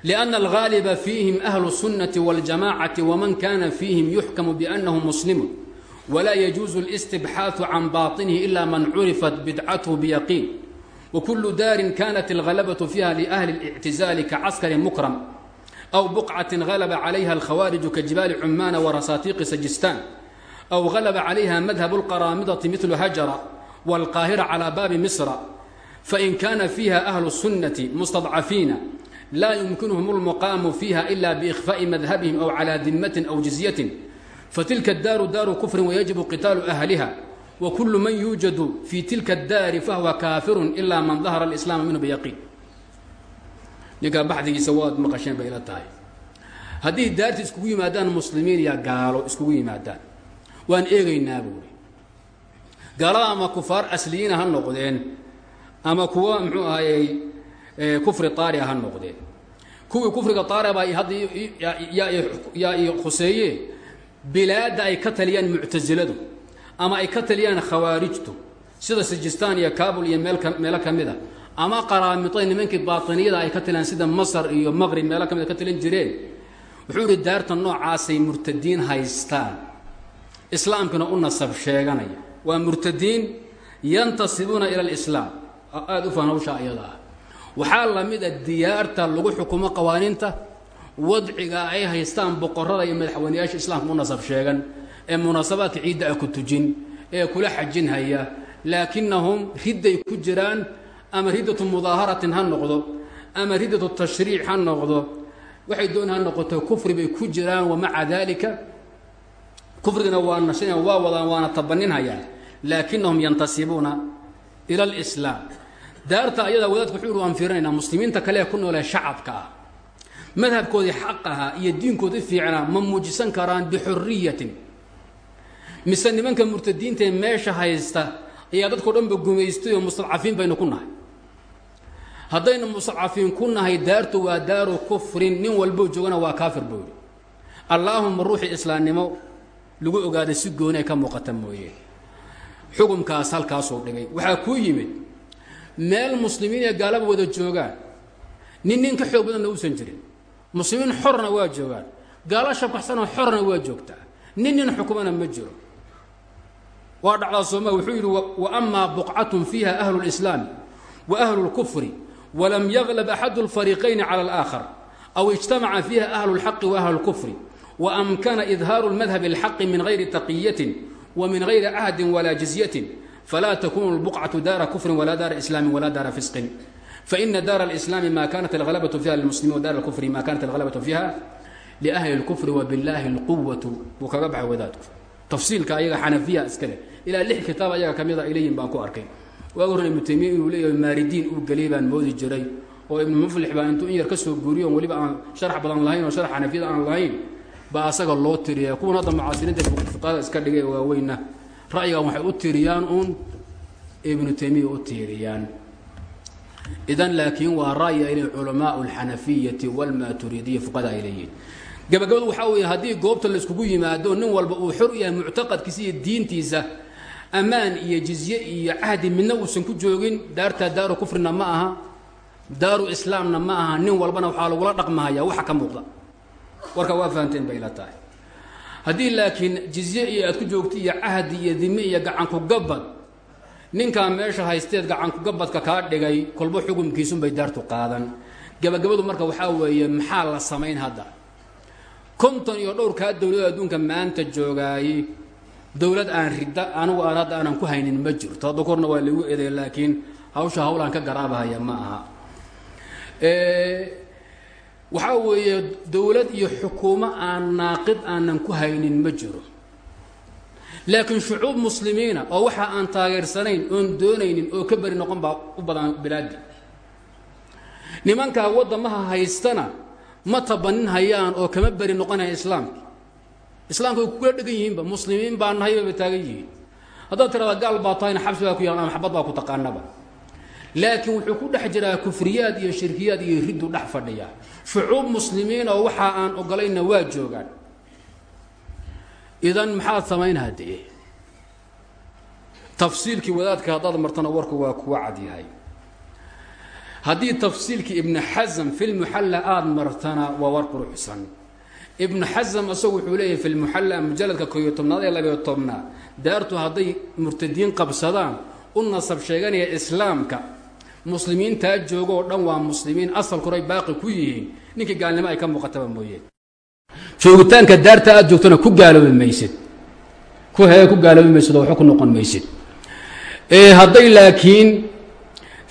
لأن الغاaلب فيهم أهل السنة والجماعة ومن كان فيهم يحكم بأنه مسلم ولا يجوز الاستبحاث عن باطنه إلا من عرفت بدعته بيقين وكل دار كانت الغلبة فيها لأهل الاعتزال كعسكر مكرم أو بقعة غلب عليها الخوارج كجبال عمان ورساتيق سجستان أو غلب عليها مذهب القرامضة مثل هجر والقاهرة على باب مصر fain kaana fiiha ahlu الsunnati mustadcafiina laa yumkinuhum اlmaqaamu fiiha ila biikhfaءi madhabihim aw calى dimatin aw jizyatin fatilka اdaaru daaru kufrin wayajibu qitaalu ahliha wkul man yuujadu fi tilka اdaari fahwa kaafiru ila man dahara اlislaam minhu biyaqiin ninkaa baxdigiisa waad maqasheen bay ila tahay haddii daarti iskugu yimaadaan muslimiin iyo gaalo iskugu yimaadaan waan eegaynaa buuri gaalada ama kufaar asliyiina ha noqdeen ama kuwa muxuu ahayey kufri taariga ha noqdeen kuwii kufriga taariga baa hadda yaa i khuseeye bilaadda ay ka taliyaan muctasiladu ama ay ka taliyaan khawaarijtu sida sijistaan iyo kabul iyo meel meelo ka mid a ama qaraamida nimankii baatiniyada ay ka taliyaan sida masar iyo maqrib meelo ka a ka talin jireen wuxuu idhi daarta noocaasay murtadiin haystaan. Islaamkina u nasab sheeganaya. Waa murtadiin yantasibuuna ila alislaam. Aada u fahan hawshaa iyada ah waxaa la mid a diyaarta lagu xukumo qawaaniinta. Wadciga ay haystaan boqorada iyo madaxweyneyaasha islaamka u nasab sheegan ee munaasabaadka ciidda a ku tujin ee kula xajin haya laakinahum ridday ku jiraan ama riddatu mudaaharatin ha noqdo ama riddatu tashriic ha noqdo. Waxay doon ha noqoto kufri bay ku jiraan wamaca dalika kufrigana waa nashan waa wadaan waana tabaninhayaan laakinahum yantasibuuna ila alislaam daarta ayadaa wadaadku wuxuu uhi waan fiirinaynaa muslimiinta kale ee ku noolee shacabka ah madhabkoodii xaq ahaa iyo diinkoodii fiicnaa ma muujisan karaan bixuriyatin mise nimanka murtadiinta ee meesha haysta ayaa dadkao dhanba gumaystay oo mustadcafiin baynu ku nahay. Haddaynu mustadcafiin ku nahay daartu waa daaru kufrin nin walbo joogana waa kaafir buu yidhi. Allaahuma ruuxii islaamnimo lagu ogaaday si gooni ay ka muuqata mooye. Xukumkaas halkaasuu dhigay. Waxaa kuu yimid meel muslimiin ee gaalaba wada joogaan nin nin ka xoog badanna uusan jirin muslimiin xorna waa joogaan gaalo shabaxsanoo xorna waa joogtaa nin nin xukumana ma jiro waa dhacdaa sooma wuxuu yidhi waama buqcatun fiiha ahlu اlislaami wa ahlu اlkufri walam yaglab axadu اlfariiqayni cala اlآakhar aw ijtamaca fiiha ahlu اlxaqi wa ahlu اlkufri waamkana idhaaru اlmadhab اlxaqi min gayri taqiyatin wa min gayri cahdin walaa jizyatin falaa takunu اlbuqcatu daara kufrin walaa daara islaami walaa daara fisqin faina daara اlislaami ma kanat alhalabatu fiha lilmuslimiin wa daara اlkufri ma kanat alhalabatu fiha liahli اlkufri wabiاllahi اlquwatu wuu kaga baxay wadaadku tafsiilka ayaga xanafiya iska leh ilaa lix kitaab ayaga ka mida ilayhin baan ku arkay waagi horre ibnu taymiya inuu leeyahay maaridiin uu geliyay baan moodi jiray oo ibnu muflix baa intuu in yar ka soo guuriyo on weliba aan sharax badan lahayn oo sharax xanafiyada aan lahayn baa asaga loo tiriya kuwan hadda mucaasiriinta fuqahada iska dhigay waaweyna ra'yigan waxay u tiriyaan uun ibnu taymiya u tiiriyaan. Idan laakiin waa ra'yi ay leeyihiin culamaau alxanafiyati walmaaturiidiya fuqahada ay leeyihiin gabagabadu waxaa weeye haddii goobta laiskugu yimaado nin walba uu xor yahay muctaqadkiisa iyo diintiisa ammaan iyo jizye iyo cahdi midna uusan ku joogin daartaa daaru kufrina ma aha daaru islaamna ma aha nin walbana waxaa lagula dhaqmahaya waxa ka muuqda. Warka waa fahanteen bay la tahay haddii laakiin jizye iyo aad ku joogto iyo cahdi iyo dime iyo gacanku gabad ninkaa meesha haysteed gacanku gabadka kaa dhigay kolbo xukumkiisunbay daartu qaadan. Gabagabadu marka waxaa weeye maxaa la samayn hadda? Konton iyo dhowrkaa dowladda adduunka maanta joogaayey dowlad aan ridda anigu aan hadda aanan ku haynin ma jirto. Hadda waa lagu eeday laakiin hawsha hawlaan ka garaabahaya ma aha waxaa weeye dowlad iyo xukuumo aan naaqid aanan ku haynin ma jiro. Laakiin shucuub muslimiina oo waxa aan taageersanayn oon doonaynin oo ka beri noqon baa u badan bilaadi. Nimankaa waddamaha haystana ma tabanin hayaan oo kama beri noqonaya islaamka islaamka way kugula dhegan yihiinba muslimiin baa nahay bayba taagan yihiin. Haddaad tirahda gaal baa tahayna xabsi baa ku yaal ama xabad baa ku taqaanaba laakiin wuxuu ku dhex jiraa kufriyaad iyo shirkiyaad iyo riddu dhex fadhiya. Shucuub muslimiin oo waxa aan ogolayna waa joogaan. Idan maxaad samaynaa dee tafsiilkii wadaadka haddaad martana warku waa kuwa cadyahay haddii tafsiilkii ibnu xasm fi lmuxalla aada martana waa war quruxsan. Ibnu xasm isagu wuxuu leeyahay fi lmuxalla mujalladka koyo tobnaad ee labayo tobnaad daartu hadday murtadiin qabsadaan u nasab sheeganaya islaamka muslimiintaa joogo oo dhan waa muslimiin. Asalkuray baaqi ku yihiin. Ninkii gaalnimo ay ka muuqataba mooye. Joogitaanka daarta aad joogtona ku gaaloobi maysid. Ku hee ku gaaloobi maysid oo waxba ku noqon maysid. Hadday laakiin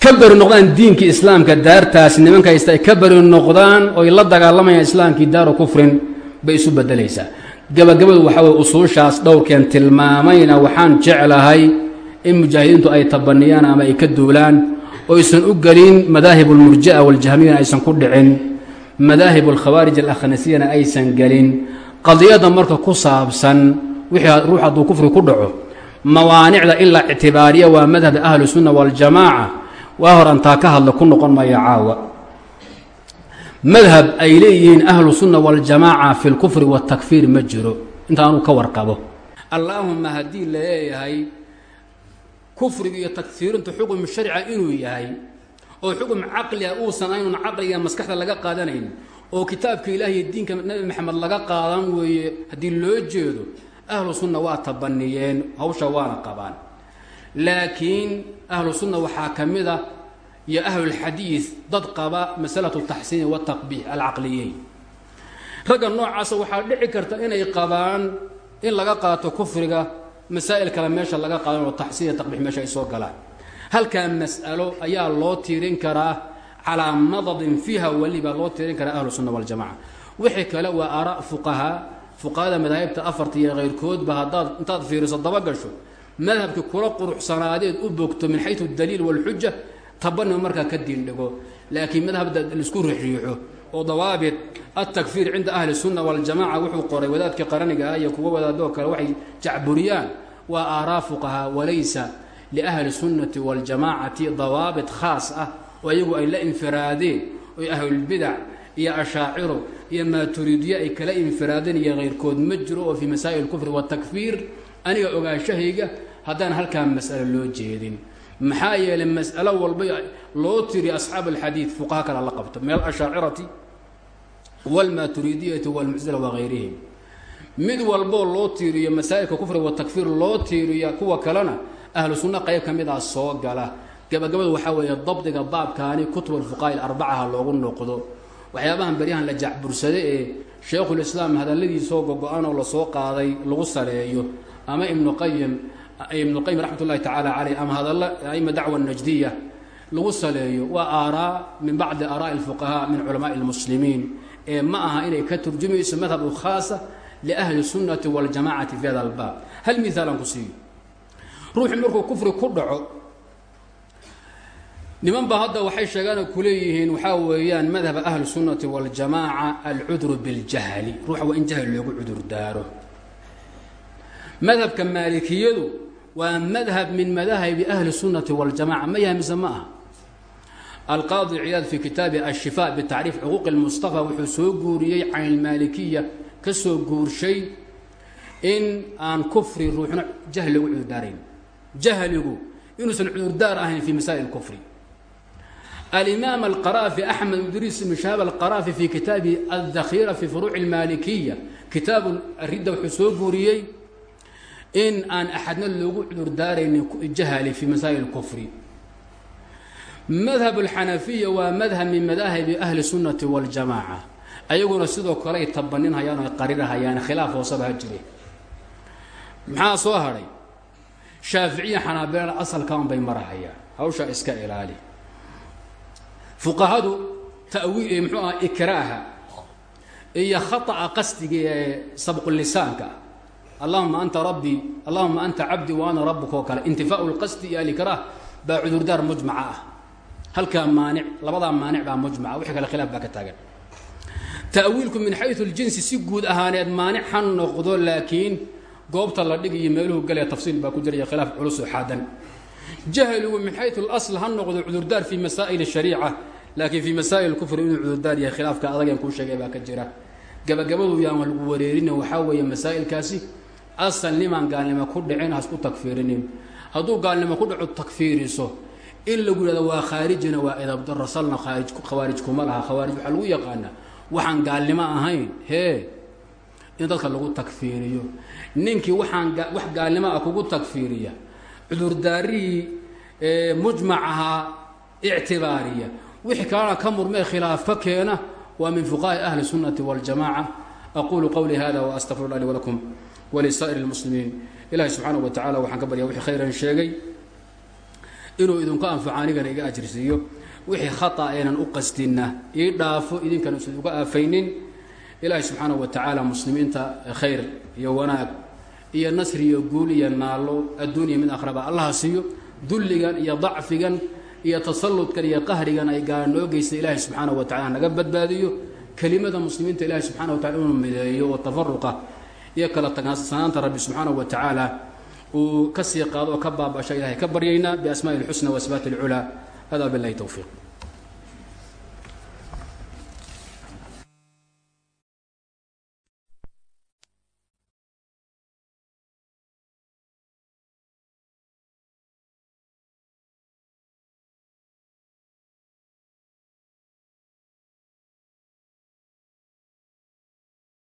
ka beri noqdaan diinkii islaamka daartaas nimanka haysta ay ka beri noqdaan oy la dagaalamayaan islaamkii daaru kufrin bay isu bedelaysaa gabagabadu waxaa weye usuushaas dhowrkeen tilmaamayna waxaan jeclahay in mujaahidiintu ay tabaniyaan ama ay ka duulaan oo aysan u gelin madaahib اlmurji'a waاljahmiyana aysan ku dhicin madaahib اlkhawaarij alakhnasiyana aysan gelin qadiyadda marka ku saabsan wixii ruux hadduu kufri ku dhaco mawaanicda in la ictibaariya waa madhab ahlu sunna waاljamaaca waa hor antaa ka hadla ku noqon maya caawa madhab ay leeyihiin ahlu sunna waاljamaaca fi اlkufri wاtakfiir ma jiro inta anuu ka warqabo allaahuma haddii la leeyahay kufriga iyo takfiirintu xukm sharca inuu yahay oo xukm caqliga uusan aynun caqliga maskaxda laga qaadanayn oo kitaabka ilaah iyo diinka nabi maxamed laga qaadan weeye haddii loo jeedo ahlu sunna waa tabaniyeen hawsha waana qabaan. Laakiin ahlu sunna waxaa ka mid a iyo ahlulxadiid dad qaba masalatu taxsiini wataqbiix alcaqliyeyn. Ragga noocaasa waxaa dhici karta inay qabaan in laga qaato kufriga masaa'il kale meesha laga qaadan oo taxsiin iyo taqbiix meesha ay soo galaan. Halkaa mas'alo ayaa loo tiirin karaa calaa madadin fiiha weli baa loo tiirin karaa ahlu sunna waljamaca wixii kale waa aaraa fuqahaa fuqahada madaahibta afarta iyo kayrkoodba haddaad intaad fiiriso dabagasho madhabkii kula quruxsanaadeed u bogto min xayu daliil walxuja tabanima markaa ka diindhigo laakiin madhabda la isku riixriixo oo dawaabit altakfiir cinda ahli sunna waljamaca wuxuu qoray wadaadkii qaraniga ah iyo kuwa wadaadoo kale waxay jacburiyaan waa aaraa fuqahaa walaysa liahli sunnati waljamaacati dawaabit khaas ah oo iyagu ay la infiraadeen oy ahlulbidac iyo ashaaciro iyo maaturiidiye ay kala infiraadeen iyo kayrkood ma jiro oo fii masaa'il kufri watakfiir aniga ogaashahayga haddaan halkaa mas'alo loo jeedin. Maxaa yeelay mas'alo walba loo tiri asxaab alxadiid fuqaha kale la qabto min alashaacirati wاlmaaturidiyati wاlmuctazila wagayrihim mid walboo loo tiiriyo masaa'ilka kufri watakfiir loo tiiriya kuwa kalena ahlu sunna qayb ka mid ah soo gala gabagabadu waxaa weeye dabdiga baabkaani kutub alfuqaha ilarbacaha loogu noqdo waxyaabahan beryahan la jacbursada ee shaykhulislaam hadalladiisoo gogo-an oo la soo qaaday lagu saleeyo ama ibnu qayim ibnu qayim raxmat ullahi tacaala caleyh ama hadalla aima dacwa najdiya lagu saleeyo waa aaraa min bacdi aaraa'i alfuqahaa min culamaai lmuslimiin ee ma aha inay ka turjumayso madhabu khaasa liahli sunnati waljamacati fi hada albaab. Hal miaal aan ku siiyo? Ruuxii markuu kufri ku dhaco niman ba hadda waxay sheegaan ku leeyihiin waxaa weeyaan madhaba ahli sunnati waljamaaca alcudru biاljahli ruuxa waa in jahli loogu cudur daaro. Madhabka maalikiyadu waa madhab min madahibi ahli sunnati waljamaca ma mise ma aha alqaadi ciyaad fi kitaabi ashifa bitacriif xuquuqi اlmustafa wuxuu soo guuriyey can ilmaalikiya ka soo guurshay in aan kufri ruuxna jahli lagu cudurdaarayn jahligu inuusan cudurdaar ahayn fi masaa'il kufri alimaam alqaraafi axmed idriis ibn shahaab alqaraafi fi kitaabi aldakhiira fi furuuci اlmaalikiya kitaabu ridda wuxuu soo guuriyey in aan axadna loogu cudurdaaraynin jahli fi masaa'il kufri madhab alxanafiya waa madhab min madaahibi ahli sunnati waljamaaca ayaguna sidoo kale ay tabaninhayaan o ay khilaaf hoosaba ha jire. Maxaa soo hadhay shaaficiya xanaabilana asalkan bay marahayaan. Hawshaa iska ilaali. Fuqahadu tawiil muxuu aha ikraaha iyo khata'a qasdiga ee sabqulisaanka allahuma anta rabbii allahuma anta cabdii wa ana rabuka oo kale intifaau lqasdi iyo alikraah ah halkaa maanic labadaa maanic baa mujmaca wixii kale khilaaf baa ka taagan. Ta'wiilku min xayu ljinsi si guud ahaaneed maanic ha noqdo laakiin goobta la dhigiyo meeluhu galaya tafsiil baa ku jiraya khilaaf culus oo xaadan. Jahligu min xayu اlasl ha noqdo cudurdaar fii masaa'il shariica laakiin fii masaa'il kufri inuu cudurdaar yahay khilaafka adag kuu sheegay baa ka jira. Gabagabadu yaan lagu wareerina waxaa weeye masaa'ilkaasi asal nimaan gaalnimo ku dhicin hasku takfiirinin. Hadduu gaalnimo ku dhaco takfiiriso in lagu yihahdo waa khaarijina waa edabdarasalla khaarij khawaarij kuma laha khawaarij waxaa lagu yaqaanaa waxaan gaalnimo ahayn hee in dadka lagu tagfiiriyo ninkii waxaan wax gaalnimo ah kugu tagfiiriya cudurdaarihii mujmac ahaa ictibaariya. Wixii kalena ka murmee khilaafka keena waa min fuqaha'i ahli sunnati waljamaca aqulu qowlii hada waastaqfirullah li walakum walisaa'ir اlmuslimiin ilahi subxaanaه wa tacala waxaan ka baryaa wixii khayran sheegay inuu idinku anfaco anigana iga ajrisiiyo wixii khata aynan u qastinna ii dhaafo idinkana usan uga aafaynin. Ilaahay subxaana wa tacaala muslimiinta khayr iyo wanaag iyo nasri iyo guul iyo naalo adduuniya mid akhraba allaha siiyo. Dulligan iyo dacfigan iyo tasalludkan iyo qahrigan ay gaala noo geysta ilaahay subxaana wa tacala naga badbaadiyo. Kelimada muslimiinta ilaahay subxana wa tacala inuu mideeyo oo tafaruqa iyo kala tagansanaanta rabbi subxaana wa tacaala uu ka sii qaado oo ka baabasha ilahay ka baryaynaa biasmaai اlxusna wasbaat اlculaa hada biاllahi towfiiq